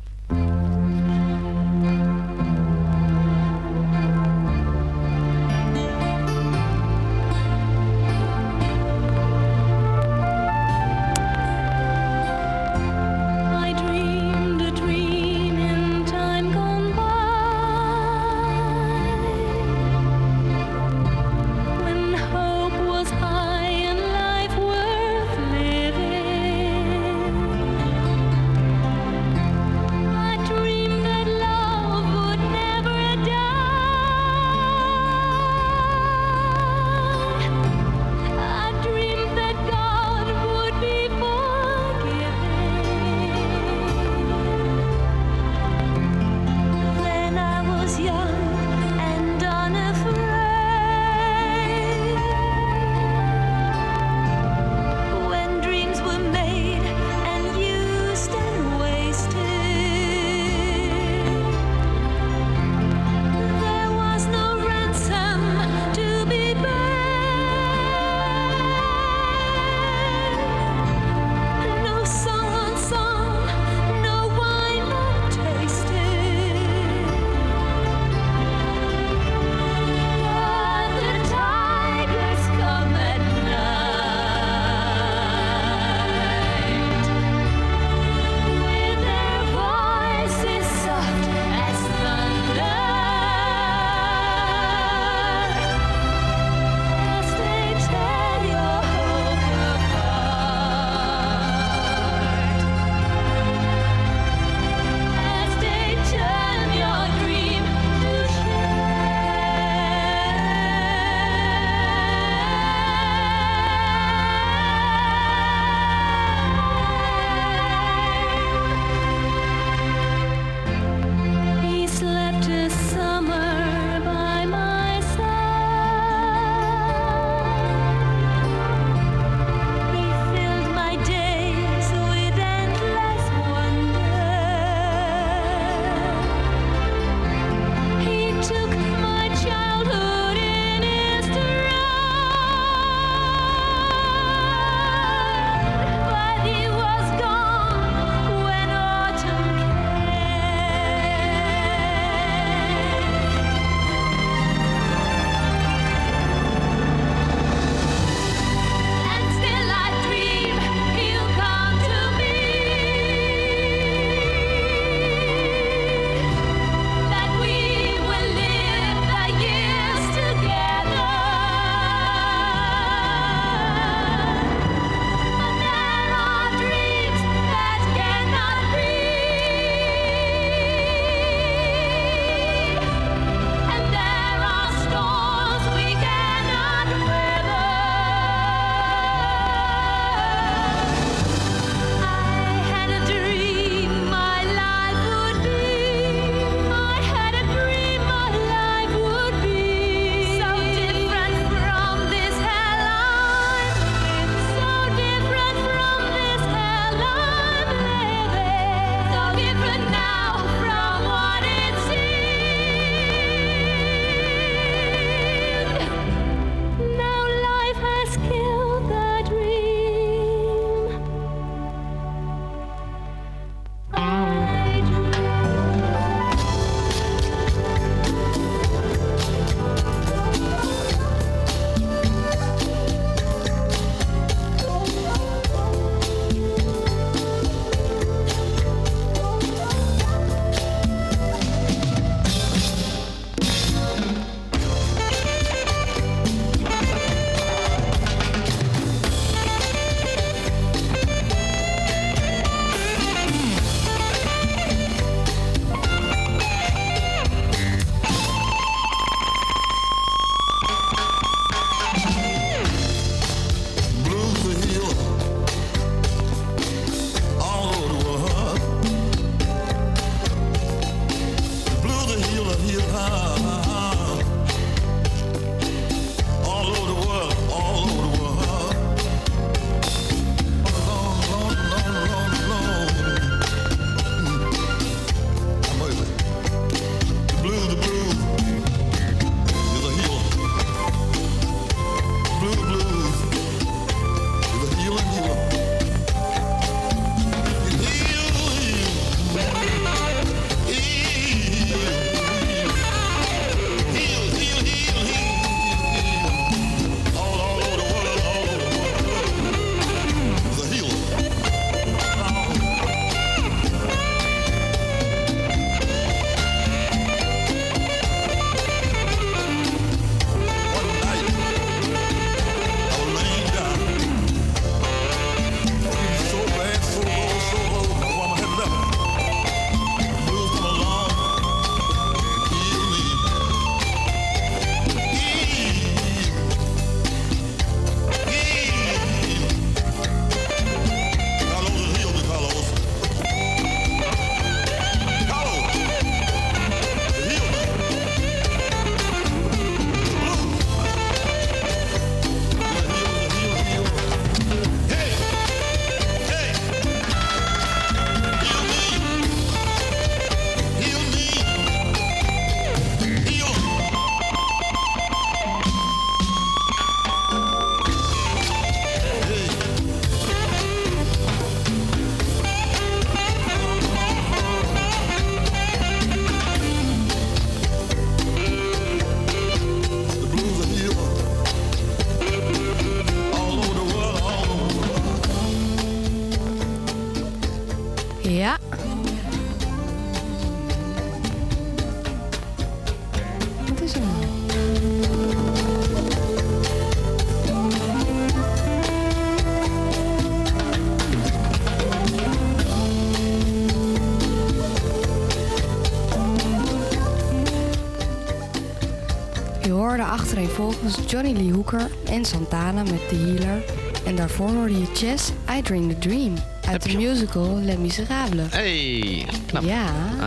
Vervolgens Johnny Lee Hooker en Santana met The Healer. En daarvoor hoorde je Chess, I Dream the Dream. Uit de musical Les Miserables. Hey, knap. Ja.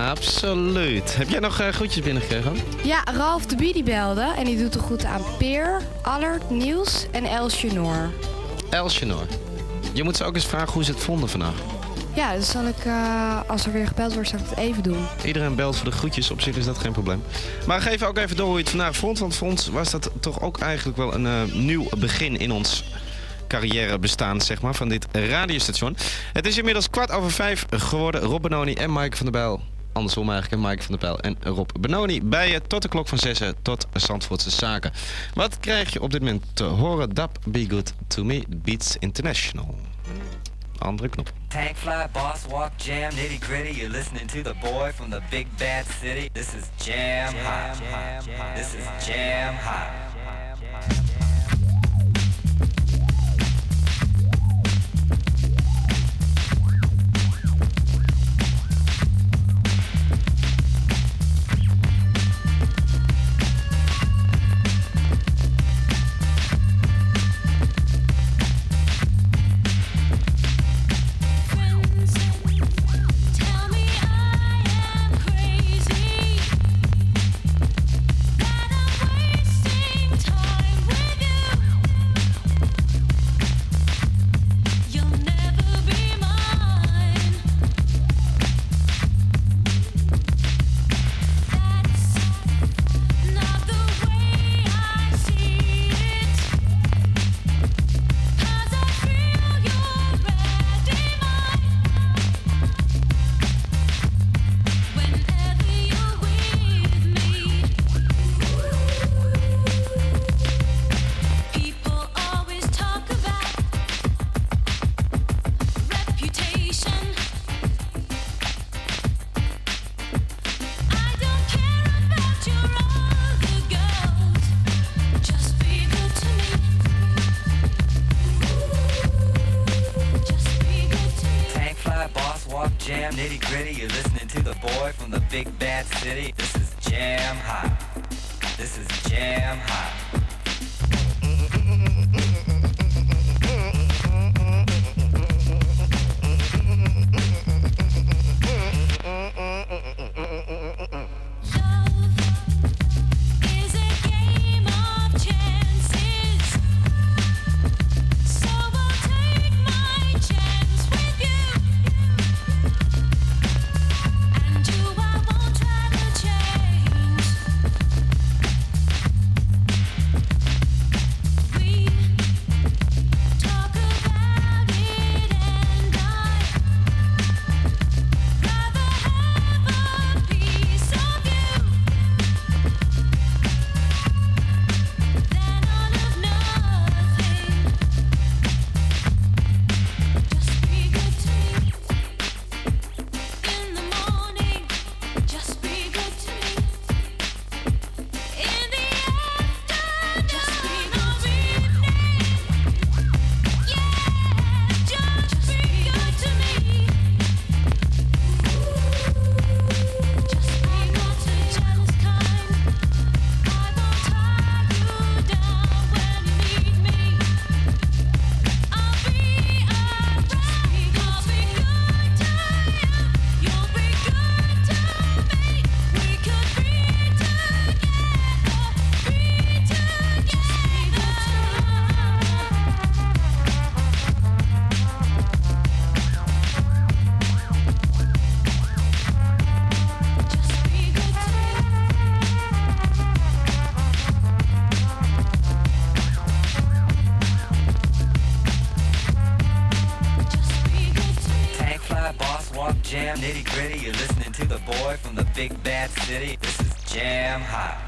Absoluut. Heb jij nog eh, groetjes binnengekregen? Ja, Ralf de Bie die belde en die doet de groeten aan Peer, Allard, Niels en Elsje Noor. Elsinor. Je moet ze ook eens vragen hoe ze het vonden vandaag. Ja, dus zal ik, eh, als er weer gebeld wordt, zal ik het even doen. Iedereen belt voor de groetjes, op zich is dat geen probleem. Maar geef ook even door hoe je het vandaag vond. Want voor ons was dat toch ook eigenlijk wel een eh, nieuw begin in ons carrière bestaan, zeg maar, van dit radiostation. Het is inmiddels kwart over vijf geworden. Rob Benoni en Mike van der Bijl. Andersom eigenlijk, en Mike van der Bijl en Rob Benoni. Bij je tot de klok van zes tot Zandvoortse Zaken. Wat krijg je op dit moment te horen? Dap Be Good To Me Beats International. Andere knop. Tank fly, boss walk, jam, nitty gritty. You're listening to the boy from the big bad city. This is jam hot. This is jam hot. City. This is jam hot.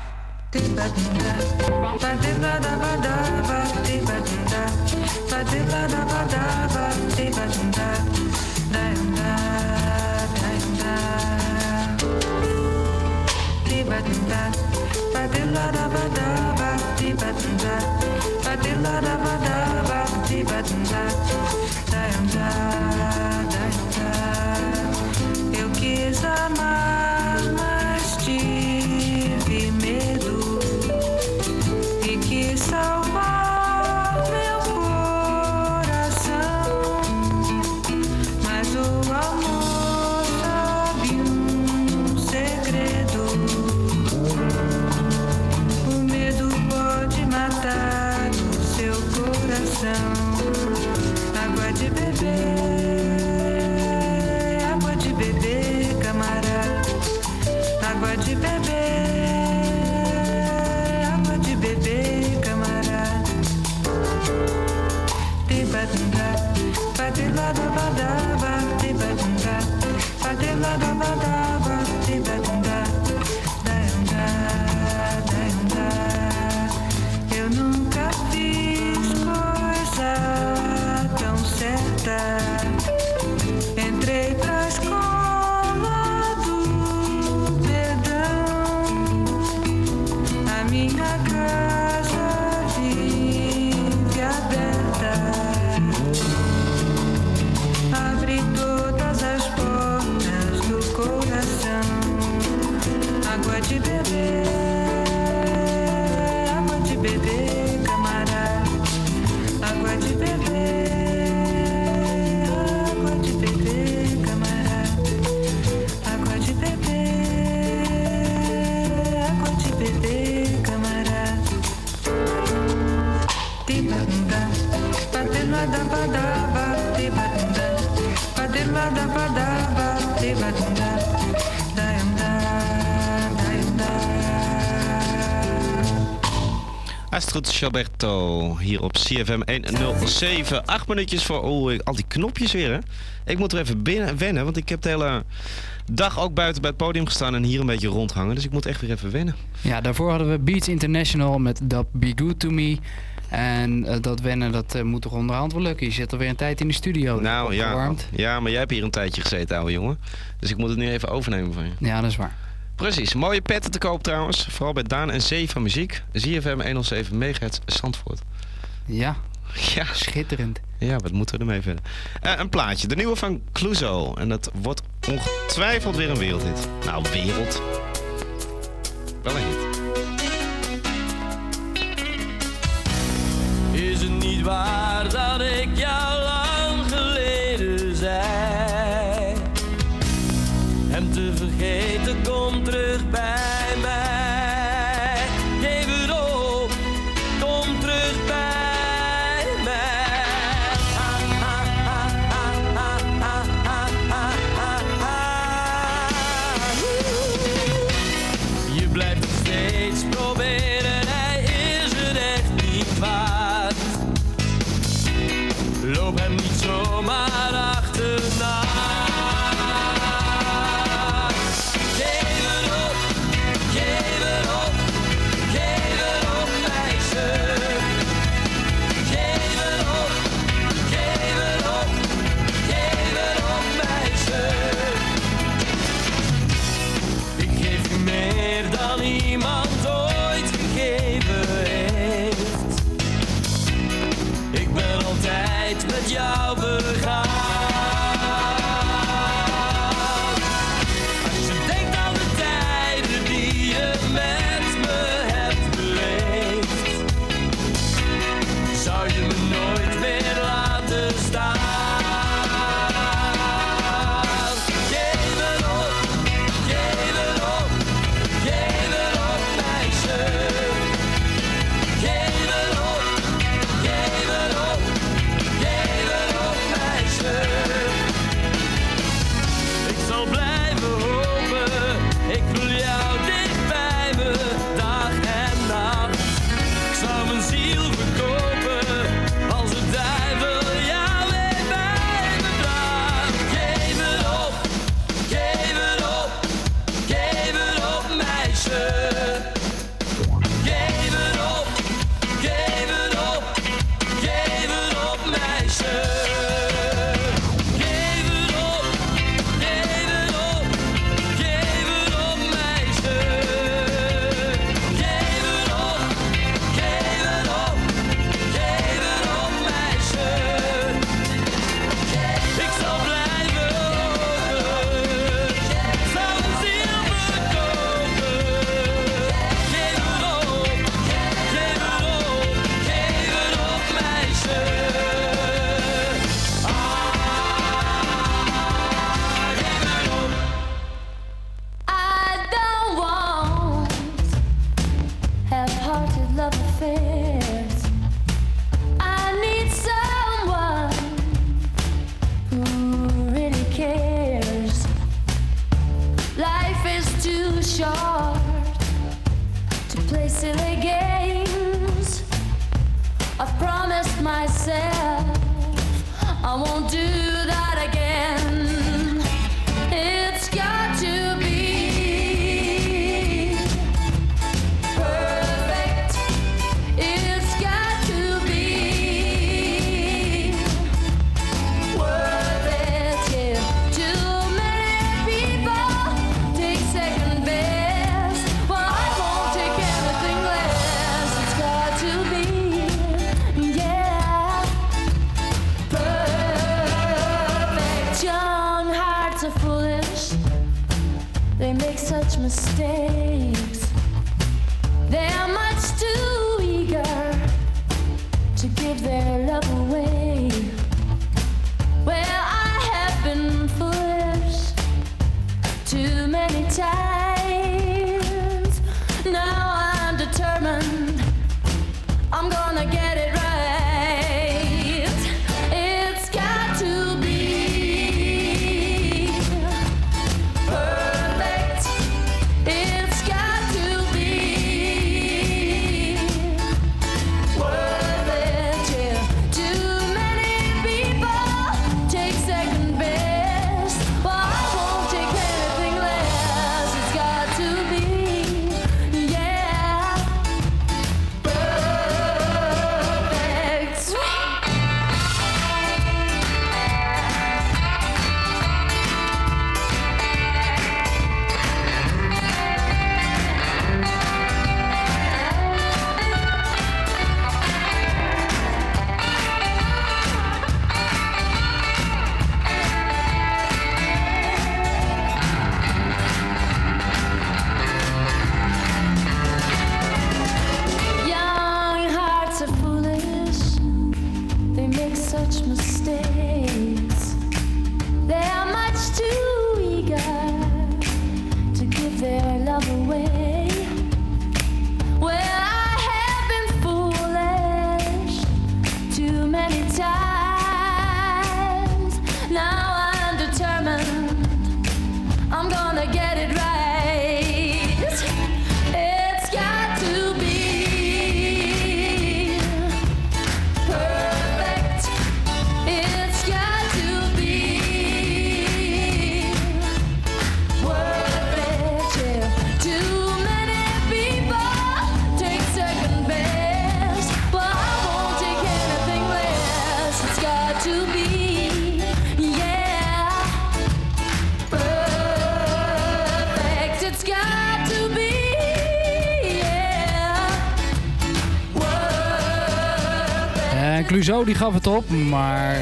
Gilberto hier op CFM 107. Acht minuutjes voor oh, al die knopjes weer. Hè? Ik moet er even binnen wennen, want ik heb de hele dag ook buiten bij het podium gestaan en hier een beetje rondhangen. Dus ik moet echt weer even wennen. Ja, daarvoor hadden we Beats International met That Be Good To Me. En eh, dat wennen, dat eh, moet toch onderhand wel lukken. Je zit alweer een tijd in de studio. Nou ja, ja, maar jij hebt hier een tijdje gezeten, ouwe jongen. Dus ik moet het nu even overnemen van je. Ja, dat is waar. Precies, mooie petten te koop trouwens. Vooral bij Daan en Zee van Muziek. ZFM 107 MHz Zandvoort. Ja, ja. schitterend. Ja, wat moeten we ermee verder? Eh, een plaatje, de nieuwe van Clouseau. En dat wordt ongetwijfeld weer een wereldhit. Nou, wereld. Wel een hit. Die gaf het op, maar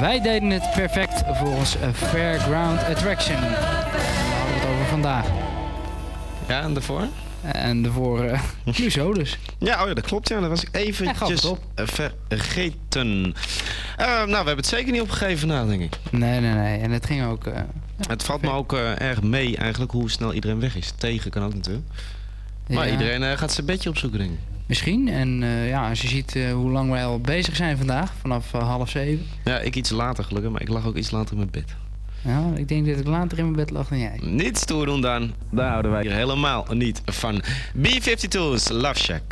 wij deden het perfect volgens Fairground Attraction. Daar hadden we het over vandaag. Ja, en daarvoor? En daarvoor eh Clouseau dus. Ja, oh ja, dat klopt. Ja, dat was ik eventjes eh, vergeten. Eh, nou, we hebben het zeker niet opgegeven vandaag, denk ik. Nee, nee, nee. En het ging ook... Het valt me ook erg mee eigenlijk hoe snel iedereen weg is. Tegen kan ook natuurlijk. Maar Ja. iedereen gaat zijn bedje opzoeken, denk ik. Misschien. En eh, ja, als je ziet eh, hoe lang wij al bezig zijn vandaag, vanaf eh, half zeven. Ja, ik iets later gelukkig, maar ik lag ook iets later in mijn bed. Ja, ik denk dat ik later in mijn bed lag dan jij. Niet stoer doen dan. Daar houden wij hier helemaal niet van. B-52's Love Shack.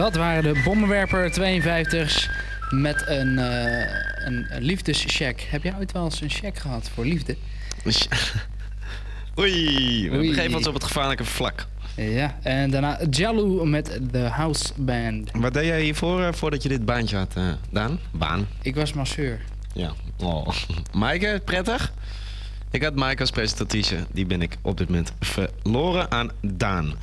Dat waren de Bommenwerper 52's met een, eh, een liefdescheck. Heb jij ooit wel eens een check gehad voor liefde? Oei, we Oei. begeven op het gevaarlijke vlak. Ja, en daarna Jalou met de House Band. Wat deed jij hiervoor, eh, voordat je dit baantje had, eh, Daan? Baan? Ik was masseur. Ja. Oh. Maaike, prettig? Ik had Maaike als presentatrice. Die ben ik op dit moment verloren aan Daan.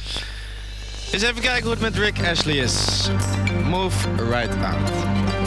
Eens even kijken hoe het met Rick Ashley is. Move right out.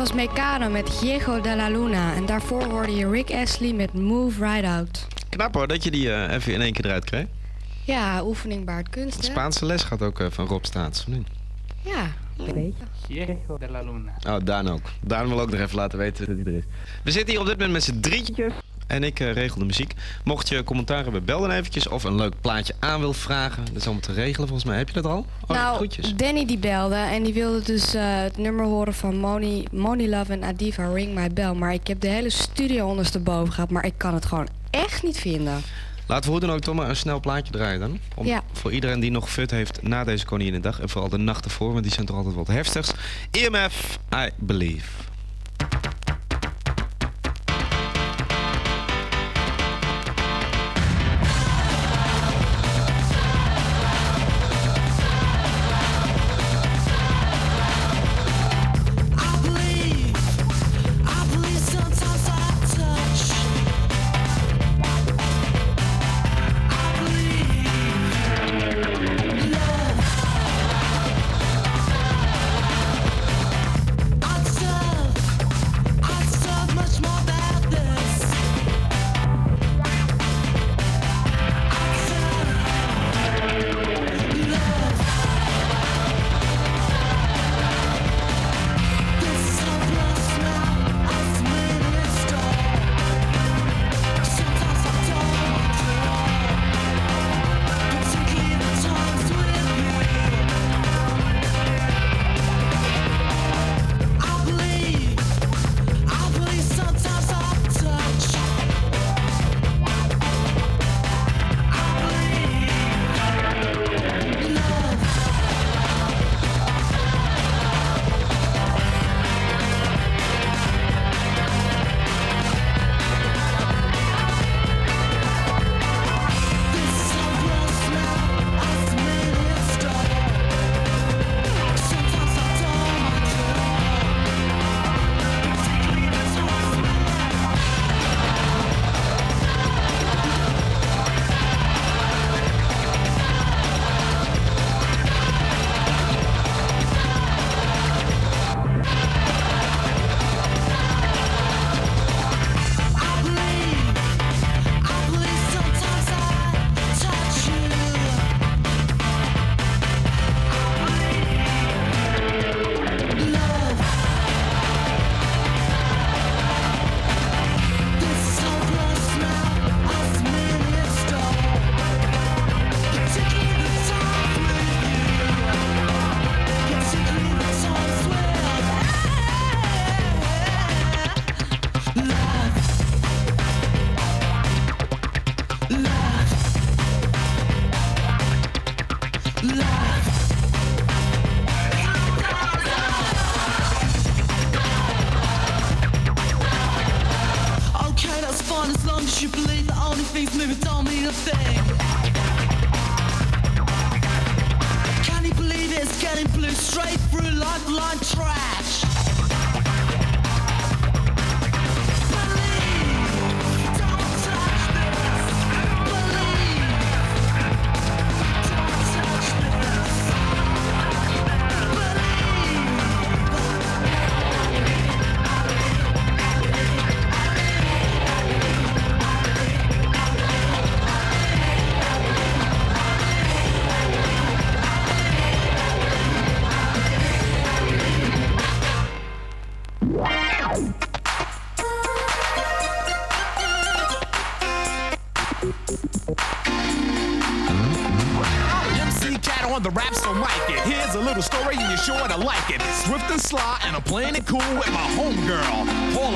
Was Mecano met Diego de la Luna. En daarvoor hoorde je Rick Astley met Move Right Out. Knap hoor, dat je die eh, even in één keer eruit kreeg. Ja, oefening baart kunst, hè? Spaanse les gaat ook eh, van Rob Staats. niet? Ja, een beetje. Diego de la Luna. Oh, Daan ook. Daan wil ook nog even laten weten dat hij er is. We zitten hier op dit moment met z'n drietjes. En ik eh, regel de muziek. Mocht je commentaar hebben, bel dan eventjes. Of een leuk plaatje aan wil vragen. Dat is allemaal te regelen volgens mij. Heb je dat al? Oh, nou. Danny die belde en die wilde dus eh, het nummer horen van Moni, Moni Love en Adiva Ring My Bell. Maar ik heb de hele studio ondersteboven gehad, maar ik kan het gewoon echt niet vinden. Laten we hoe dan ook toch maar een snel plaatje draaien dan. Om, Ja. Voor iedereen die nog fut heeft na deze Koninginnedag. En vooral de nacht ervoor, want die zijn toch altijd wat heftigs. EMF, I Believe. Like it. Swift and sly, and I'm playing it cool with my homegirl. Hold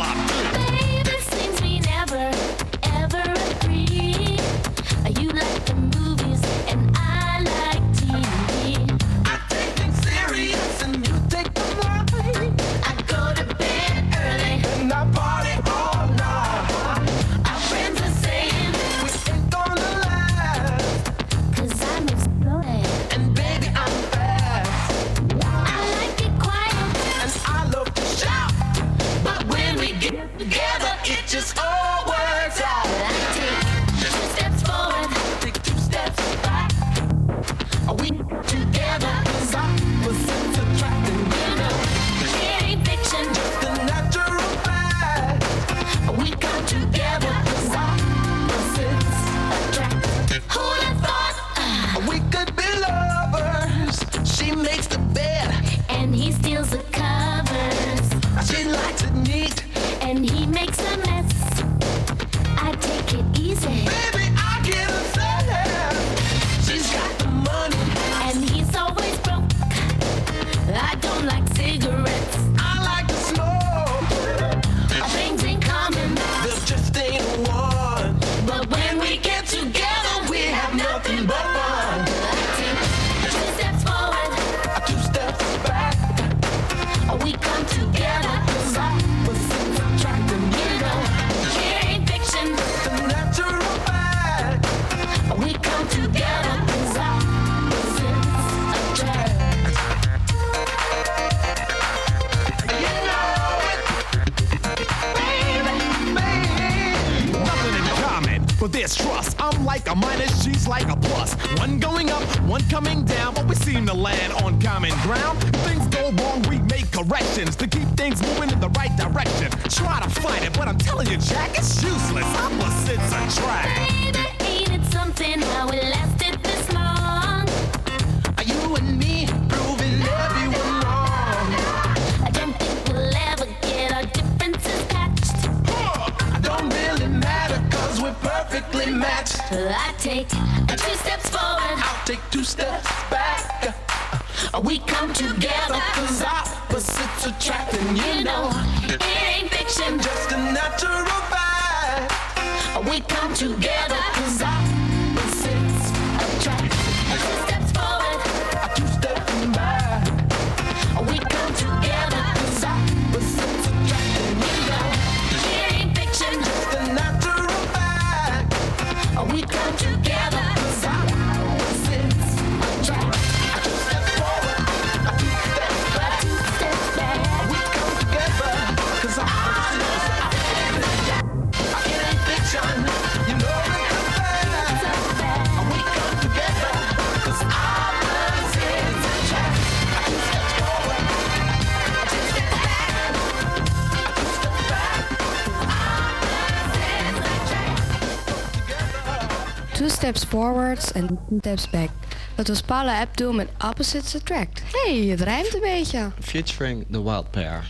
forwards en steps back. Dat was Paula Abdul met Opposites Attract. hey, het rijmt een beetje. Featuring The Wild Pair.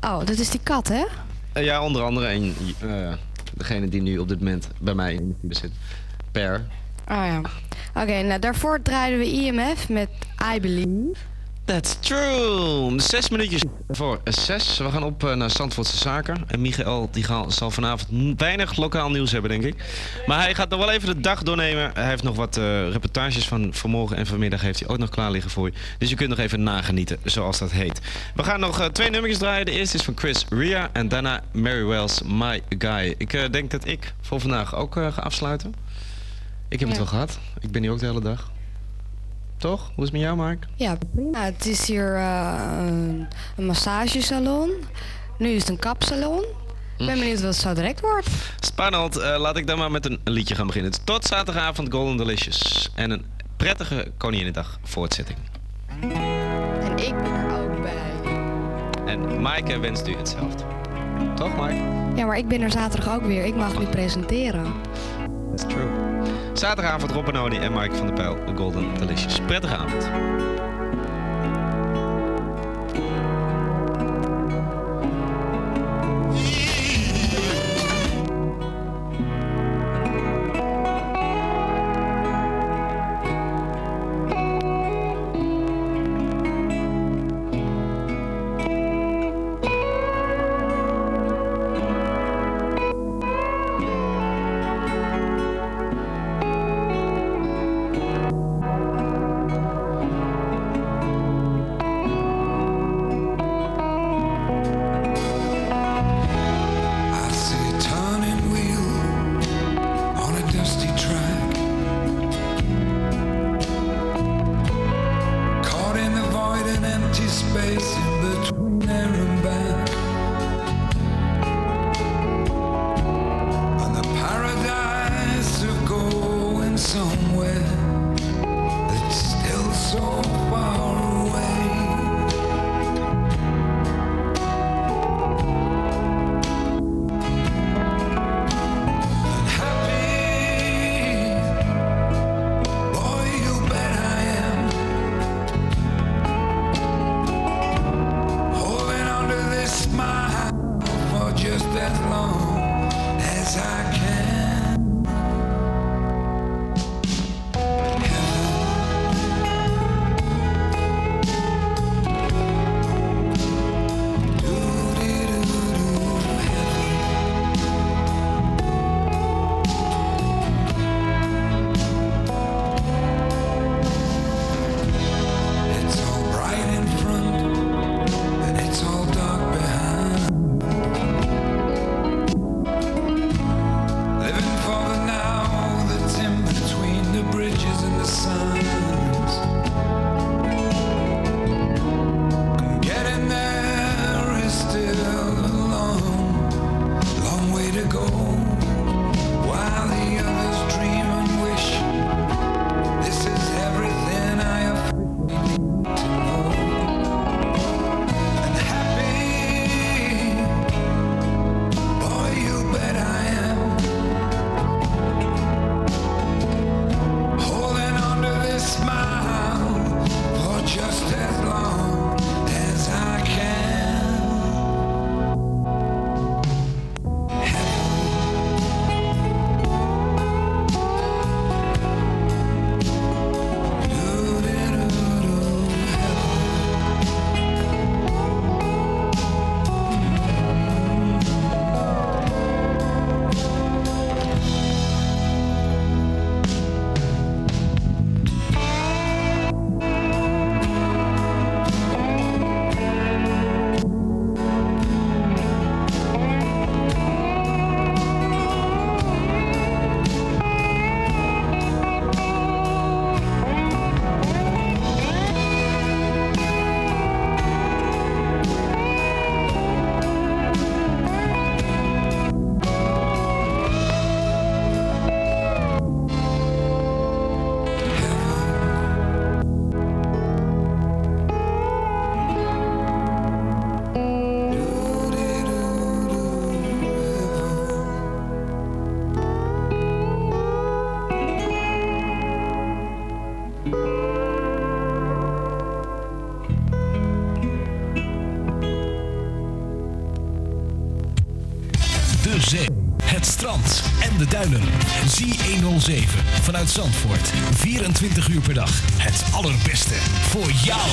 Oh, dat is die kat, hè? Eh, ja, onder andere. En eh, degene die nu op dit moment bij mij in de zit. Pair. Oh ja. Oké, nou daarvoor draaiden we IMF met I Believe. That's true. Zes minuutjes voor zes. We gaan op eh, naar Zandvoortse Zaken. En Michael die zal vanavond weinig lokaal nieuws hebben, denk ik. Maar hij gaat nog wel even de dag doornemen. Hij heeft nog wat eh, reportages van vanmorgen en vanmiddag heeft hij ook nog klaar liggen voor je. Dus je kunt nog even nagenieten, zoals dat heet. We gaan nog eh, twee nummertjes draaien. De eerste is van Chris Ria en daarna Mary Wells, My Guy. Ik denk dat ik voor vandaag ook ga afsluiten. Ik heb het wel gehad. Ik ben hier ook de hele dag. Toch? Hoe is het met jou, Mark? Ja, prima. Het is hier eh, een, een massagesalon. Nu is het een kapsalon. Ik ben benieuwd wat het zo direct wordt. Spannend. Eh, laat ik dan maar met een liedje gaan beginnen. Tot zaterdagavond Golden Delicious. En een prettige Koninginnedag voortzetting. En ik ben er ook bij. En Maaike wenst u hetzelfde. Toch, Maaike? Ja, maar ik ben er zaterdag ook weer. Ik mag nu presenteren. Zaterdagavond Rob Benoni en Maaike van der Pijl. De Golden Delicious. Prettige avond. Vanuit Zandvoort. 24 uur per dag. Het allerbeste voor jou.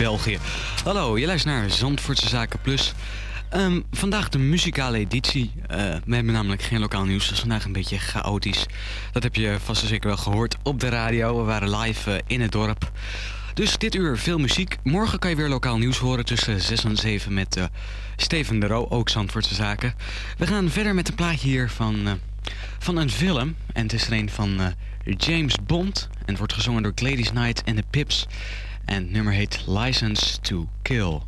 België. Hallo, je luistert naar Zandvoortse Zaken Plus. Ehm, vandaag de muzikale editie. Eh, we hebben namelijk geen lokaal nieuws, dus vandaag een beetje chaotisch. Dat heb je vast en zeker wel gehoord op de radio. We waren live eh, in het dorp. Dus dit uur veel muziek. Morgen kan je weer lokaal nieuws horen tussen 6 en 7 met eh, Steven de Roo, ook Zandvoortse Zaken. We gaan verder met een plaatje hier van, van een film. En het is er een van James Bond. En het wordt gezongen door Gladys Knight en de Pips. En het nummer heet License to Kill.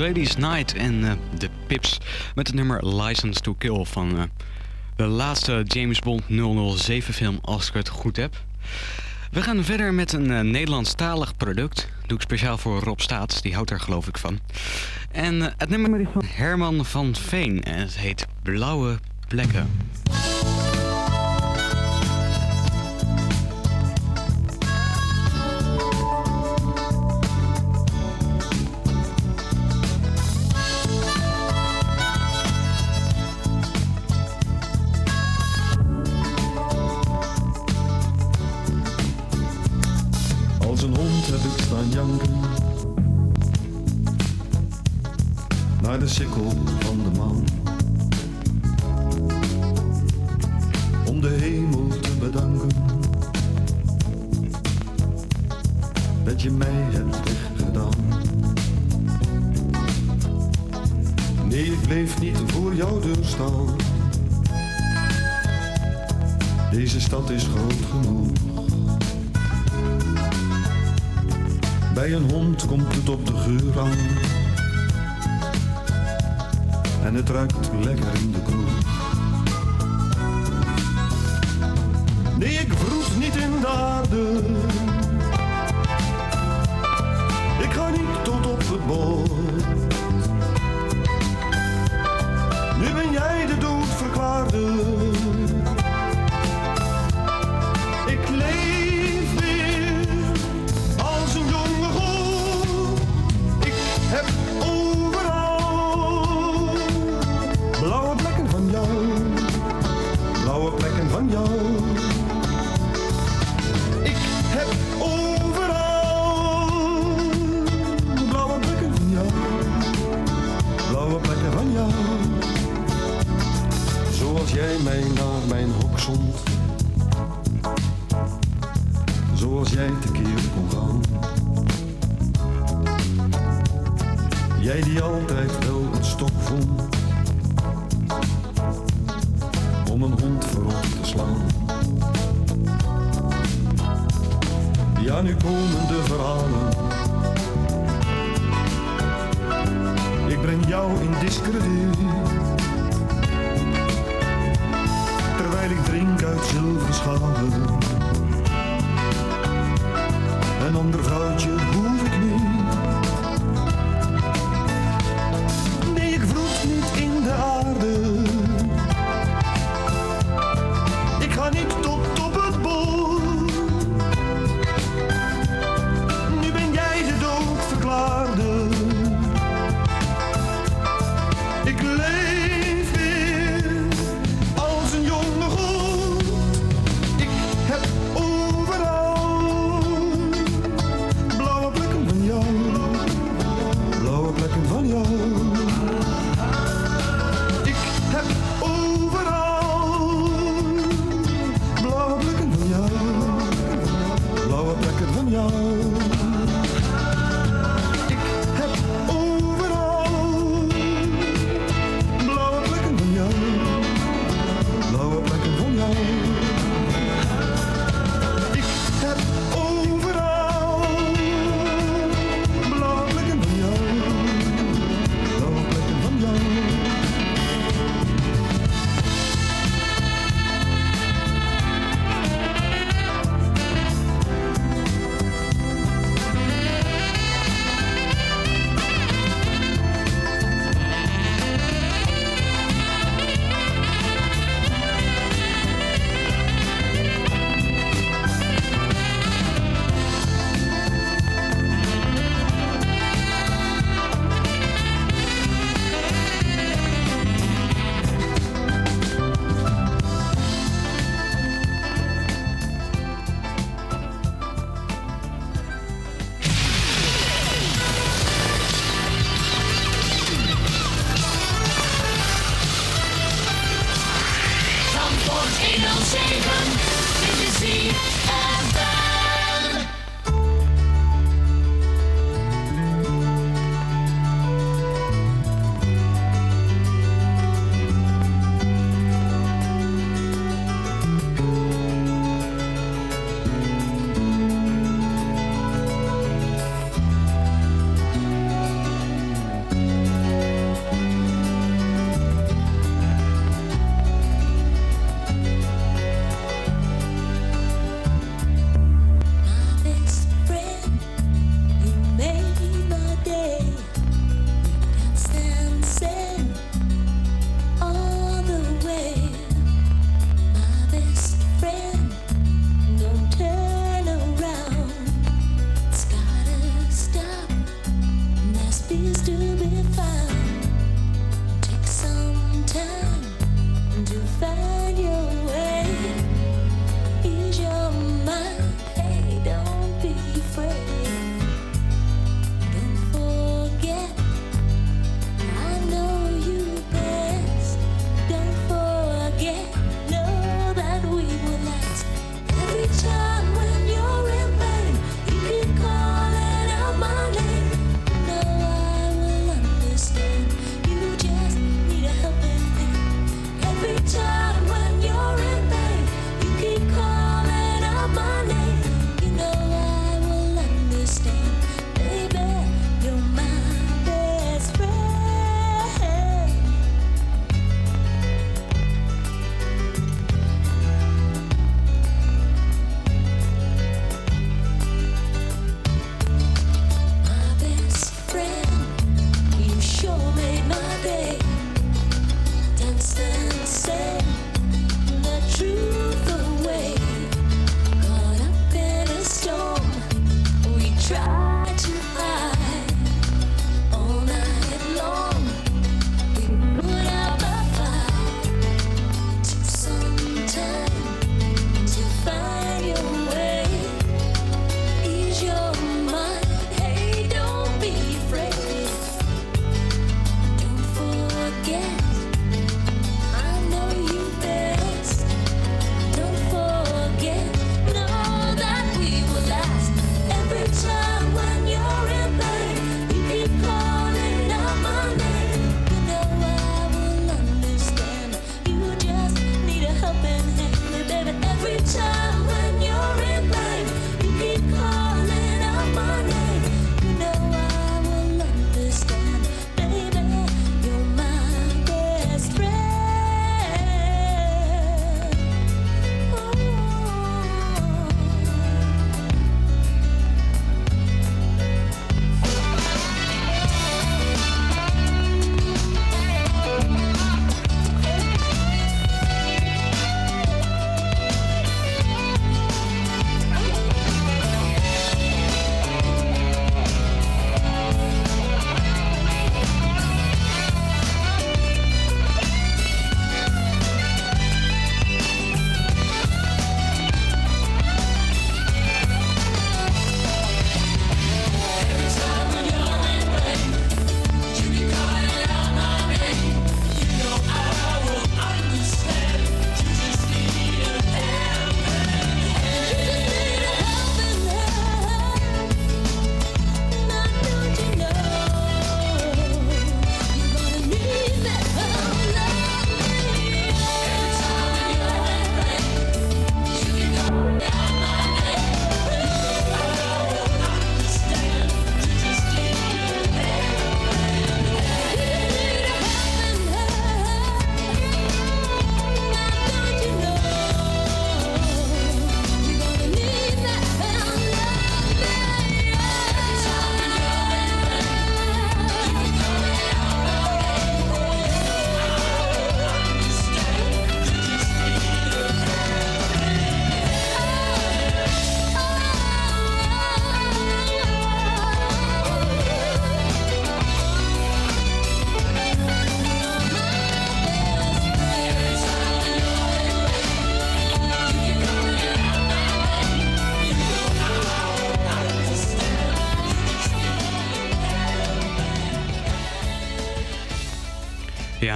Gladys Knight en eh, de Pips met het nummer License to Kill van eh, de laatste James Bond 007 film, als ik het goed heb. We gaan verder met een eh, Nederlandstalig product. Doe ik speciaal voor Rob Staats, die houdt er geloof ik van. En eh, het nummer is van Herman van Veen en het heet Blauwe Plekken.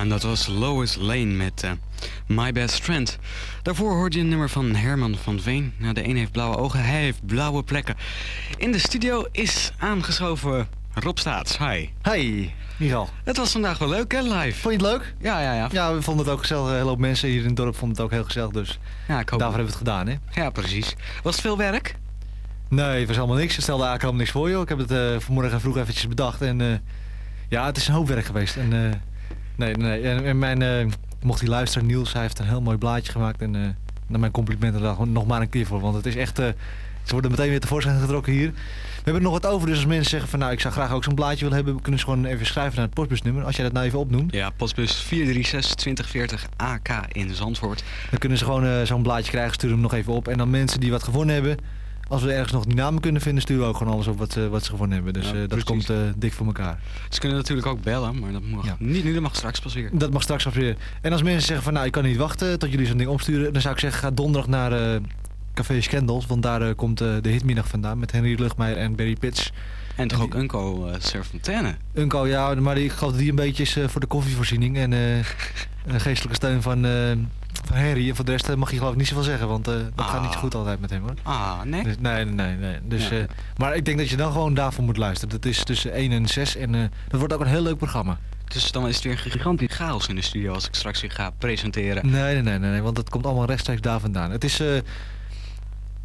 En dat was Lois Lane met eh, My Best Friend. Daarvoor hoorde je een nummer van Herman van Veen. Nou, de een heeft blauwe ogen, hij heeft blauwe plekken. In de studio is aangeschoven Rob Staats. Hi. Hi, Michal. Het was vandaag wel leuk, hè, live? Vond je het leuk? Ja, ja, ja. Ja, we vonden het ook gezellig. Een hele hoop mensen hier in het dorp vonden het ook heel gezellig. Dus ja, ik hoop daarvoor hebben we het gedaan, hè? Ja, precies. Was het veel werk? Nee, het was allemaal niks. Ze stelde eigenlijk helemaal niks voor, joh. Ik heb het eh, vanmorgen vroeg eventjes bedacht. En eh, ja, het is een hoop werk geweest. En, nee, nee. En, en mijn, eh, mocht hij luisteren, Niels, hij heeft een heel mooi blaadje gemaakt. En eh naar mijn complimenten daar nog maar een keer voor. Want het is echt... eh, ze worden meteen weer tevoorschijn getrokken hier. We hebben er nog wat over, dus als mensen zeggen van... nou, ik zou graag ook zo'n blaadje willen hebben... kunnen ze gewoon even schrijven naar het postbusnummer. Als jij dat nou even opnoemt. Ja, postbus 436 2040 AK in Zandvoort. Dan kunnen ze gewoon zo'n blaadje krijgen, sturen hem nog even op. En dan mensen die wat gewonnen hebben... als we ergens nog die namen kunnen vinden... sturen we ook gewoon alles op wat, ze- wat ze gewonnen hebben. Dus Ja, eh, dat komt eh, dik voor elkaar. Ze kunnen natuurlijk ook bellen, maar dat mag niet nu, dat mag straks pas weer. Dat mag straks pas weer. En als mensen zeggen van nou, ik kan niet wachten tot jullie zo'n ding opsturen... dan zou ik zeggen, ga donderdag naar eh, Café Scandals. Want daar komt de hitmiddag vandaan met Henry Luchtmeijer en Barry Pitts. En toch ook Unco uh, Serfontaine. Unco, ja, maar die, ik geloof dat die een beetje is voor de koffievoorziening. En een geestelijke steun van, van Henry. En voor de rest eh, mag je geloof ik niet zoveel zeggen. Want eh, dat gaat niet zo goed altijd met hem hoor. Ah, nee? Dus, nee, nee, nee. nee. Dus, Ja. eh, maar ik denk dat je dan gewoon daarvoor moet luisteren. Dat is tussen 1 en 6. En dat wordt ook een heel leuk programma. Dus dan is het weer een gigantisch chaos in de studio als ik straks weer ga presenteren. Nee, nee, nee, nee, nee, want het komt allemaal rechtstreeks daar vandaan. Het is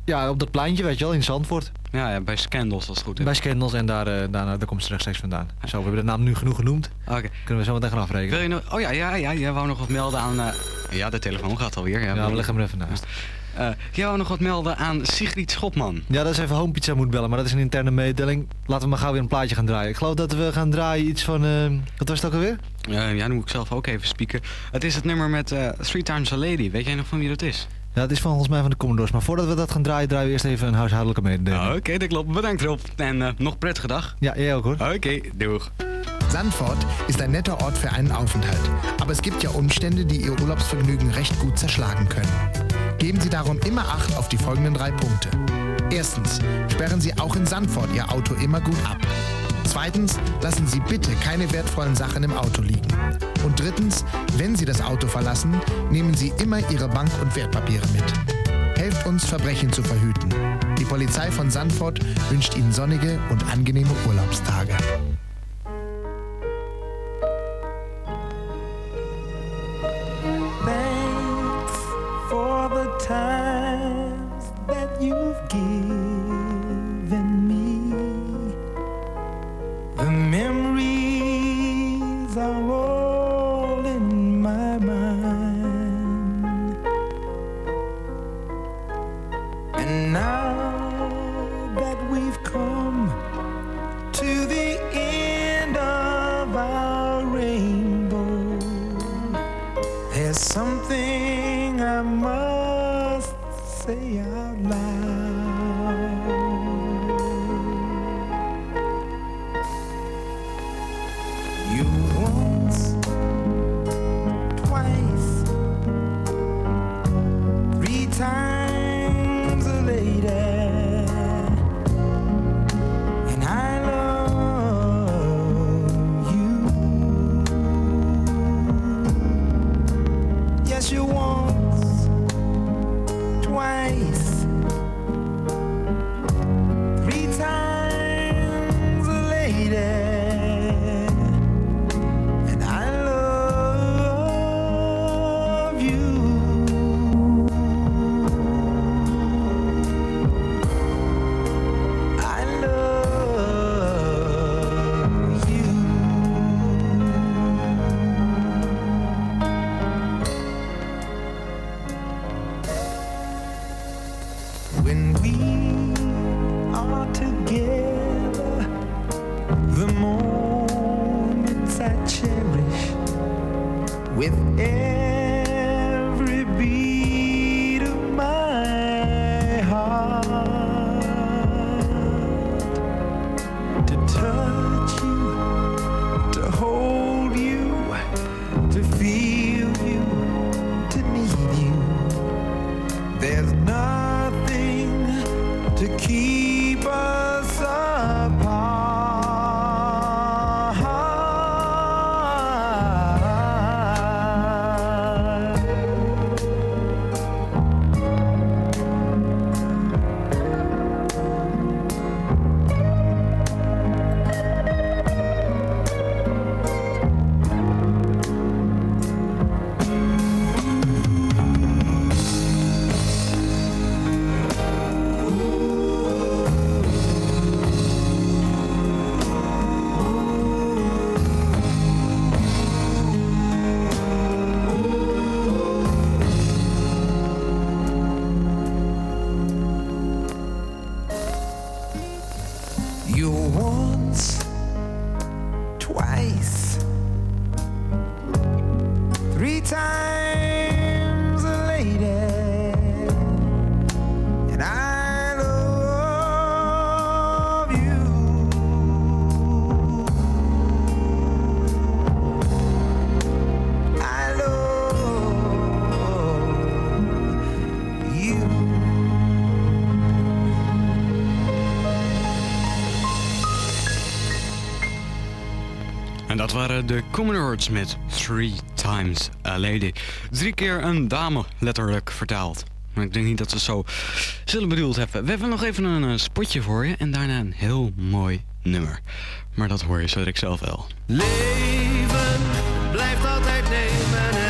ja, op dat pleintje, weet je wel, in Zandvoort. Ja, ja bij Scandals als het goed is. Bij Scandals en daar, eh, daar, daar komt ze rechtstreeks vandaan. Zo, we hebben de naam nu genoeg genoemd. Oké. Kunnen we zo meteen gaan Wil afrekenen. je nog... Oh ja, ja, ja, jij wou nog wat melden aan... eh, Ja, de telefoon gaat alweer. Ja, Ja, we leggen hem er even naast. Eh, jij wou nog wat melden aan Sigrid Schopman. Ja, dat is even Home Pizza moet bellen, maar dat is een interne mededeling. Laten we maar gauw weer een plaatje gaan draaien. Ik geloof dat we gaan draaien iets van... wat was het ook alweer? Ja, dan moet ik zelf ook even spieken. Het is het nummer met Three Times a Lady. Weet jij nog van wie dat is? Ja, het is volgens mij van de Commodores. Maar voordat we dat gaan draaien, draaien we eerst even een huishoudelijke mededeling. Oké, dat klopt. Bedankt Rob. En eh, nog prettige dag. Ja, jij ook hoor. Oké, doeg. Sandford ist ein netter Ort für einen Aufenthalt, aber es gibt ja Umstände, die Ihr Urlaubsvergnügen recht gut zerschlagen können. Geben Sie darum immer Acht auf die folgenden drei Punkte. Erstens, sperren Sie auch in Sandford Ihr Auto immer gut ab. Zweitens, lassen Sie bitte keine wertvollen Sachen im Auto liegen. Und drittens, wenn Sie das Auto verlassen, nehmen Sie immer Ihre Bank- und Wertpapiere mit. Helft uns, Verbrechen zu verhüten. Die Polizei von Sandford wünscht Ihnen sonnige und angenehme Urlaubstage. Thanks for the that you've given waren de Commodores met Three Times a Lady. Drie keer een dame, letterlijk vertaald. Maar ik denk niet dat ze zo zullen bedoeld hebben. We hebben nog even een eh, spotje voor je en daarna een heel mooi nummer. Maar dat hoor je zo ik zelf wel. Leven blijft altijd nemen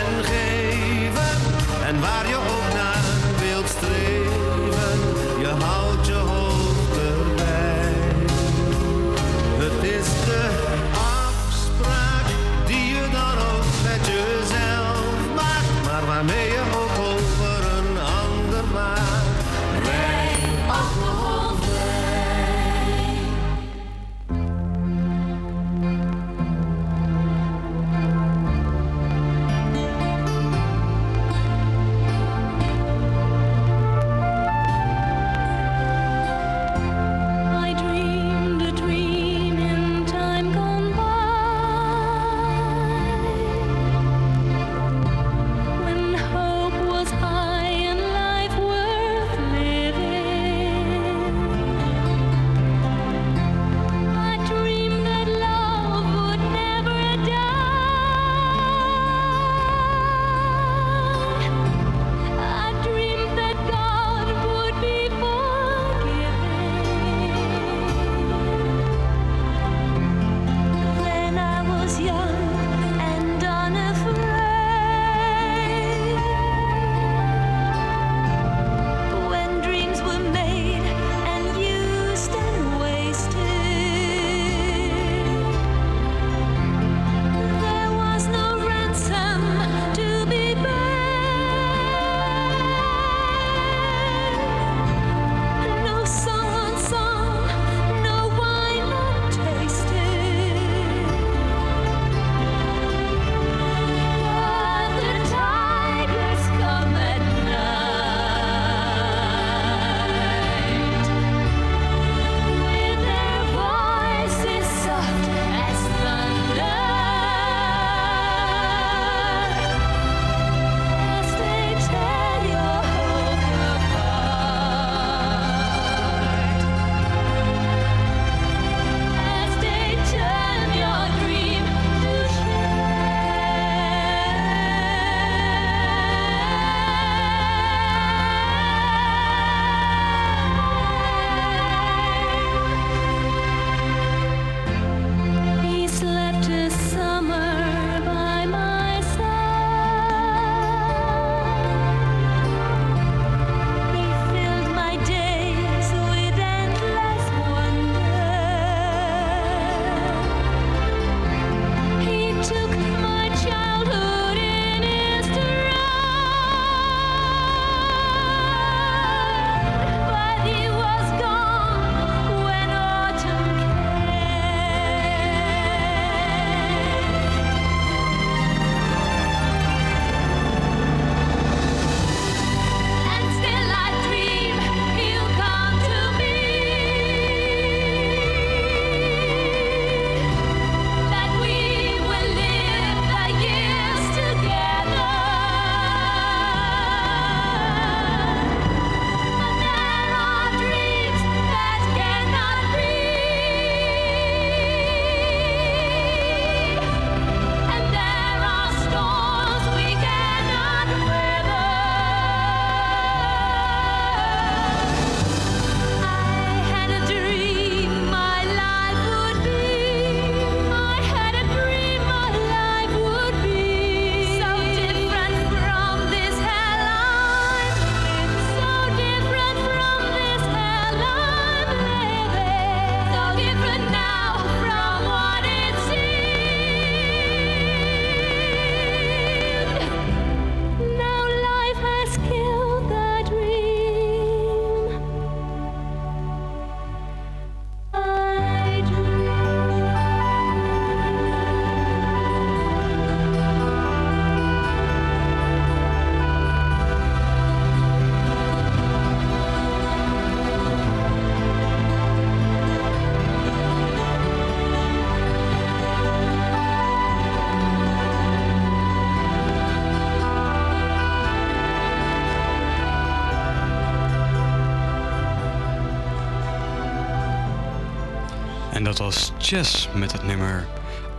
was Chess met het nummer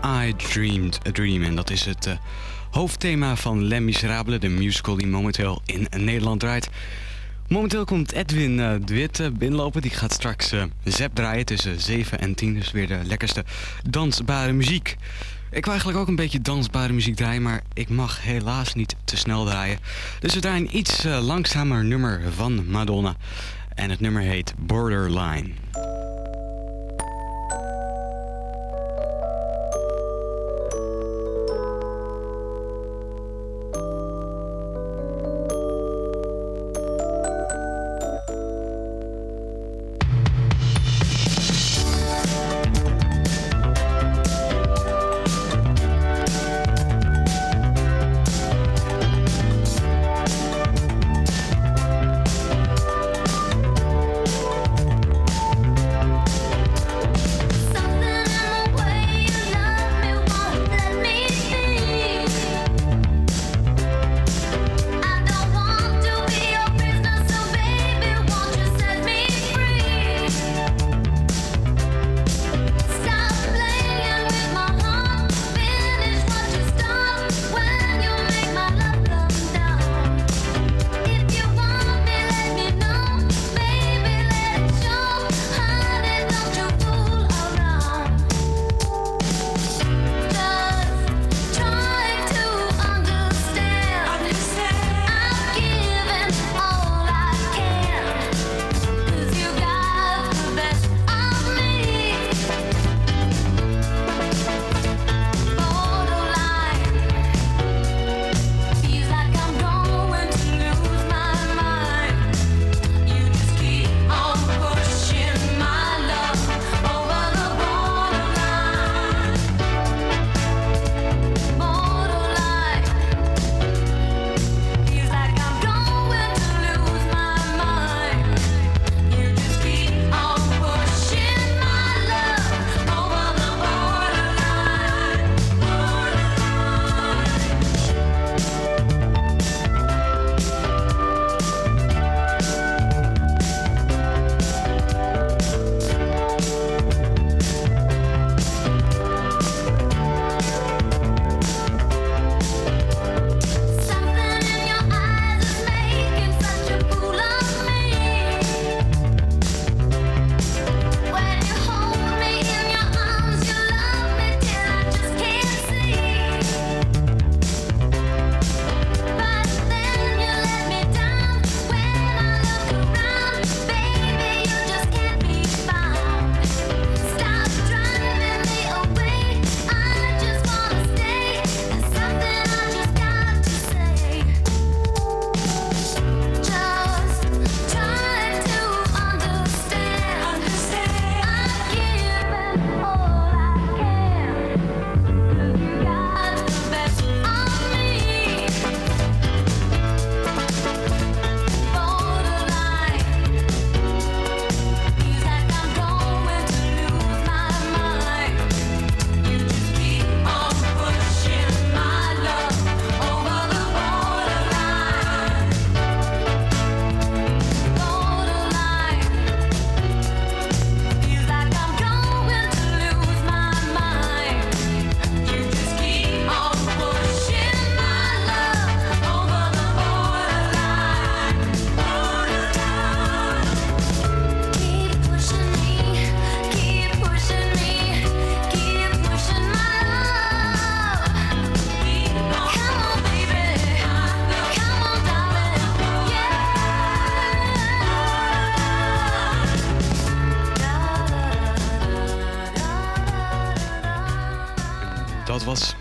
I Dreamed a Dream. En dat is het eh, hoofdthema van Les Miserables, de musical die momenteel in Nederland draait. Momenteel komt Edwin eh, de binnenlopen. Die gaat straks eh Zep draaien tussen 7 en 10. Dus weer de lekkerste dansbare muziek. Ik wil eigenlijk ook een beetje dansbare muziek draaien, maar ik mag helaas niet te snel draaien. Dus we draaien een iets langzamer nummer van Madonna. En het nummer heet Borderline.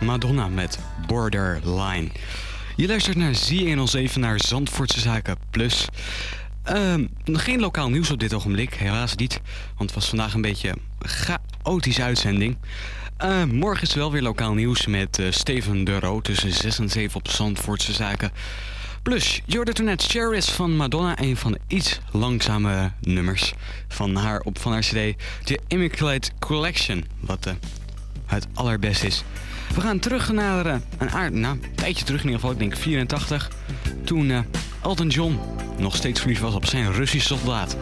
Madonna met Borderline. Je luistert naar Z107 naar Zandvoortse Zaken Plus. Ehm, geen lokaal nieuws op dit ogenblik, helaas niet. Want het was vandaag een beetje chaotische uitzending. Eh, morgen is wel weer lokaal nieuws met eh, Steven de Roo tussen 6 en 7 op Zandvoortse Zaken. Plus, je hoorde toen net Cheris van Madonna, een van de iets langzame nummers van haar op van haar cd, The Immaculate Collection, wat eh, het allerbeste is. We gaan terug naar eh, een nou, een tijdje terug in ieder geval, ik denk 84, toen eh, Elton John nog steeds verliefd was op zijn Russische soldaat.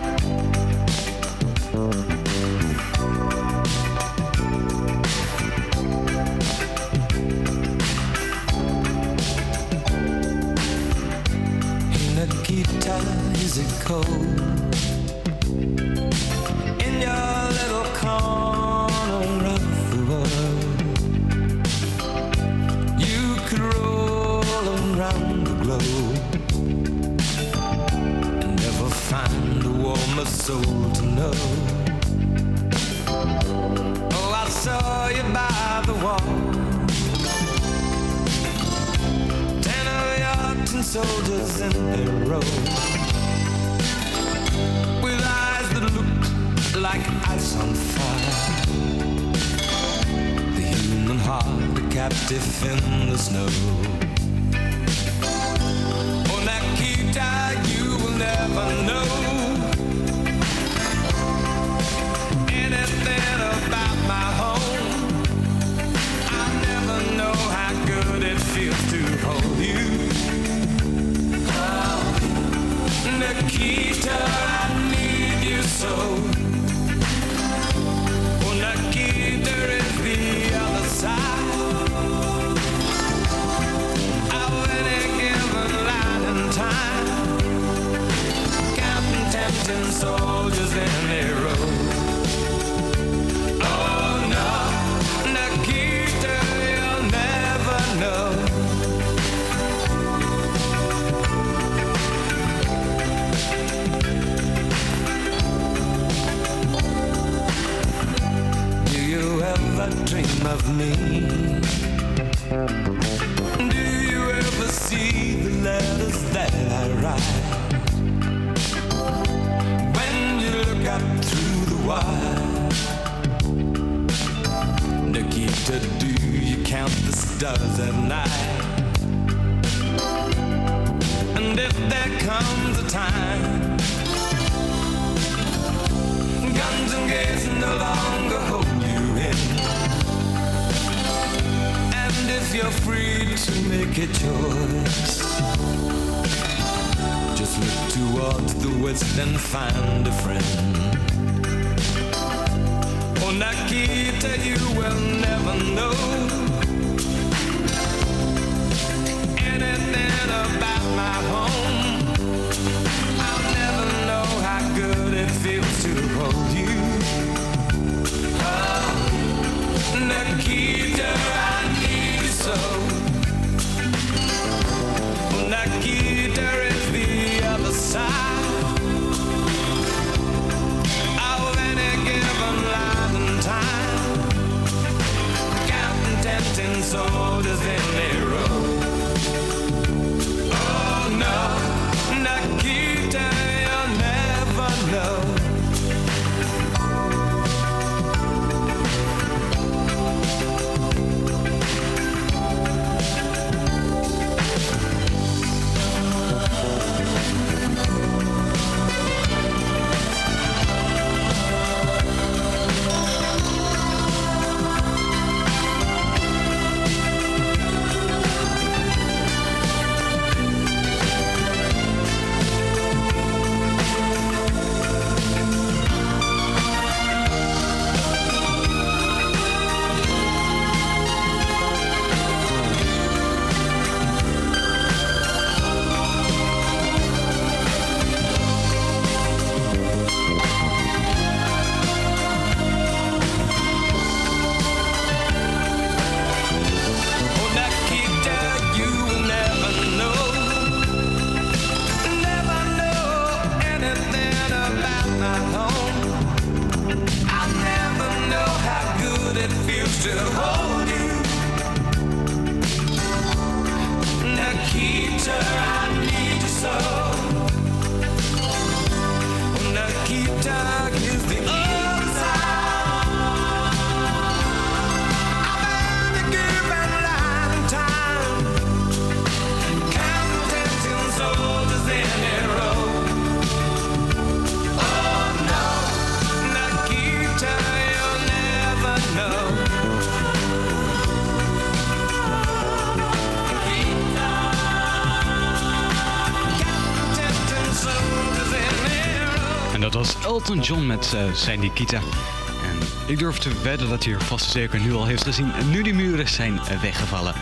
Elton John met uh, zijn Nikita. En ik durf te wedden dat hij er vast zeker nu al heeft gezien. Nu die muren zijn eh, weggevallen.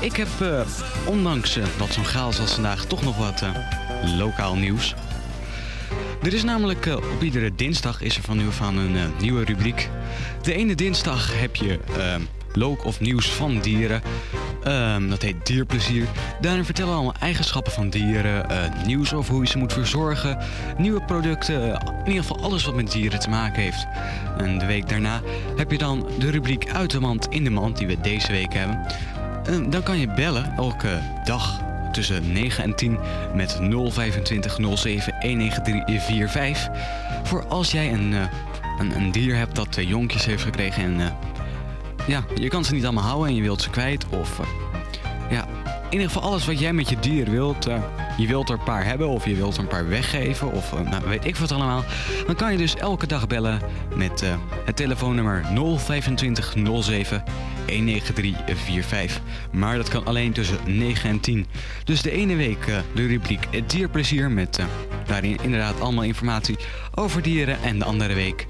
Ik heb, eh, ondanks wat zo'n chaos als vandaag, toch nog wat lokaal nieuws. Er is namelijk op iedere dinsdag is er van nu af aan een nieuwe rubriek. De ene dinsdag heb je look of nieuws van dieren. Ehm, dat heet Dierplezier. Daarin vertellen we allemaal eigenschappen van dieren, eh, nieuws over hoe je ze moet verzorgen, nieuwe producten, eh, in ieder geval alles wat met dieren te maken heeft. En de week daarna heb je dan de rubriek Uit de Mand in de Mand die we deze week hebben. Ehm, dan kan je bellen elke dag tussen 9 en 10 met 025 07 19345. Voor als jij een, eh, een, een dier hebt dat jonkjes heeft gekregen en ja, je kan ze niet allemaal houden en je wilt ze kwijt. Of eh, ja, in ieder geval alles wat jij met je dier wilt. eh, je wilt er een paar hebben of je wilt er een paar weggeven of eh, nou, weet ik wat allemaal. Dan kan je dus elke dag bellen met het telefoonnummer 025 07 19345. Maar dat kan alleen tussen 9 en 10. Dus de ene week de rubriek Het Dierplezier met daarin inderdaad allemaal informatie over dieren. En de andere week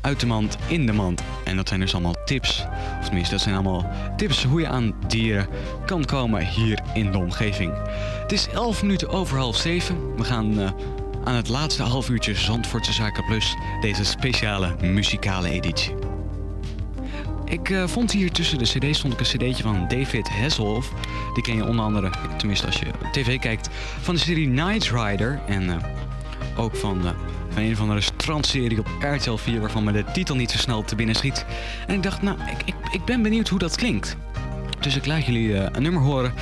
uit de mand, in de mand. En dat zijn dus allemaal tips. Of tenminste, dat zijn allemaal tips hoe je aan dieren kan komen hier in de omgeving. Het is 11 minuten over half 7. We gaan eh, aan het laatste half uurtje Zandvoortse Zaken Plus. Deze speciale muzikale editie. Ik eh, vond hier tussen de cd's vond ik een cd'tje van David Hasselhoff. Die ken je onder andere, tenminste als je tv kijkt, van de serie Night Rider. En eh, ook van, van een of andere strandserie op RTL 4 waarvan me de titel niet zo snel te binnen schiet. En ik dacht, nou, ik, ik, ik ben benieuwd hoe dat klinkt. Dus ik laat jullie eh, een nummer horen.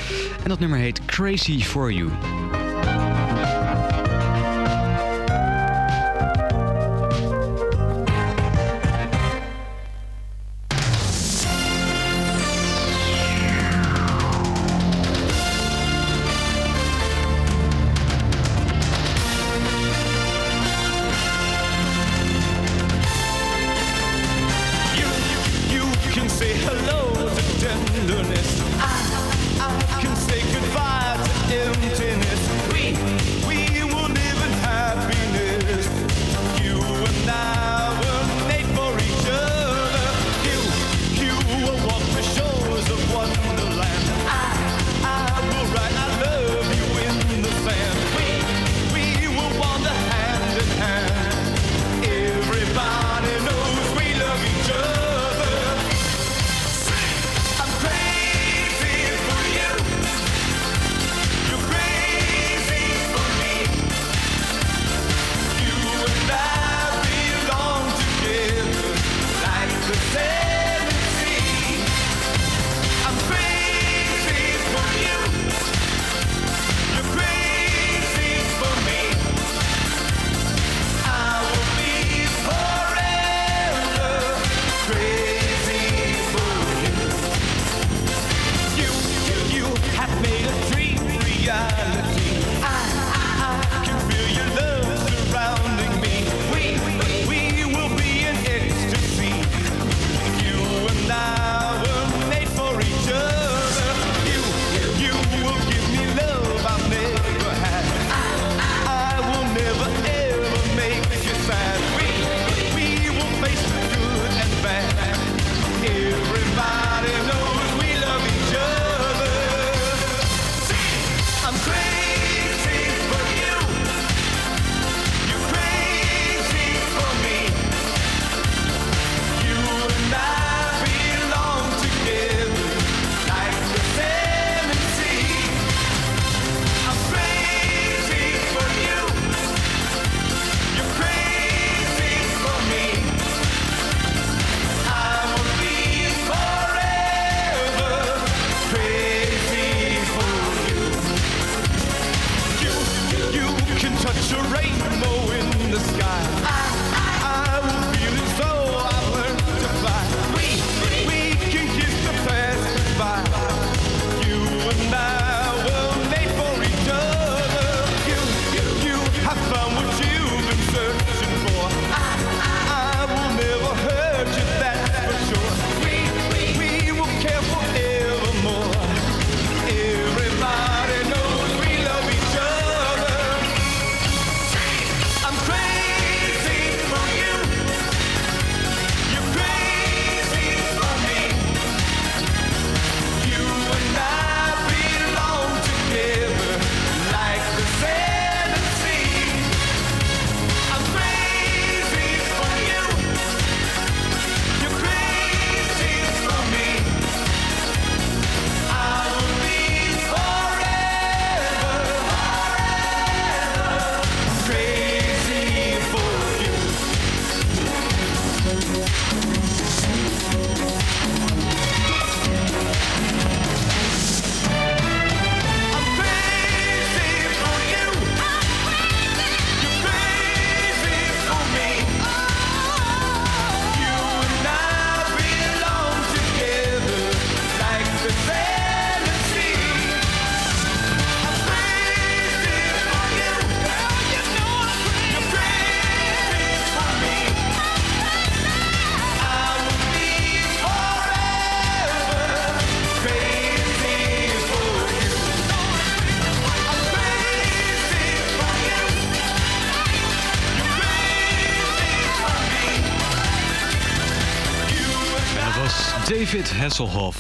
En dat nummer heet Crazy For. You,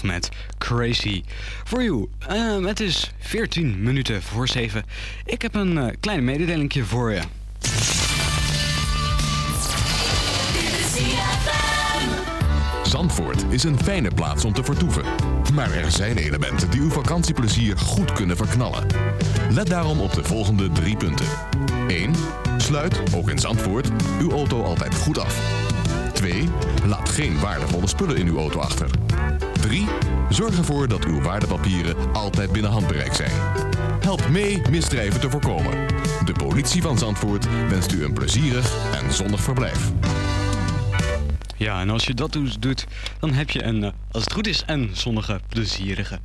Met Crazy for You. Ehm, het is 14 minuten voor 7. Ik heb een eh, kleine mededelingje voor je. Zandvoort is een fijne plaats om te vertoeven. Maar er zijn elementen die uw vakantieplezier goed kunnen verknallen. Let daarom op de volgende drie punten. 1. Sluit, ook in Zandvoort, uw auto altijd goed af. 2. Laat geen waardevolle spullen in uw auto achter. 3. Zorg ervoor dat uw waardepapieren altijd binnen handbereik zijn. Help mee misdrijven te voorkomen. De politie van Zandvoort wenst u een plezierig en zonnig verblijf. Ja, en als je dat dus doet, dan heb je een, eh, als het goed is, een zonnige, plezierige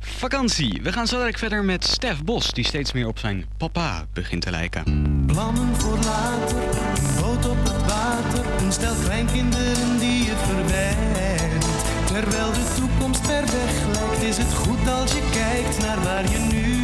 vakantie. We gaan zo direct verder met Stef Bos, die steeds meer op zijn papa begint te lijken. Plannen voor later, een boot op het water, een stel kleinkinderen die je verwijt. Terwijl de toekomst ver weg lijkt, is het goed als je kijkt naar waar je nu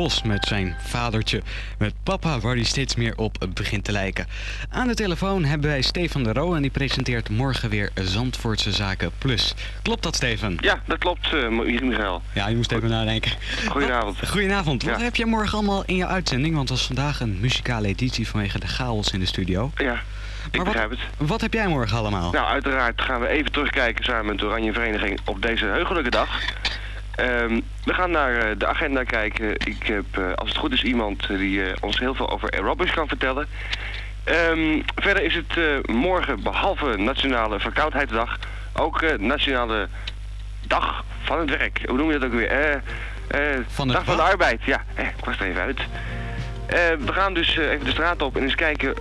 Bos met zijn vadertje. Met papa waar hij steeds meer op begint te lijken. Aan de telefoon hebben wij Stefan de Roo en die presenteert morgen weer Zandvoortse Zaken Plus. Klopt dat Stefan? Ja, dat klopt, eh, Michael. Ja, je moest even nadenken. Goedenavond. Goedenavond. Wat Ja. heb jij morgen allemaal in jouw uitzending? Want het was vandaag een muzikale editie vanwege de chaos in de studio. Ja, ik begrijp het. Wat heb jij morgen allemaal? Nou, uiteraard gaan we even terugkijken samen met de Oranje Vereniging op deze heugelijke dag. Ehm, we gaan naar eh, de agenda kijken. Ik heb, eh, als het goed is, iemand eh, die ons heel veel over aerobics kan vertellen. Ehm, verder is het morgen, behalve Nationale Verkoudheidsdag, ook Nationale Dag van het Werk. Hoe noem je dat ook weer? Eh, Van Dag van de Arbeid, ja. Eh, ik was er even uit. We gaan dus even de straat op en eens kijken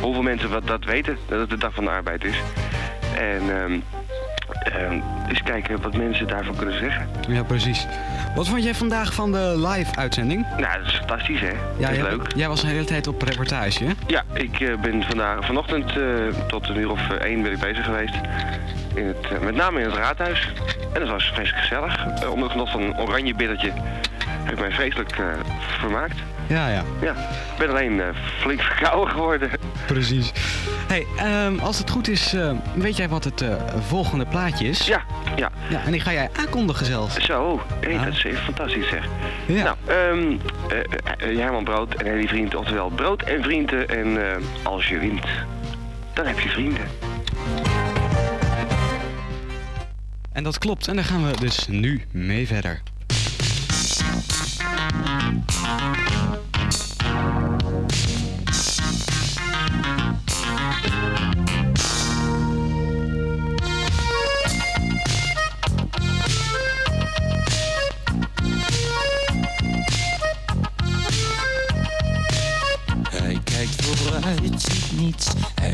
hoeveel mensen wat dat weten, dat het de Dag van de Arbeid is. En ehm, eens kijken wat mensen daarvan kunnen zeggen. Ja, precies. Wat vond jij vandaag van de live-uitzending? Nou, dat is fantastisch, hè? Ja, dat is jij, leuk. jij was de hele tijd op reportage, hè? Ja, ik eh, ben vandaag, vanochtend eh, tot een uur of eh, één ben ik bezig geweest. In het, met name in het raadhuis. En dat was vreselijk gezellig. Onder het genot van een oranje bittertje heb ik mij vreselijk vermaakt. Ja, ja. Ja, ik ben alleen flink verkouden geworden. Precies. Hey, ehm, als het goed is, eh, weet jij wat het eh, volgende plaatje is? Ja, ja. Ja, en die ga jij aankondigen zelfs. Zo, hey, Ja. dat is even fantastisch zeg. Ja. Nou, ehm eh, eh, Herman Brood en Henny Vriend, oftewel Brood en Vrienden. En eh, als je wint, dan heb je vrienden. En dat klopt, en daar gaan we dus nu mee verder.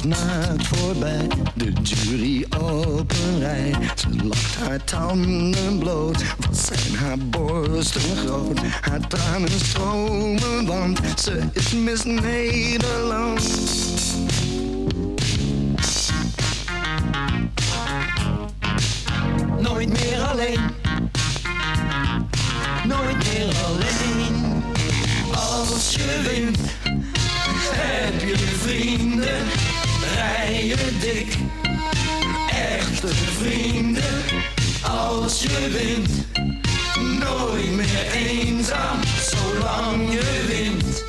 Voorbij, de jury op een rij. Ze lacht haar tanden bloot, wat zijn haar borsten groot. Haar tranen stromen, want ze is Miss Nederland. Nooit meer alleen. Nooit meer alleen. Als je wint, heb je vrienden. Je dik. Echte vrienden. Als je wint, nooit meer eenzaam. Zolang je wint.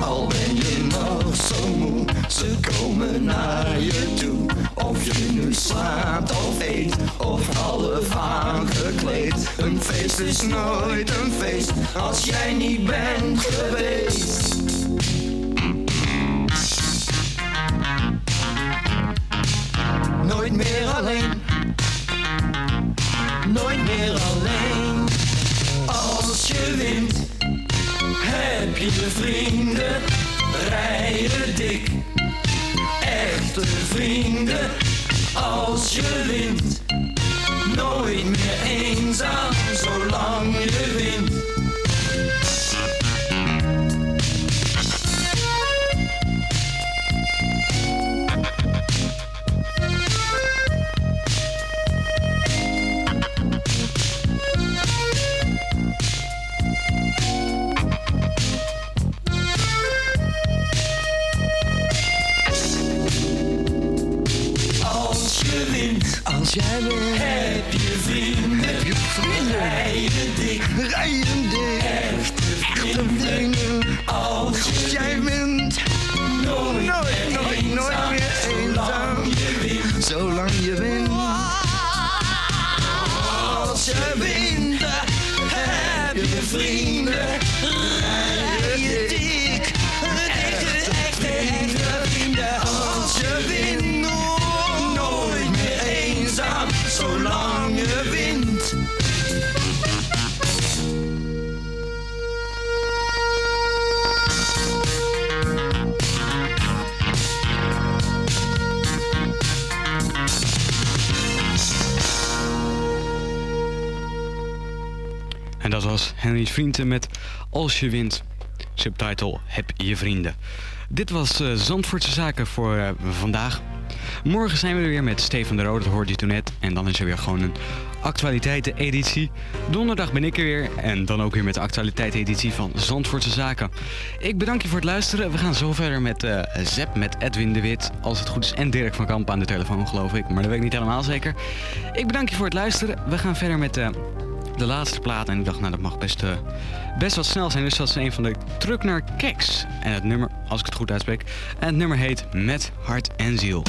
Al ben je nog zo moe, ze komen naar je toe. Of je nu slaapt of eet, of half aangekleed. Een feest is nooit een feest als jij niet bent geweest. Nooit meer alleen. Nooit meer alleen. Als je wint, heb je vrienden. Rij je dik. Echte vrienden. Als je wint, nooit meer eenzaam. Zolang je wint. Als jij wil, heb je vrienden. heb je vrienden. Rij je dik. Rij je dik. Echte Echte vrienden. Als jij wint, was Vrienden met Als je wint. Subtitle Heb je vrienden. Dit was eh, Zandvoortse Zaken voor eh, vandaag. Morgen zijn we er weer met Stefan de Rode, dat hoorde je toen net. En dan is er weer gewoon een actualiteiten-editie. Donderdag ben ik er weer en dan ook weer met de actualiteiten-editie van Zandvoortse Zaken. Ik bedank je voor het luisteren. We gaan zo verder met uh, Zep, met Edwin de Wit, als het goed is. En Dirk van Kamp aan de telefoon, geloof ik. Maar dat weet ik niet helemaal zeker. Ik bedank je voor het luisteren. We gaan verder met de laatste plaat. En ik dacht, nou dat mag best, uh, best wat snel zijn. Dus dat is een van de truck naar Keks. En het nummer, als ik het goed uitspreek. En het nummer heet Met Hart en Ziel.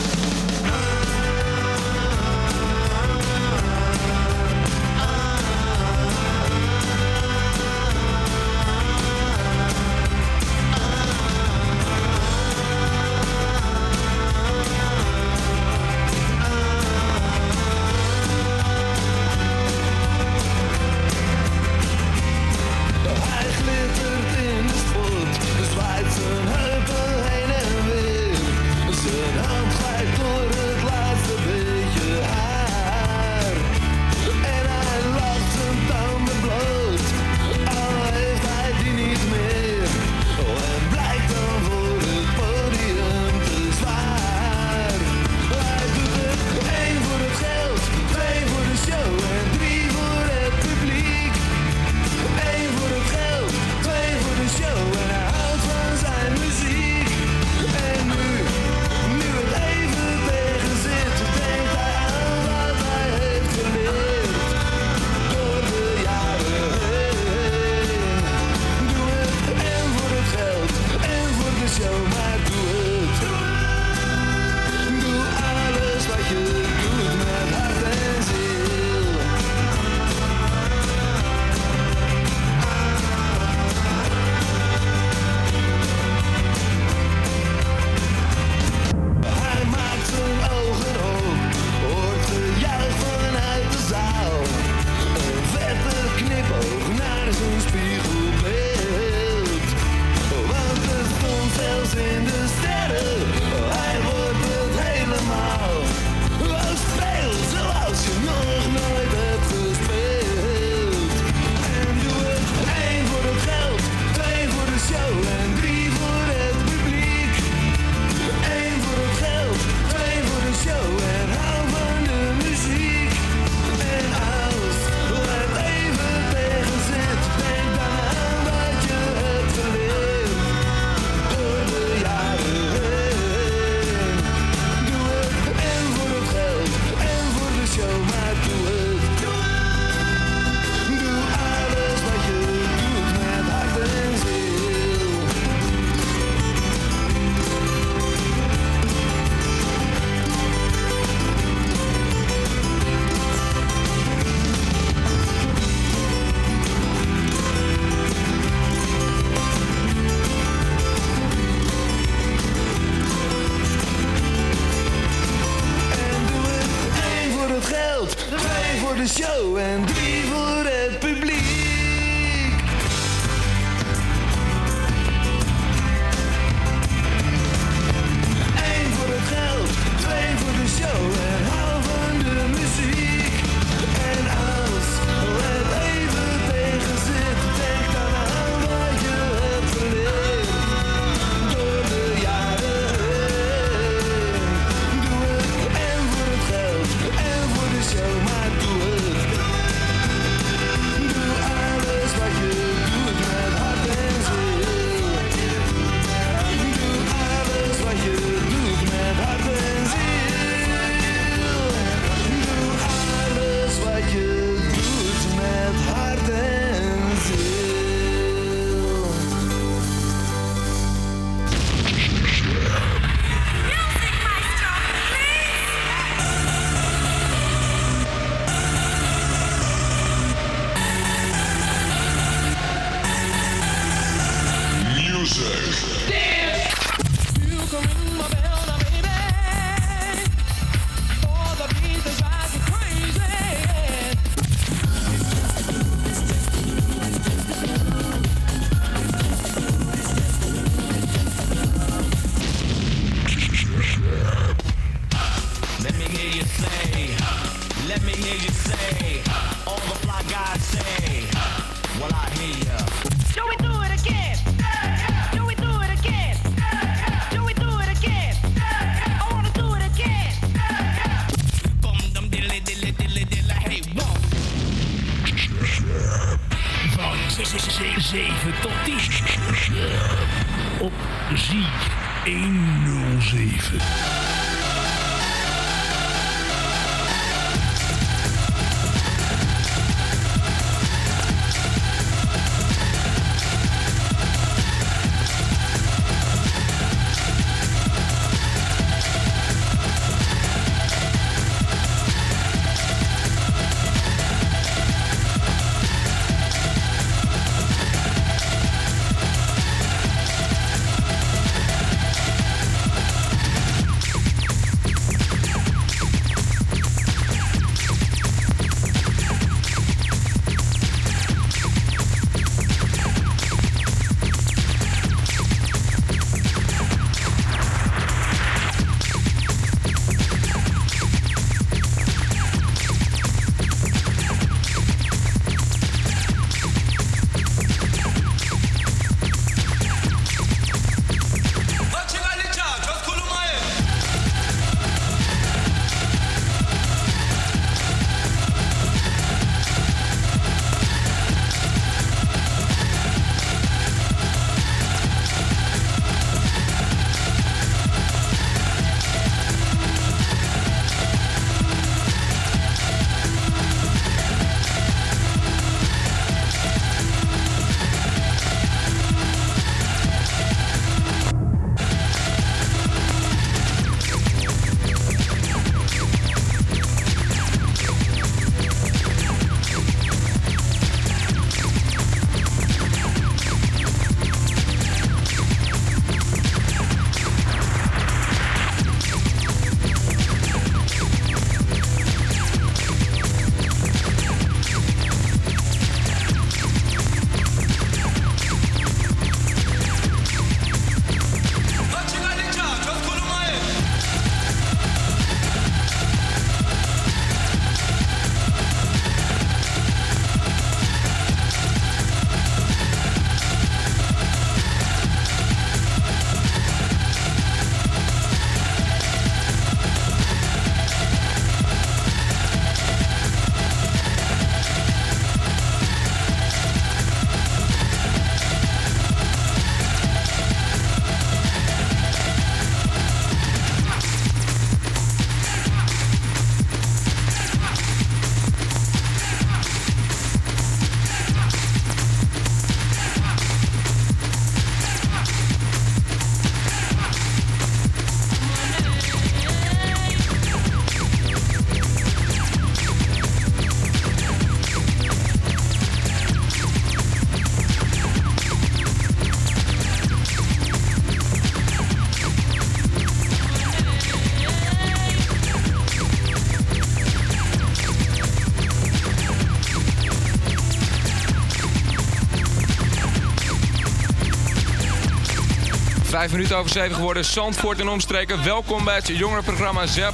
Vijf minuten over zeven geworden. Zandvoort en omstreken. Welkom bij het jongerenprogramma ZEP.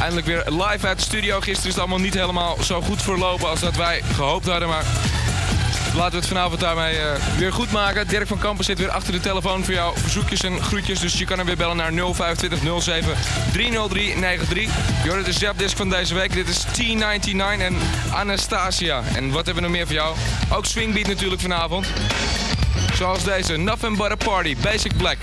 Eindelijk weer live uit de studio. Gisteren is het allemaal niet helemaal zo goed verlopen als dat wij gehoopt hadden. Maar laten we het vanavond daarmee eh, weer goed maken. Dirk van Kampen zit weer achter de telefoon voor jou. Verzoekjes en groetjes. Dus je kan hem weer bellen naar 025 07 30393. Je hoort de ZEP-disc van deze week. Dit is T99 en Anastasia. En wat hebben we nog meer voor jou? Ook Swingbeat natuurlijk vanavond. Zoals deze, Nothing But A Party, Basic Black.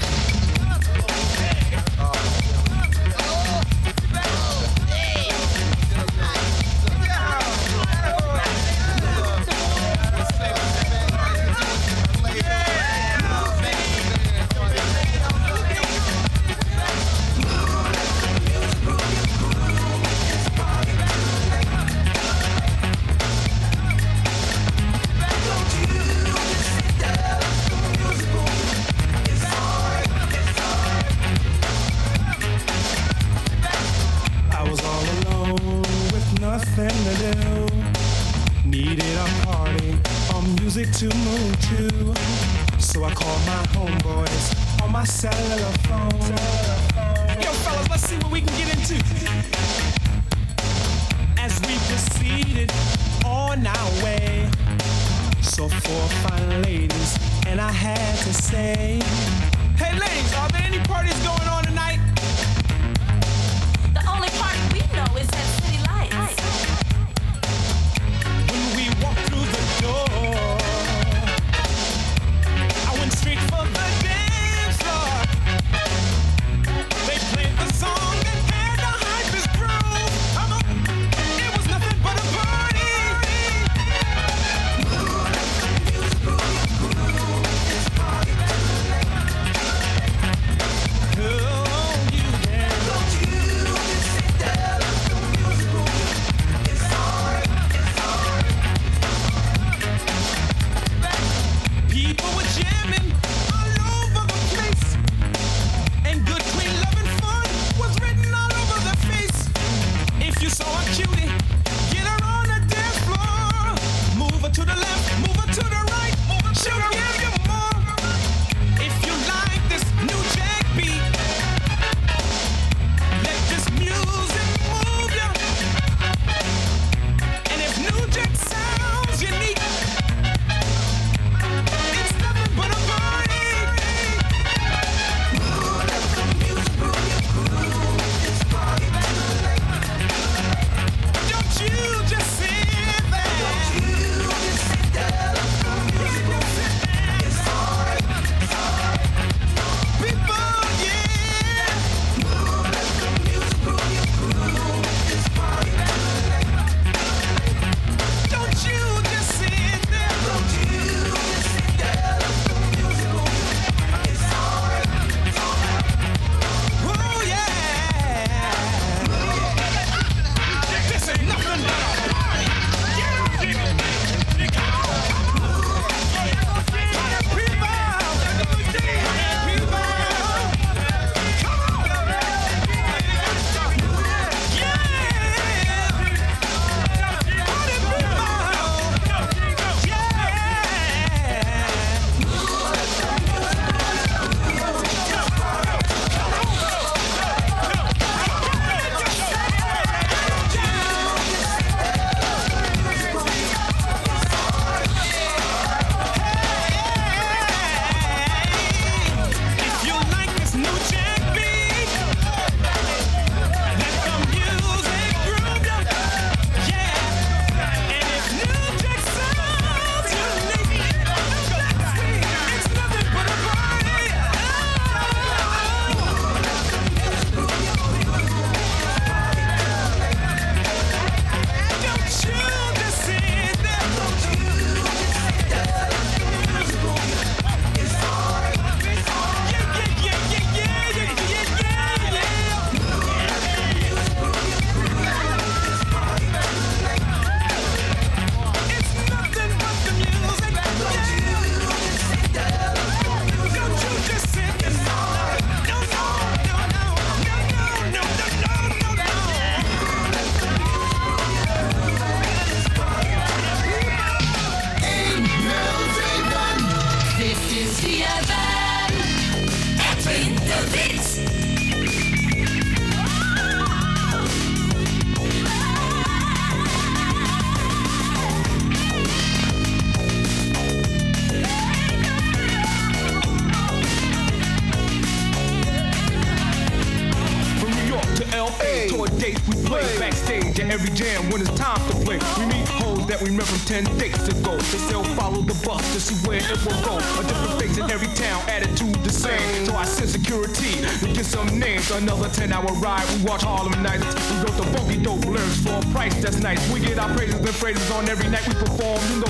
10 dates ago. They still follow the bus to see where it will go. A different face in every town, attitude the same. So I send security to get some names. Another 10 hour ride, we watch Harlem Nights. We wrote the funky dope lyrics for a price that's nice. We get our praises and phrases on every night we perform. You know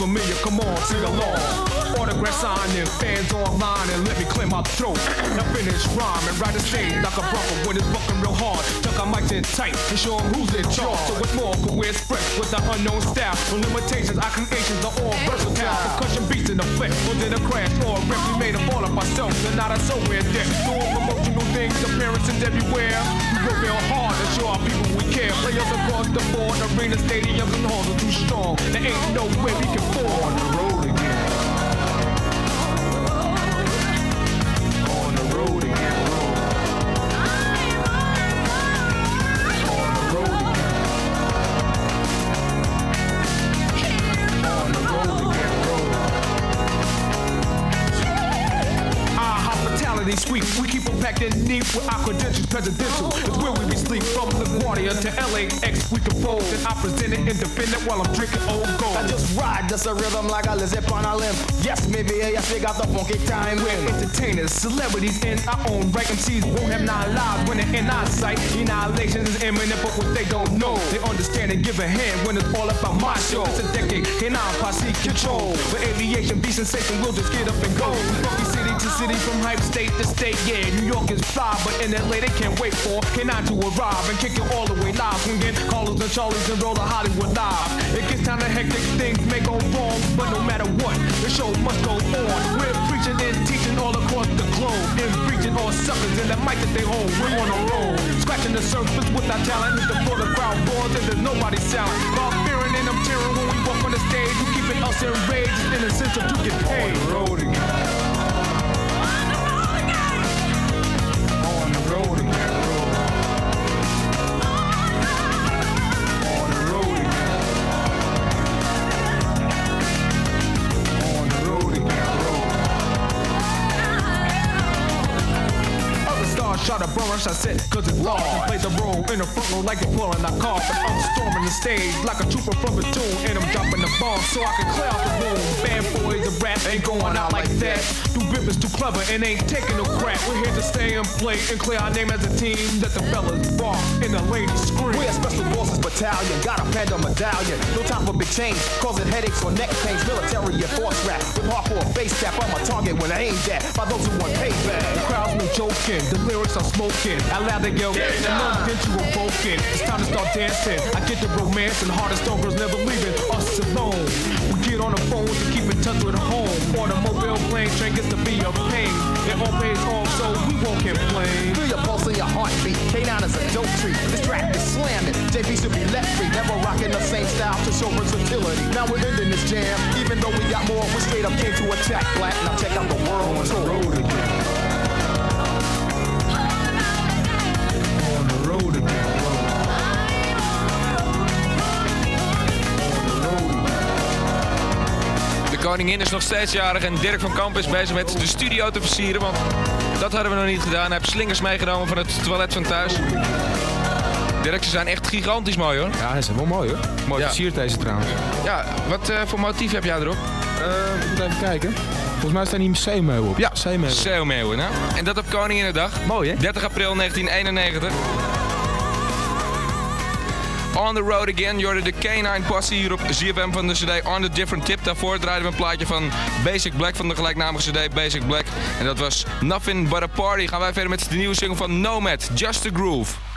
familiar, come on, sing along. Autograph signing, fans online, and let me clear my throat. Now finish rhyme and ride the stage like a bronco when it's bucking real hard. Tuck our mics in tight and show 'em who's in charge. So what's more, could we express with the unknown style? No limitations, our creations are all versatile. Percussion beats in the was it a crash or a rip? We made them all up ourselves and not a somewhere dead. Doing promotional things, appearances everywhere. We work real hard to show our people care. Players across the board, arena, stadiums, and halls are too strong. There ain't no way we can fall on the road again. On the road again. On the road again. On the road again. Our ah, hospitality suite, we keep them packed in neat with our credentials presidential. To LAX. We can compose and I present it independent while I'm drinking old gold. I just ride just a rhythm like a lizard on a limb. Yes, maybe yes, we got the funky time. We're entertainers, celebrities in our own right. MCs won't have nine lives when they're in our sight. Annihilation is imminent, but what they don't know, they understand and give a hand when it's all about my show. It's a decade, and I'm posse control. With aviation, be sensation, we'll just get up and go. Funky city from hype state to state. Yeah, New York is fly, but in LA they can't wait for K9 to arrive and kick it all the way live. Swinging Carlos and Charlies and roll the Hollywood live. It gets time to hectic, things may go wrong, but no matter what, the show must go on. We're preaching and teaching all across the globe, and preaching all suckers in the mic that they hold. We're on a roll, scratching the surface with our talent. It's before the crowd roars and there's nobody sound. God fearing and I'm tearing when we walk on the stage. We keeping us enraged in a sense of to get paid. On the road again. Large. And play the role in the front row like they're pulling a car. But I'm storming the stage like a trooper from the tomb. And I'm dropping the bomb so I can clear out the room. Bad boys of rap ain't going out like that. Do business too clever and ain't taking no crap. We're here to stay and play and clear our name as a team. That the fellas bar and the ladies scream. We're a special forces battalion, got a panda medallion. No time for big change, causing headaches or neck pains. Military and force rap with hardcore bass tap. I'm a target when I aim at by those who want payback. The crowd's no joking, the lyrics are smoking. I loud they yell, Get and none get you awoken. It's time to start dancing. I get the romance and hardest stone girls never leaving us alone. We get on the phone to keep in touch with home. Automobile plane train gets to be a pain. It all pays off, so we won't complain. Feel your pulse and your heartbeat. K9 is a dope treat. This track is slamming. JP should be left free. Never rocking the same style to show versatility. Now we're ending this jam. Even though we got more, we straight up came to attack black. Now check out the world on tour. road again. Koningin is nog steeds jarig en Dirk van Kamp is bezig met de studio te versieren. Want dat hadden we nog niet gedaan. Hij heeft slingers meegenomen van het toilet van thuis. Dirk, ze zijn echt gigantisch mooi hoor. Ja, ze zijn wel mooi hoor. Mooi Ja. versierd deze trouwens. Ja, wat eh, voor motief heb jij erop? Ik moet even kijken. Volgens mij staan hier zeemeeuwen op. Ja, zeemeeuwen. Zeemeeuwen, hè? En dat op Koninginnedag. Mooi hè? 30 april 1991. On the Road Again, je hoorde de K9 Posse hier op ZFM van de CD On The Different Tip. Daarvoor draaiden we een plaatje van Basic Black van de gelijknamige CD Basic Black. En dat was Nothing But A Party. Gaan wij verder met de nieuwe single van Nomad, Just A Groove.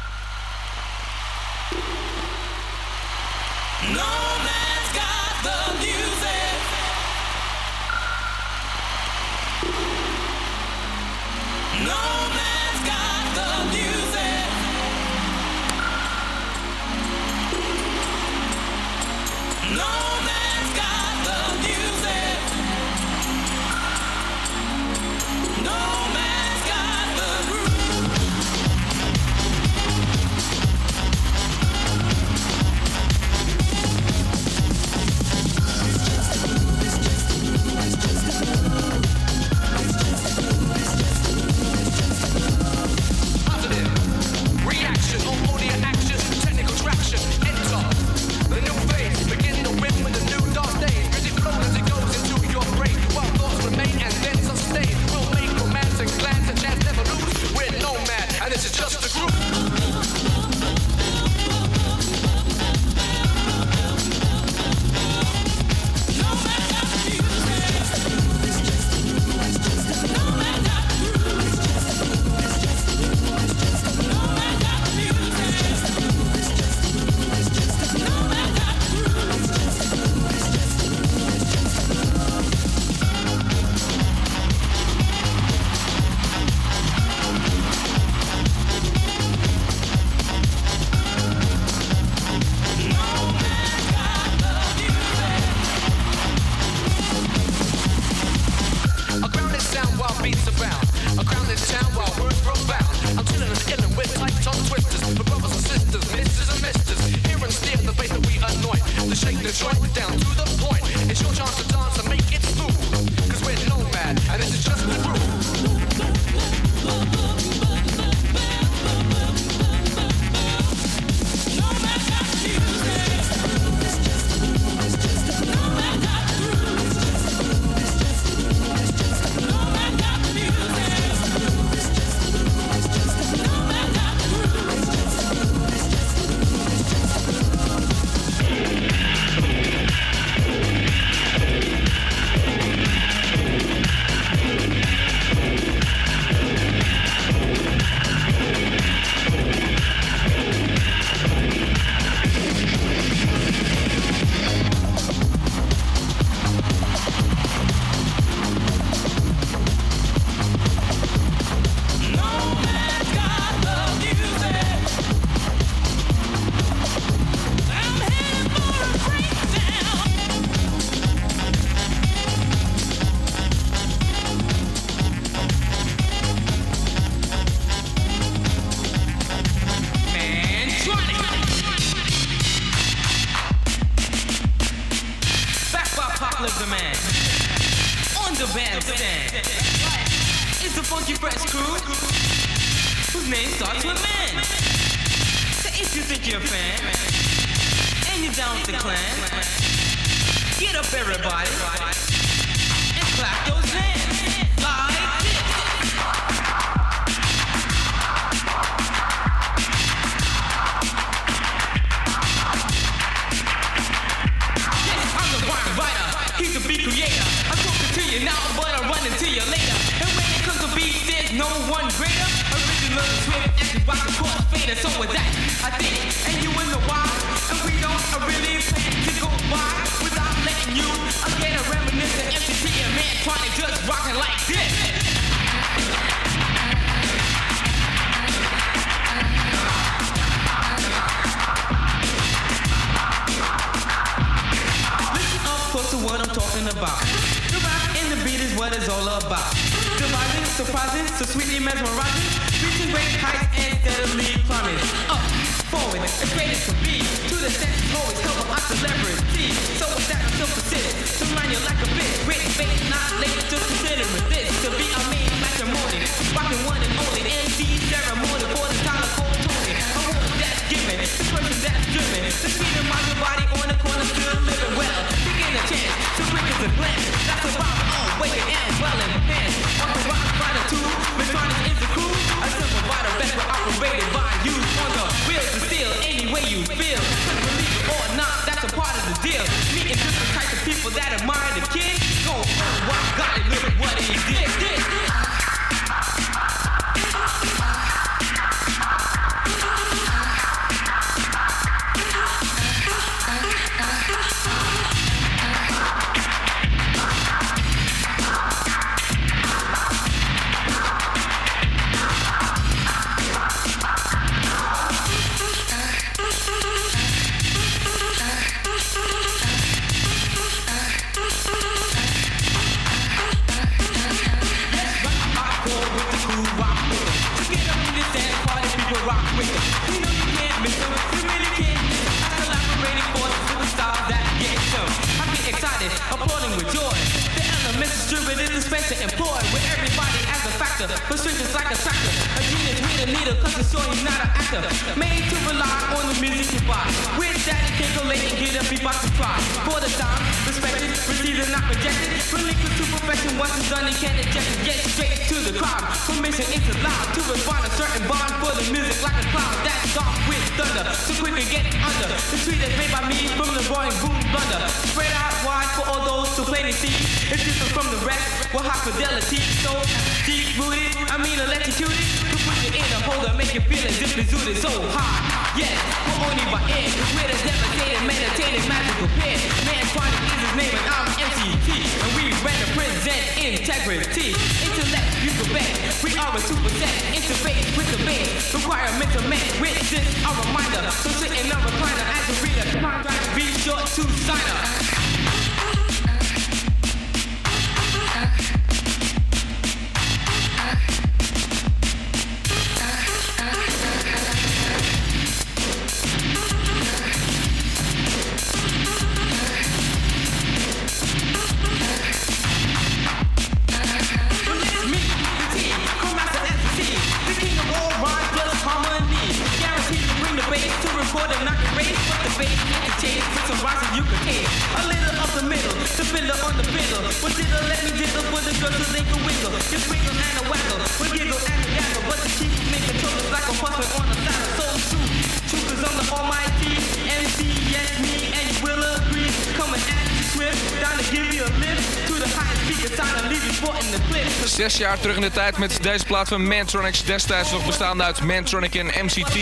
Terug in de tijd met deze plaat van Mantronics. Destijds nog bestaande uit Mantronic en MCT.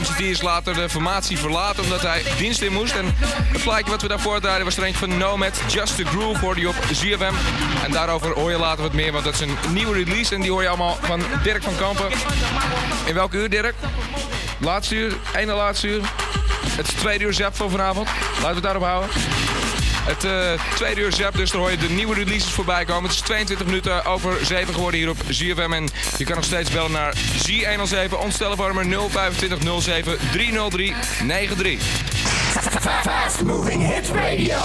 MCT is later de formatie verlaten omdat hij dienst in moest. En het wat we daarvoor draaiden was er eentje van Nomad. Just the Groove hoorde je op ZFM. En daarover hoor je later wat meer, want dat is een nieuwe release. En die hoor je allemaal van Dirk van Kampen. In welke uur, Dirk? Laatste uur? Ene laatste uur? Het is tweede uur zap van vanavond. Laten we het daarop houden. Het eh, tweede uur zap, dus daar hoor je de nieuwe releases voorbij komen. Het is 22 minuten over 7 geworden hier op ZFM. En je kan nog steeds bellen naar Z107. Ons telefoonnummer 025 07 303 93. Fast moving hit radio.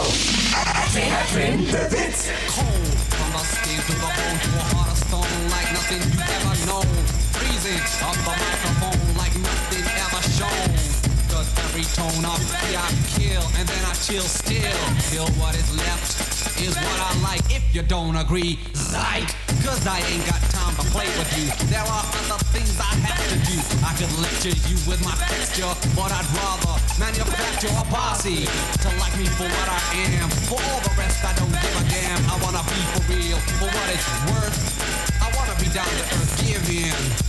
Edwin de Wit. Cold from the skin to the bone to a heart of stone like nothing you ever known. Freezing up the microphone like nothing ever shown. Every tone of I kill and then I chill still. Till what is left is what I like. If you don't agree, Zyke. Cause I ain't got time to play with you. There are other things I have to do. I could lecture you with my texture, but I'd rather manufacture a posse to like me for what I am. For all the rest, I don't give a damn. I wanna be for real, for what it's worth. I wanna be down to earth, give in.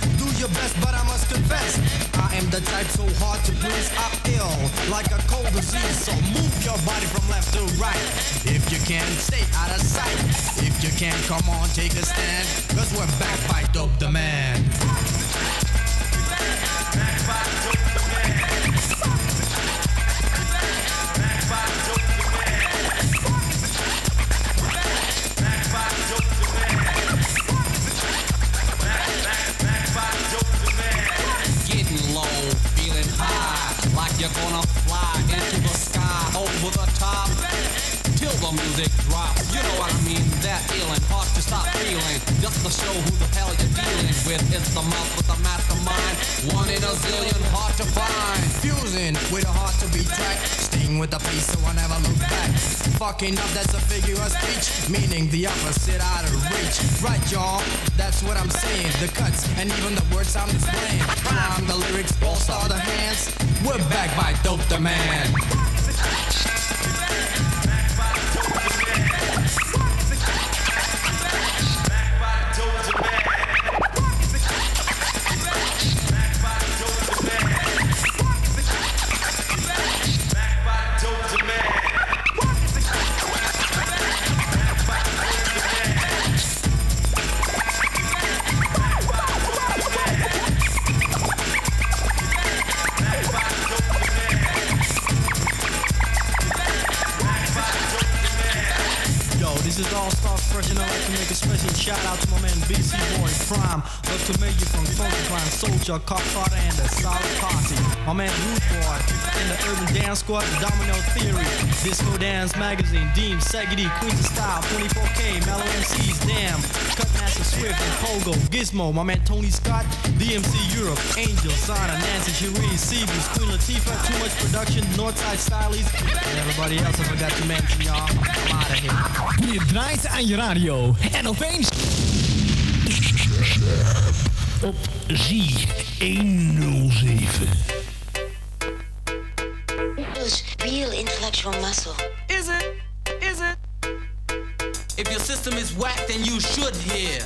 Your best, but I must confess. I am the type so hard to please. I'm ill, like a cold disease. So move your body from left to right. If you can't stay out of sight. If you can't come on, take a stand. Cause we're back by Dope the Man. Getting gonna fly into the sky over the top. Till the music drops, you know what I mean? That feeling, hard to stop feeling. Just to show who the hell you're dealing with. It's the mouth with the mastermind. One in a zillion, hard to find. Fusing with a heart to be tracked. Staying with the peace, so I never look back. Fucking up, that's a figure of speech. Meaning the opposite out of reach. Right, y'all? That's what I'm saying. The cuts and even the words I'm displaying. Prime the lyrics, all star the hands. We're back by Dope the Prime, Soldier, Cop Carter, and the Solid Posse. My man Root Boy, and the Urban Dance Squad, the Domino Theory, Disco Dance Magazine, Deem, Saggy D, Queens of Style, 24K, Mellow MCs, Damn, Cut Master Swift and Pogo, Gizmo, my man Tony Scott, DMC Europe, Angel, Sana, Nancy, Cherie, Seabees, Queen Latifah, Too Much Production, Northside Stylies, and everybody else I forgot to mention, y'all. I'm out of here. Je draait aan je radio en opeens... Op Z107. Use real intellectual muscle. Is it? Is it? If your system is whack, then you should hear.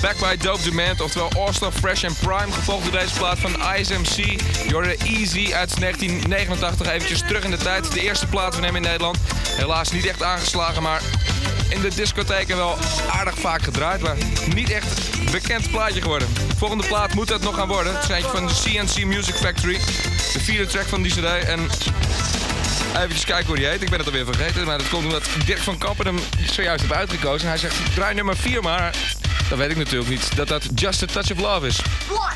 Back by Dope Demand, oftewel All-Star Fresh and Prime, gevolgd door deze plaat van ISMC. Je hoorde Easy uit 1989, eventjes terug in de tijd. De eerste plaat van hem in Nederland. Helaas niet echt aangeslagen, maar in de discotheken wel aardig vaak gedraaid. Maar niet echt bekend plaatje geworden. Volgende plaat moet dat nog gaan worden. Het eentje van de CNC Music Factory. De vierde track van die cd. En Even kijken hoe die heet. Ik ben het alweer vergeten. Maar dat komt omdat Dirk van Kampen hem zojuist heeft uitgekozen. Hij zegt, draai nummer 4 maar. Dat weet ik natuurlijk niet. Dat dat Just a Touch of Love is. One,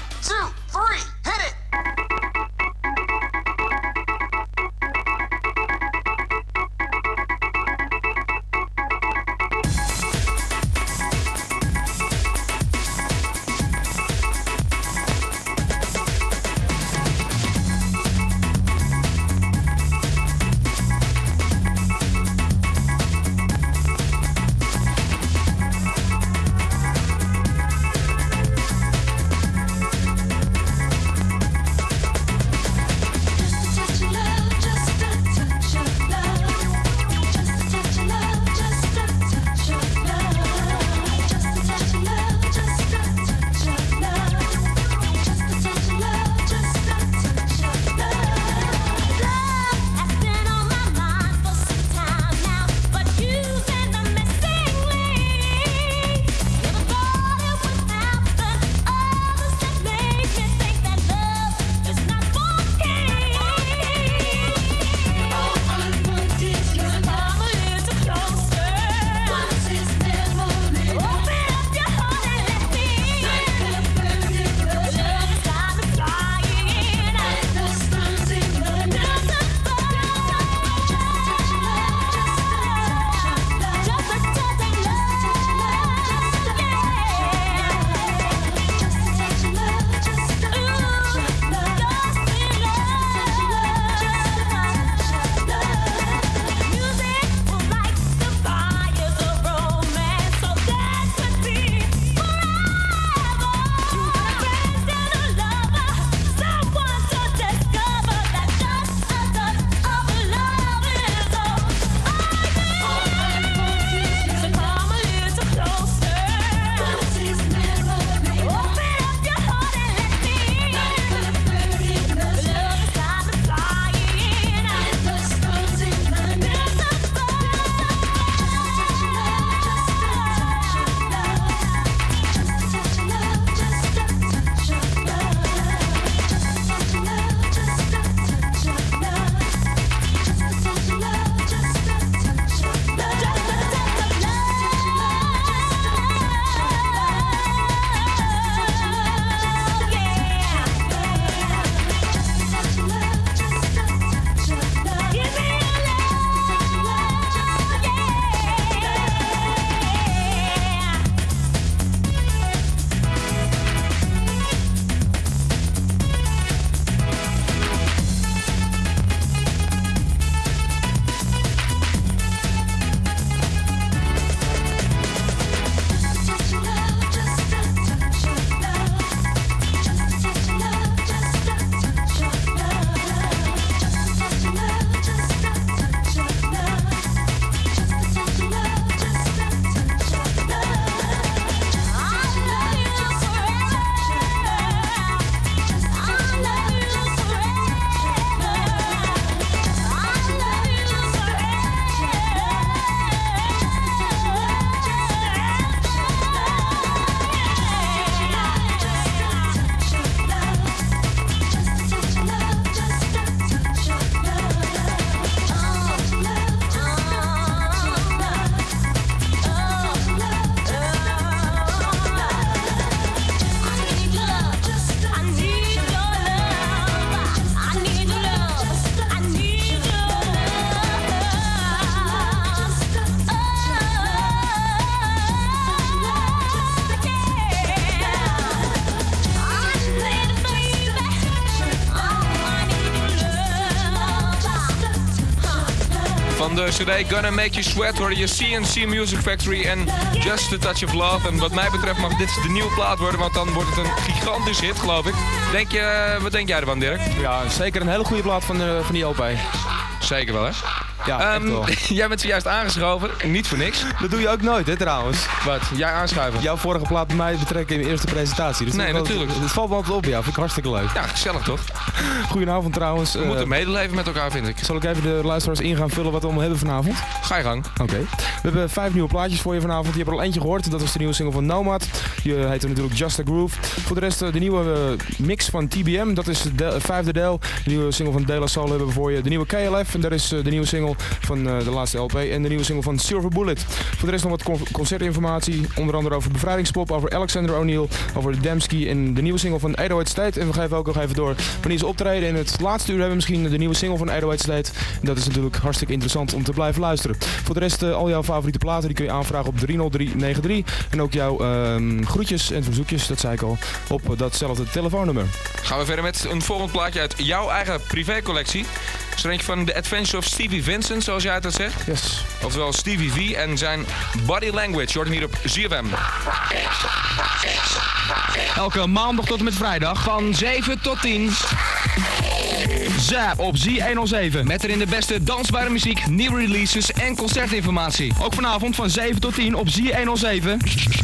CD Gonna Make You Sweat hoorde je CNC Music Factory en Just a Touch of Love. En wat mij betreft mag dit de nieuwe plaat worden, want dan wordt het een gigantisch hit, geloof ik. Denk je, wat denk jij ervan, Dirk? Ja, zeker een hele goede plaat van, de, van die LP. Zeker wel, hè? Ja, Ehm, wel. jij bent zojuist aangeschoven, niet voor niks. Dat doe je ook nooit, hè, trouwens. Wat? Jij aanschuiven? Jouw vorige plaat bij mij betrekken in de eerste presentatie. Dat Nee, natuurlijk. Het valt wel op, ja. Vind ik hartstikke leuk. Ja, gezellig toch? Goedenavond trouwens. We Eh, moeten medeleven met elkaar, vind ik. Zal ik even de luisteraars in gaan vullen wat we allemaal hebben vanavond? Ga je gang. Oké. We hebben vijf nieuwe plaatjes voor je vanavond. Je hebt er al eentje gehoord. Dat was de nieuwe single van Nomad. Die eh, heette natuurlijk Just a Groove. Voor de rest eh, de nieuwe eh, mix van TBM. Dat is het de- vijfde deel. De nieuwe single van De La Soul hebben we voor je. De nieuwe KLF. En daar is eh, de nieuwe single van eh, de laatste LP. En de nieuwe single van Silver Bullet. Voor de rest nog wat con- concertinformatie. Onder andere over Bevrijdingspop. Over Alexander O'Neill. Over Dembski. En de nieuwe single van 808 State. En we geven ook nog even door wanneer ze optreden. In het laatste uur hebben we misschien de nieuwe single van 808 State. En dat is natuurlijk hartstikke interessant om te blijven luisteren. Voor de rest, eh, al jouw favoriete platen die kun je aanvragen op 30393. En ook jouw ehm, groetjes en verzoekjes, dat zei ik al, op datzelfde telefoonnummer. Gaan we verder met een volgend plaatje uit jouw eigen privécollectie. Is er eentje van The Adventure of Stevie Vincent, zoals jij het dat zegt. Yes. Oftewel Stevie V en zijn Body Language. Hoort hem hier op ZFM. Elke maandag tot en met vrijdag van 7 tot 10. Zap op Z107. Met erin de beste dansbare muziek, nieuwe releases en concertinformatie. Ook vanavond van 7 tot 10 op Z107.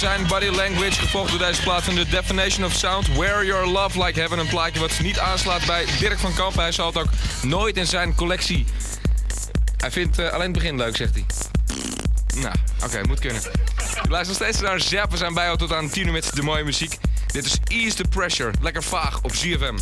zijn Body Language, gevolgd door deze plaat van The Definition of Sound. Wear Your Love Like Heaven, een plaatje wat niet aanslaat bij Dirk van Kamp. Hij zal het ook nooit in zijn collectie. Hij vindt eh, alleen het begin leuk, zegt hij. Nou, oké, moet kunnen. Je luistert nog steeds naar We zijn bij jou tot aan 10 uur met de mooie muziek. Dit is Ease the Pressure, lekker vaag op ZFM.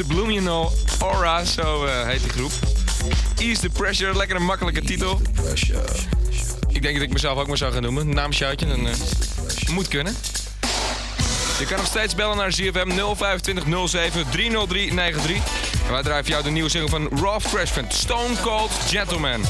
Subliminal Aura, zo eh, heet die groep. Ease the Pressure, lekker een makkelijke titel. Ik denk dat ik mezelf ook maar zou gaan noemen. Naamsjoutje, dan uh, moet kunnen. Je kan nog steeds bellen naar ZFM 025 07 30393. En wij draaien jou de nieuwe single van Raw Freshman, Stone Cold Gentleman.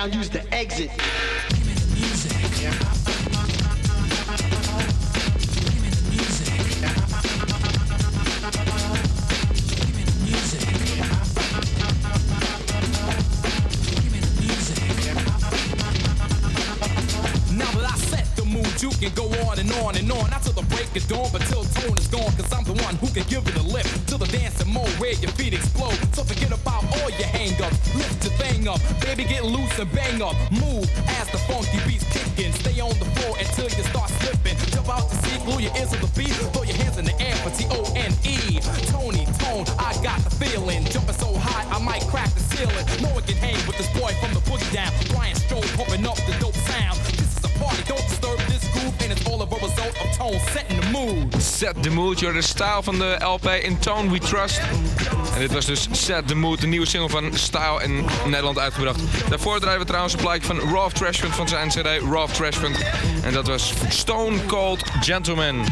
now use the exit. De stijl van de LP In Tone We Trust. En dit was dus Set The Mood, de nieuwe single van Style in Nederland uitgebracht. Daarvoor draaien we trouwens een plaatje van Rolf Trashfund van zijn CD Rolf Trashfund. En dat was Stone Cold Gentleman.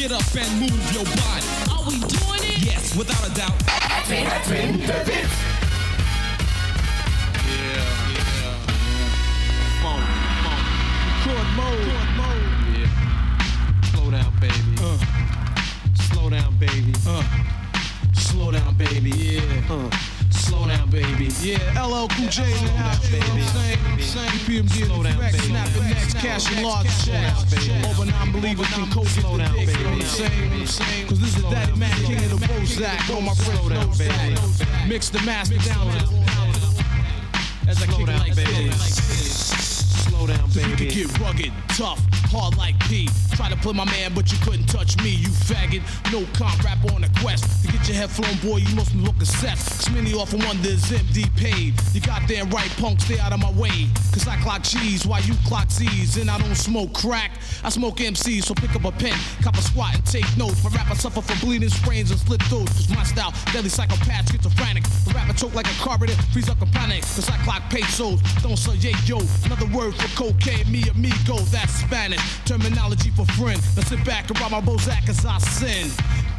Get up and move your body. Are we doing it? Yes, without a doubt. Twin, twin, the bit. Yeah, yeah. Phone, phone. Record mode. Record mode. Yeah. Slow down, baby. Uh. Slow down, baby. Uh. Slow down, baby. Yeah. Uh slow down, baby. Yeah. LL Cool J in the house. You know what I'm saying? Saying PMD Slow down, direct, baby. snapping necks, cashing large checks. Over non-believers can coach Slow the down, dick. You know what I'm saying? Cause this is Daddy Mac, king of the Bozak. All my friends know that. Mix the master down as I kick it like this. Slow down, can get rugged, tough, hard like P. Try to play my man, but you couldn't touch me, you faggot. No comp rap on a quest. To get your head flown, boy, you must be looking set. Smitty off of wonders, MD paid. You goddamn right, punk, stay out of my way. Cause I clock G's while you clock Z's. And I don't smoke crack, I smoke MCs, so pick up a pen, cop a squat and take notes. For rap, I suffer from bleeding sprains and slip throats. Cause my style, deadly psychopath, schizophrenic. The rapper choke like a carburetor, freeze up a panic. Cause I clock pesos, don't say yo. Another word for cocaine, me amigo, that's Spanish. Terminology for friend. Now sit back and ride my Bozak as I sin.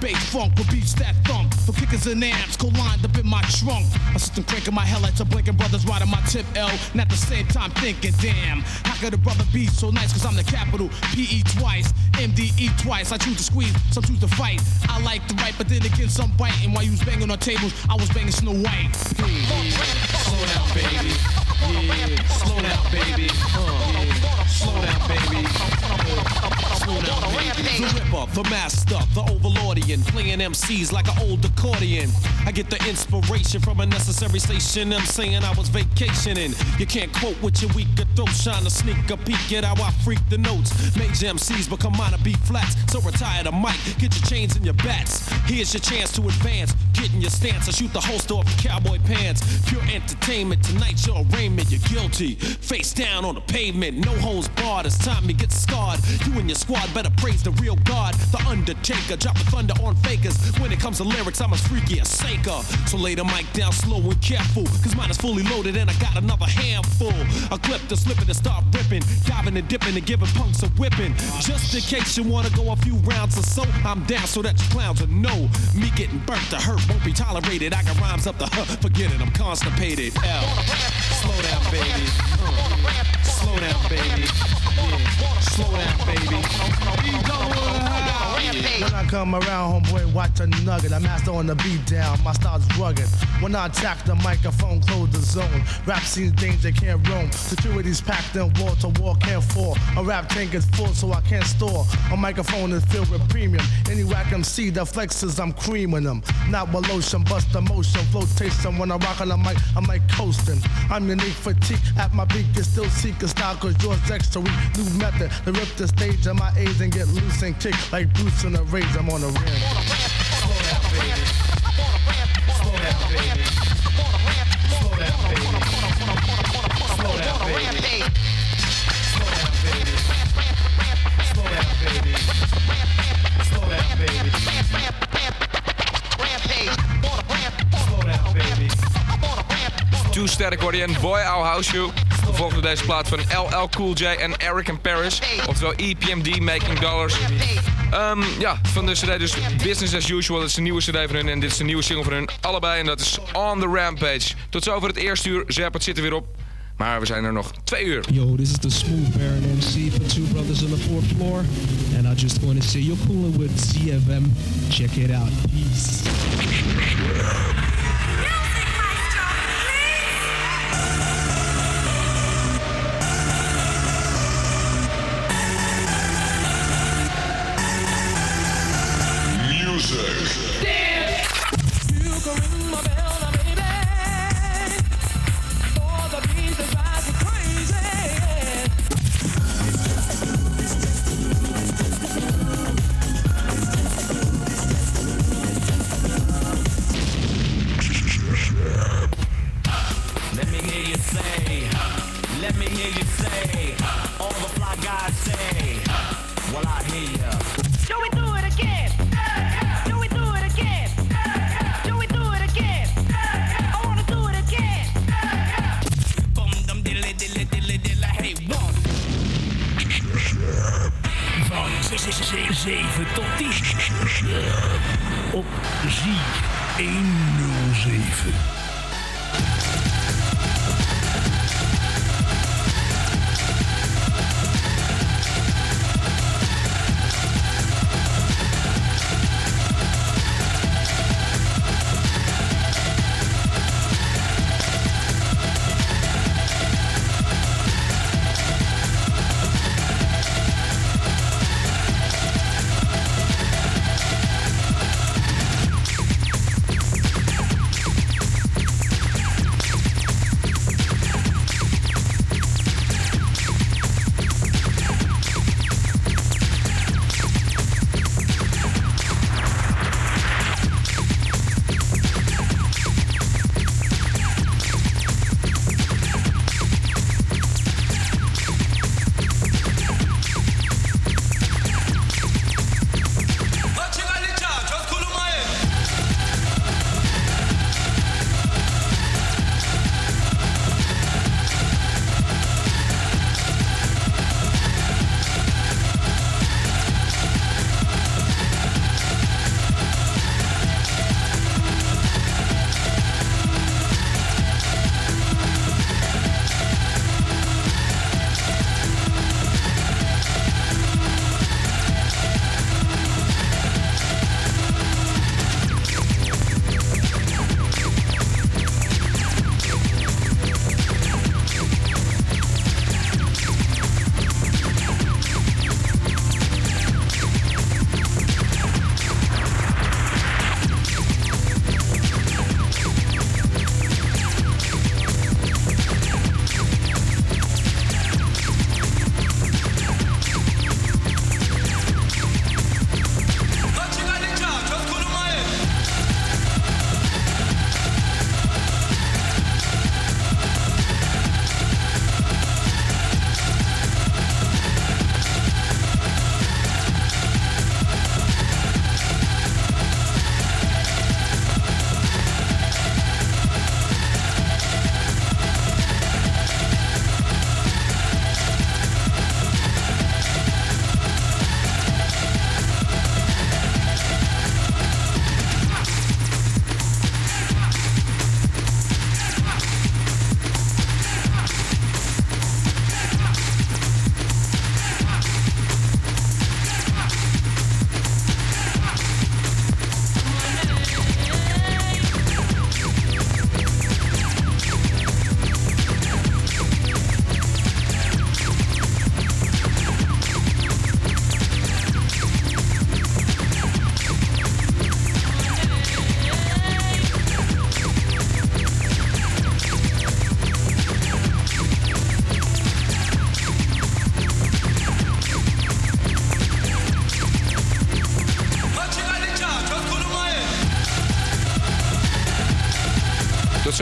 Bass funk with beats that thump. For kickers and amps, co lined up in my trunk. My system cranking my headlights are blinking, brothers riding my tip L. And at the same time thinking, damn, how could a brother be so nice? Cause I'm the capital, PE twice, MDE twice. I choose to squeeze, some choose to fight. I like to write, but then again, some biting. While you was banging on tables, I was banging Snow White. Slow down, baby. Yeah. Slow down, baby. Uh, yeah. Slow down, baby. The Ripper, the Master, the Overlordian, playing MCs like an old accordion. I get the inspiration from a necessary station. I'm saying I was vacationing. You can't quote with your weaker throat, shine a sneak a peek at how I freak the notes. Major MCs become minor B flats, so retire the mic, get your chains and your bats. Here's your chance to advance, get in your stance. I shoot the holster off your cowboy pants. Pure entertainment, tonight's your arraignment. You're guilty, face down on the pavement, no holes barred. It's time to get scarred. You and your squad better praise the real God, the Undertaker. Drop the thunder on fakers. When it comes to lyrics, I'm as freaky as Saker. So lay the mic down slow and careful, cause mine is fully loaded and I got another handful. A clip to slip and start ripping, diving and dipping and giving punks a whipping. Just in case you wanna go a few rounds or so, I'm down so that you clowns will know. Me getting burnt to hurt won't be tolerated. I got rhymes up the huh, forget it, I'm constipated. L. Slow down, baby. Uh, slow down, baby. Slow down, baby. Y when I come around, homeboy, watch a nugget. I master on the beat down, my style's rugged. When I attack the microphone, close the zone. Rap scene's danger, can't roam. Security's packed in wall to wall, can't fall. A rap tank is full, so I can't store. A microphone is filled with premium. Any whack MC that flexes, I'm creaming them. Not with lotion, bust the motion, flotation. When I rock on the mic, I'm like coasting. I'm unique fatigue at my peak, you still seek a style, cause yours extra weak. New method to rip the stage of my age and get loose and kick like Bruce on the raise, on Boy I'll House You. Gevolgd deze plaat van LL Cool J en Eric and Paris. Oftewel EPMD Making Dollars. Ehm, ja, van de CD dus Business as Usual. Dat is de nieuwe CD van hun en dit is de nieuwe single van hun. Allebei en dat is On The Rampage. Tot zover het eerste uur. Zerp, het zit er weer op. Maar we zijn er nog twee uur. Yo, this is the Smooth Baron MC for Two Brothers on the Fourth Floor. And I just want to say you're cooling with CFM. Check it out. Peace.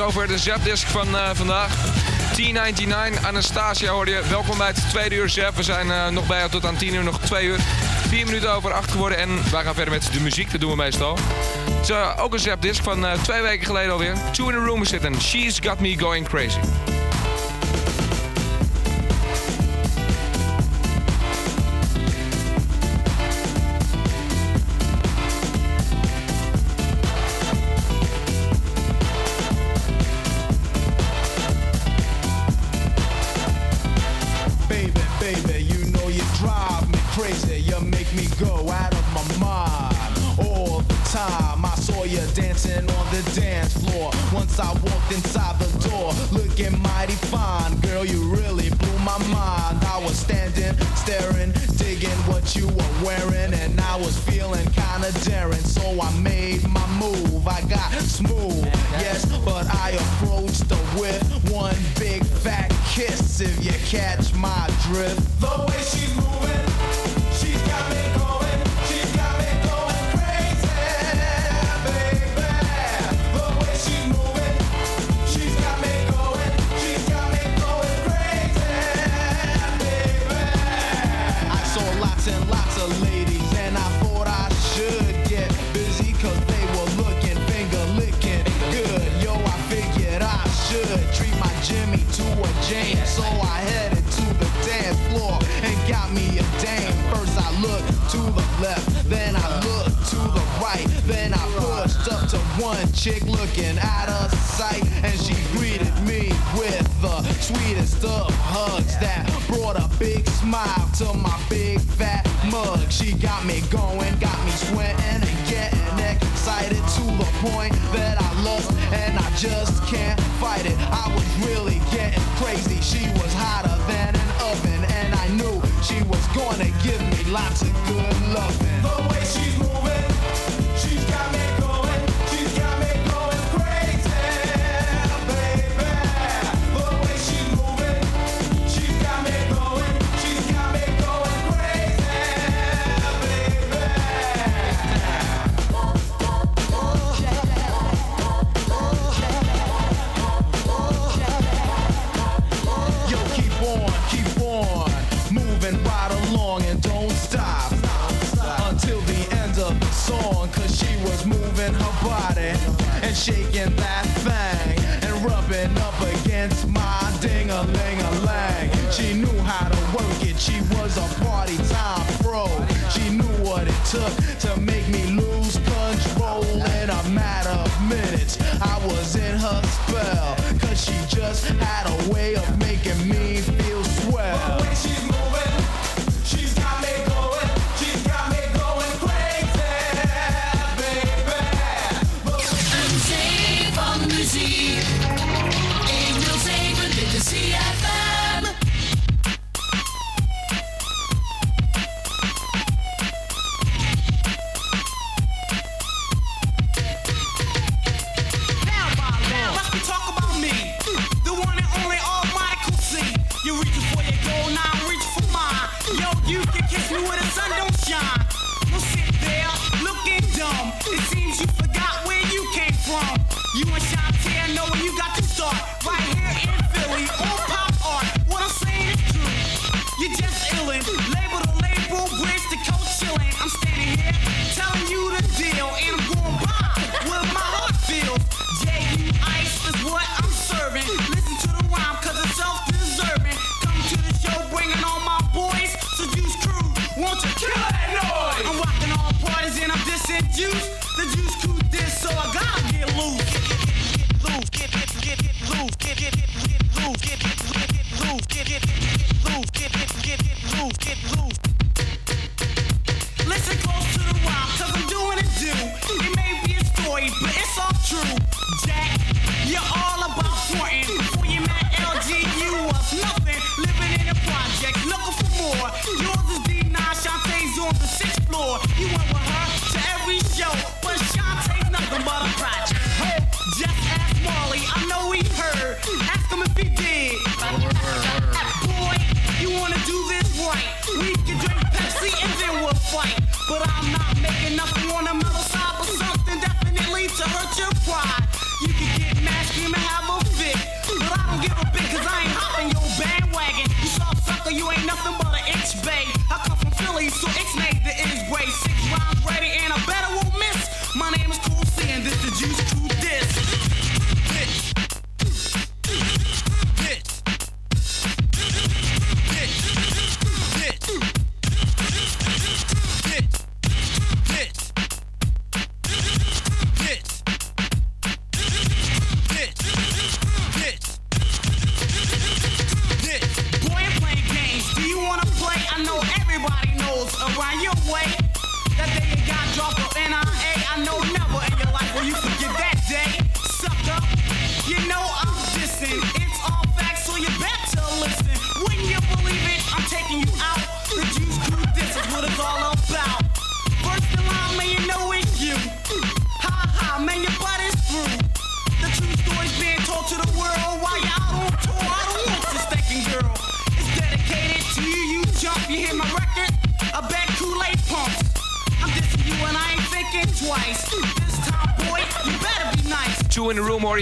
over de Zapdisk van eh, vandaag. T99, Anastasia hoor je. Welkom bij het tweede uur Zap. We zijn eh, nog bij tot aan 10 uur, nog 2 uur. 4 minuten over acht geworden en wij gaan verder met de muziek. Dat doen we meestal. Het is eh, ook een Zapdisk van twee weken geleden alweer. Two in a Room is She's Got Me Going Crazy.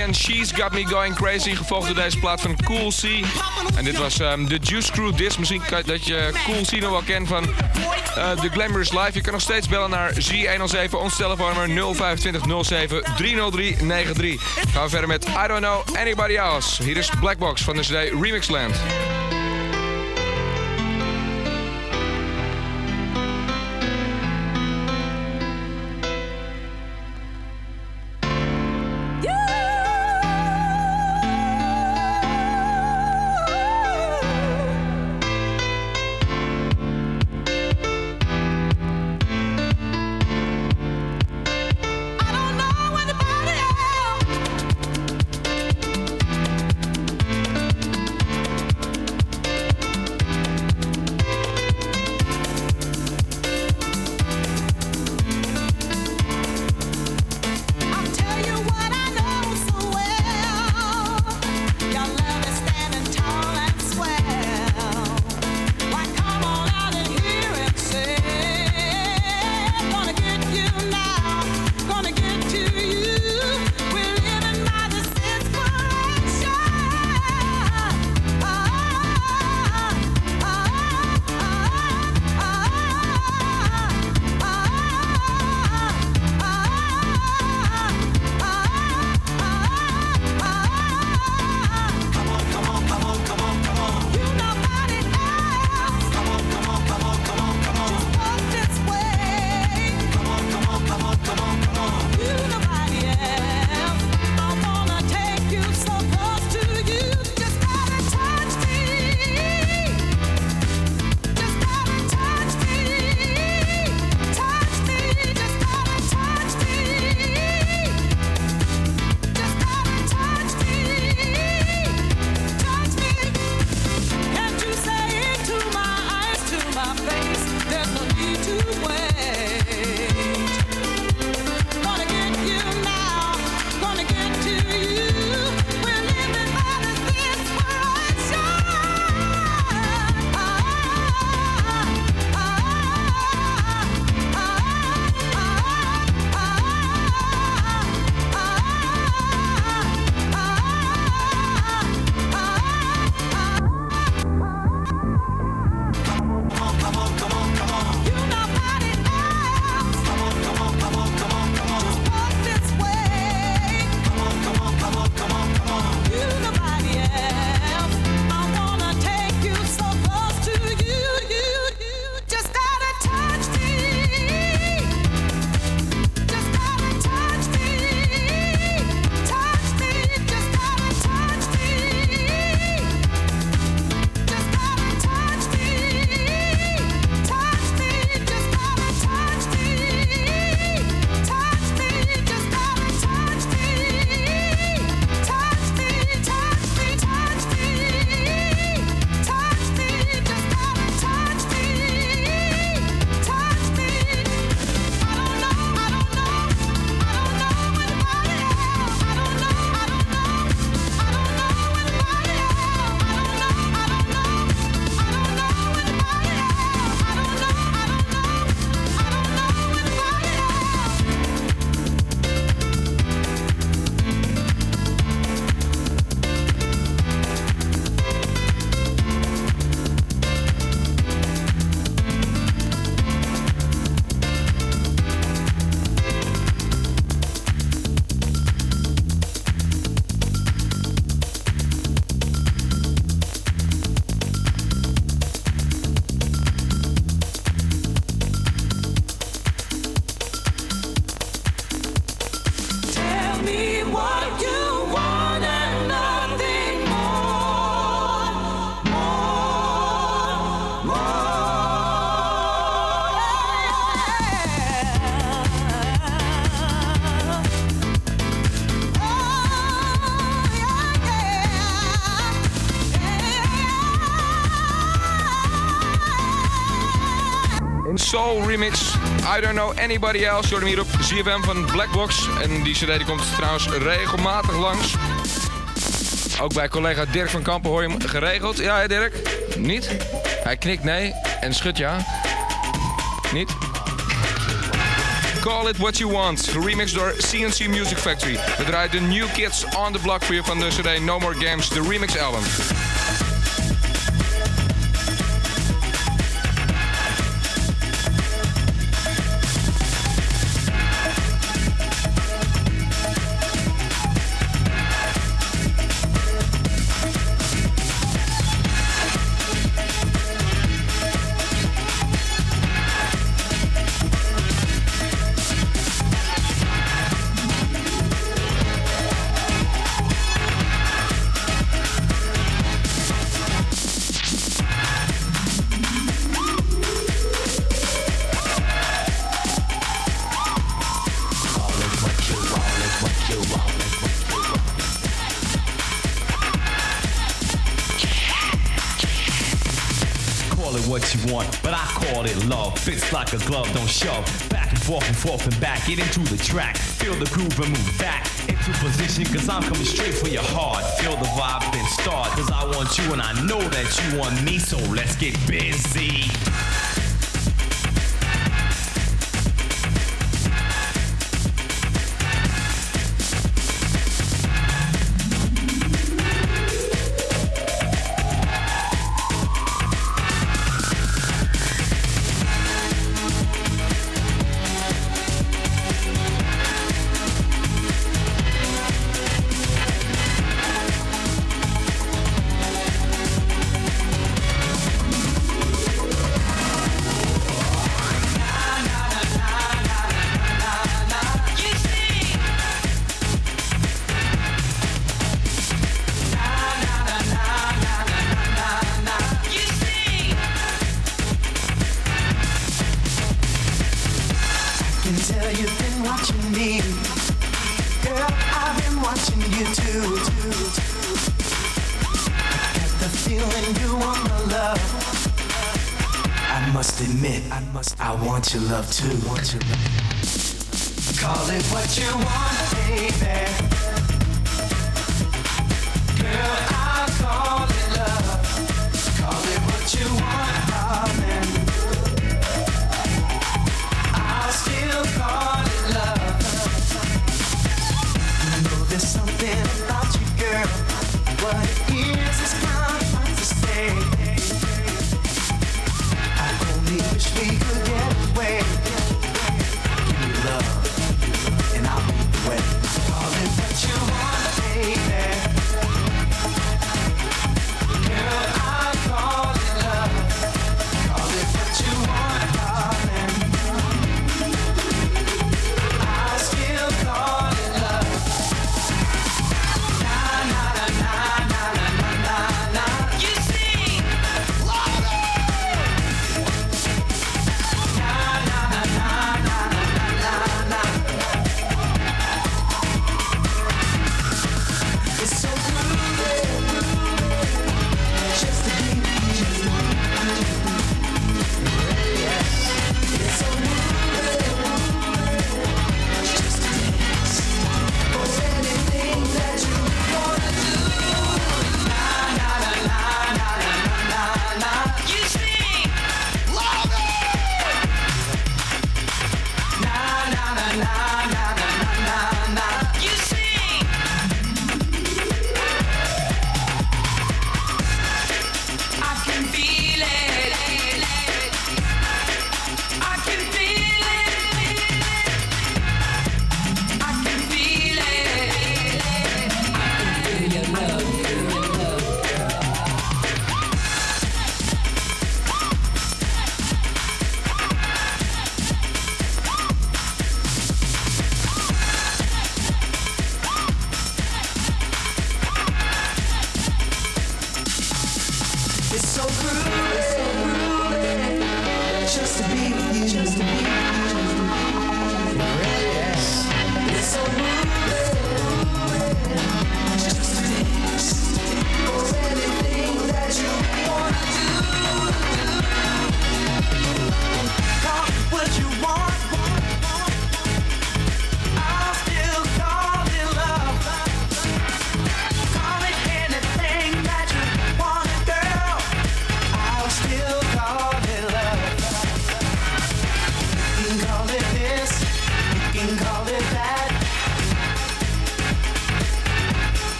En She's Got Me Going Crazy. Gevolgd door deze plaat van Cool C. En dit was ehm, de Juice Crew Disc. Misschien dat je Cool C nog wel kent van eh The Glamorous Life. Je kan nog steeds bellen naar Z107. Ons telefoonnummer 025 07 303 93. Gaan we verder met I Don't Know Anybody Else. Hier is Blackbox van de CD Remixland. remix. I Don't Know Anybody Else. Je hem hier op ZFM van Blackbox. En die cd komt trouwens regelmatig langs. Ook bij collega Dirk van Kampen hoor je hem geregeld. Ja, hè, Dirk? Niet? Hij knikt nee en schudt ja. Niet? Call It What You Want, remix door CNC Music Factory. We draaien de New Kids on the Block voor je van de cd No More Games, de remix album. forth and back. Get into the track, feel the groove and move back into position. Cause I'm coming straight for your heart. Feel the vibe and start. Cause I want you and I know that you want me. So let's get busy. to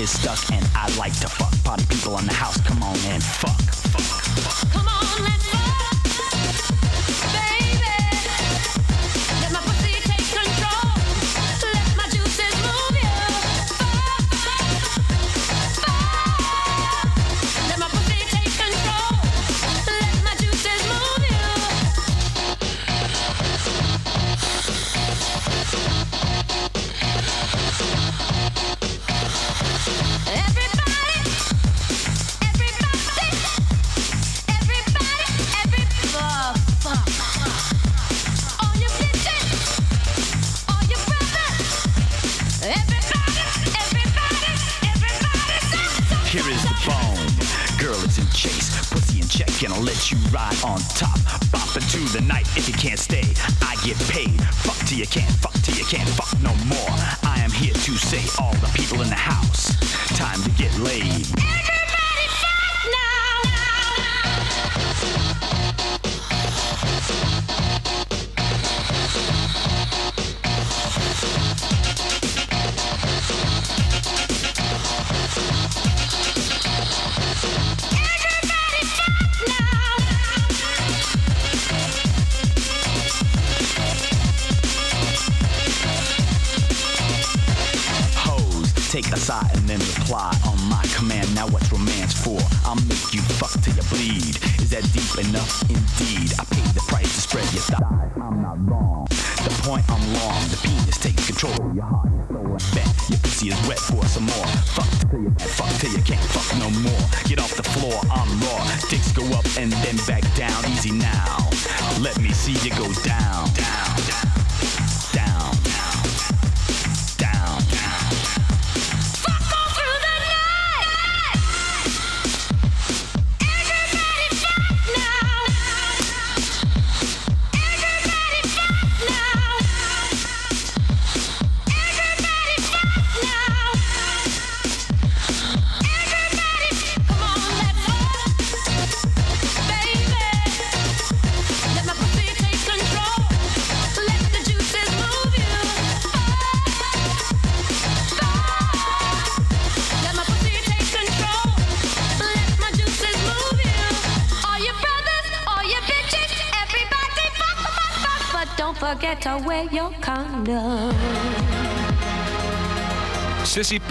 is stuck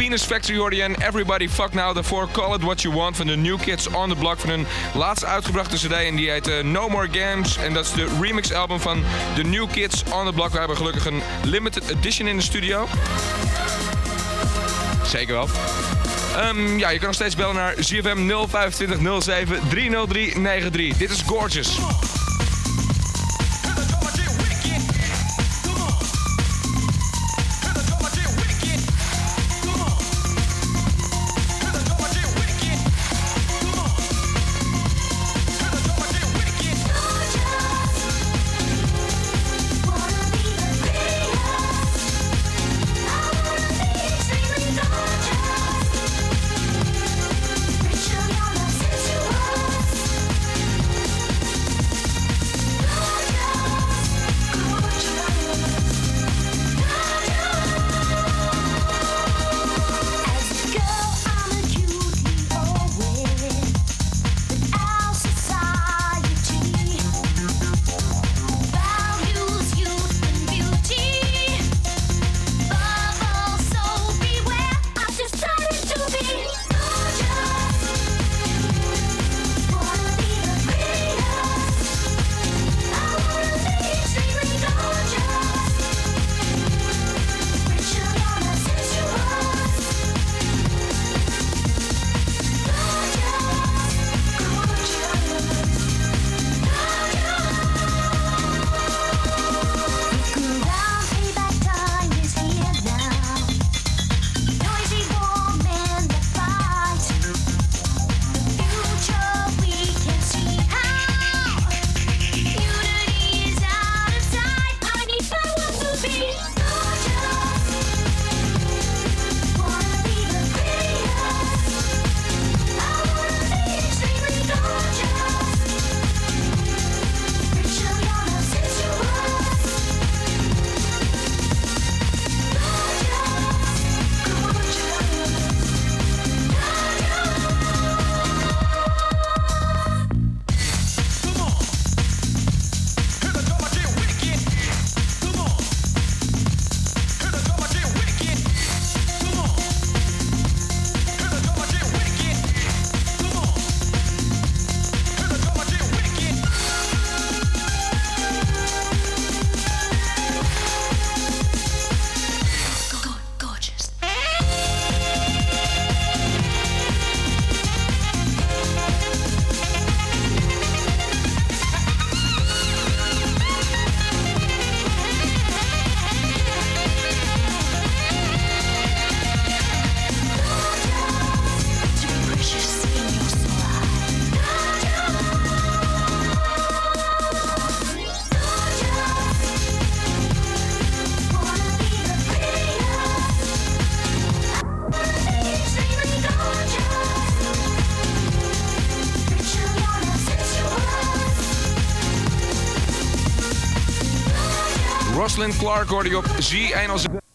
Venus Factory hoorde Everybody Fuck Now. Daarvoor Call It What You Want van de New Kids on the Block. Van hun laatst uitgebrachte cd en die heet eh, No More Games. En dat is de remix album van de New Kids on the Block. We hebben gelukkig een limited edition in de studio. Zeker wel. Ehm, ja, je kan nog steeds bellen naar ZFM 025 07 30393. Dit is Gorgeous. Rosalind Clark hoorde je op Z107.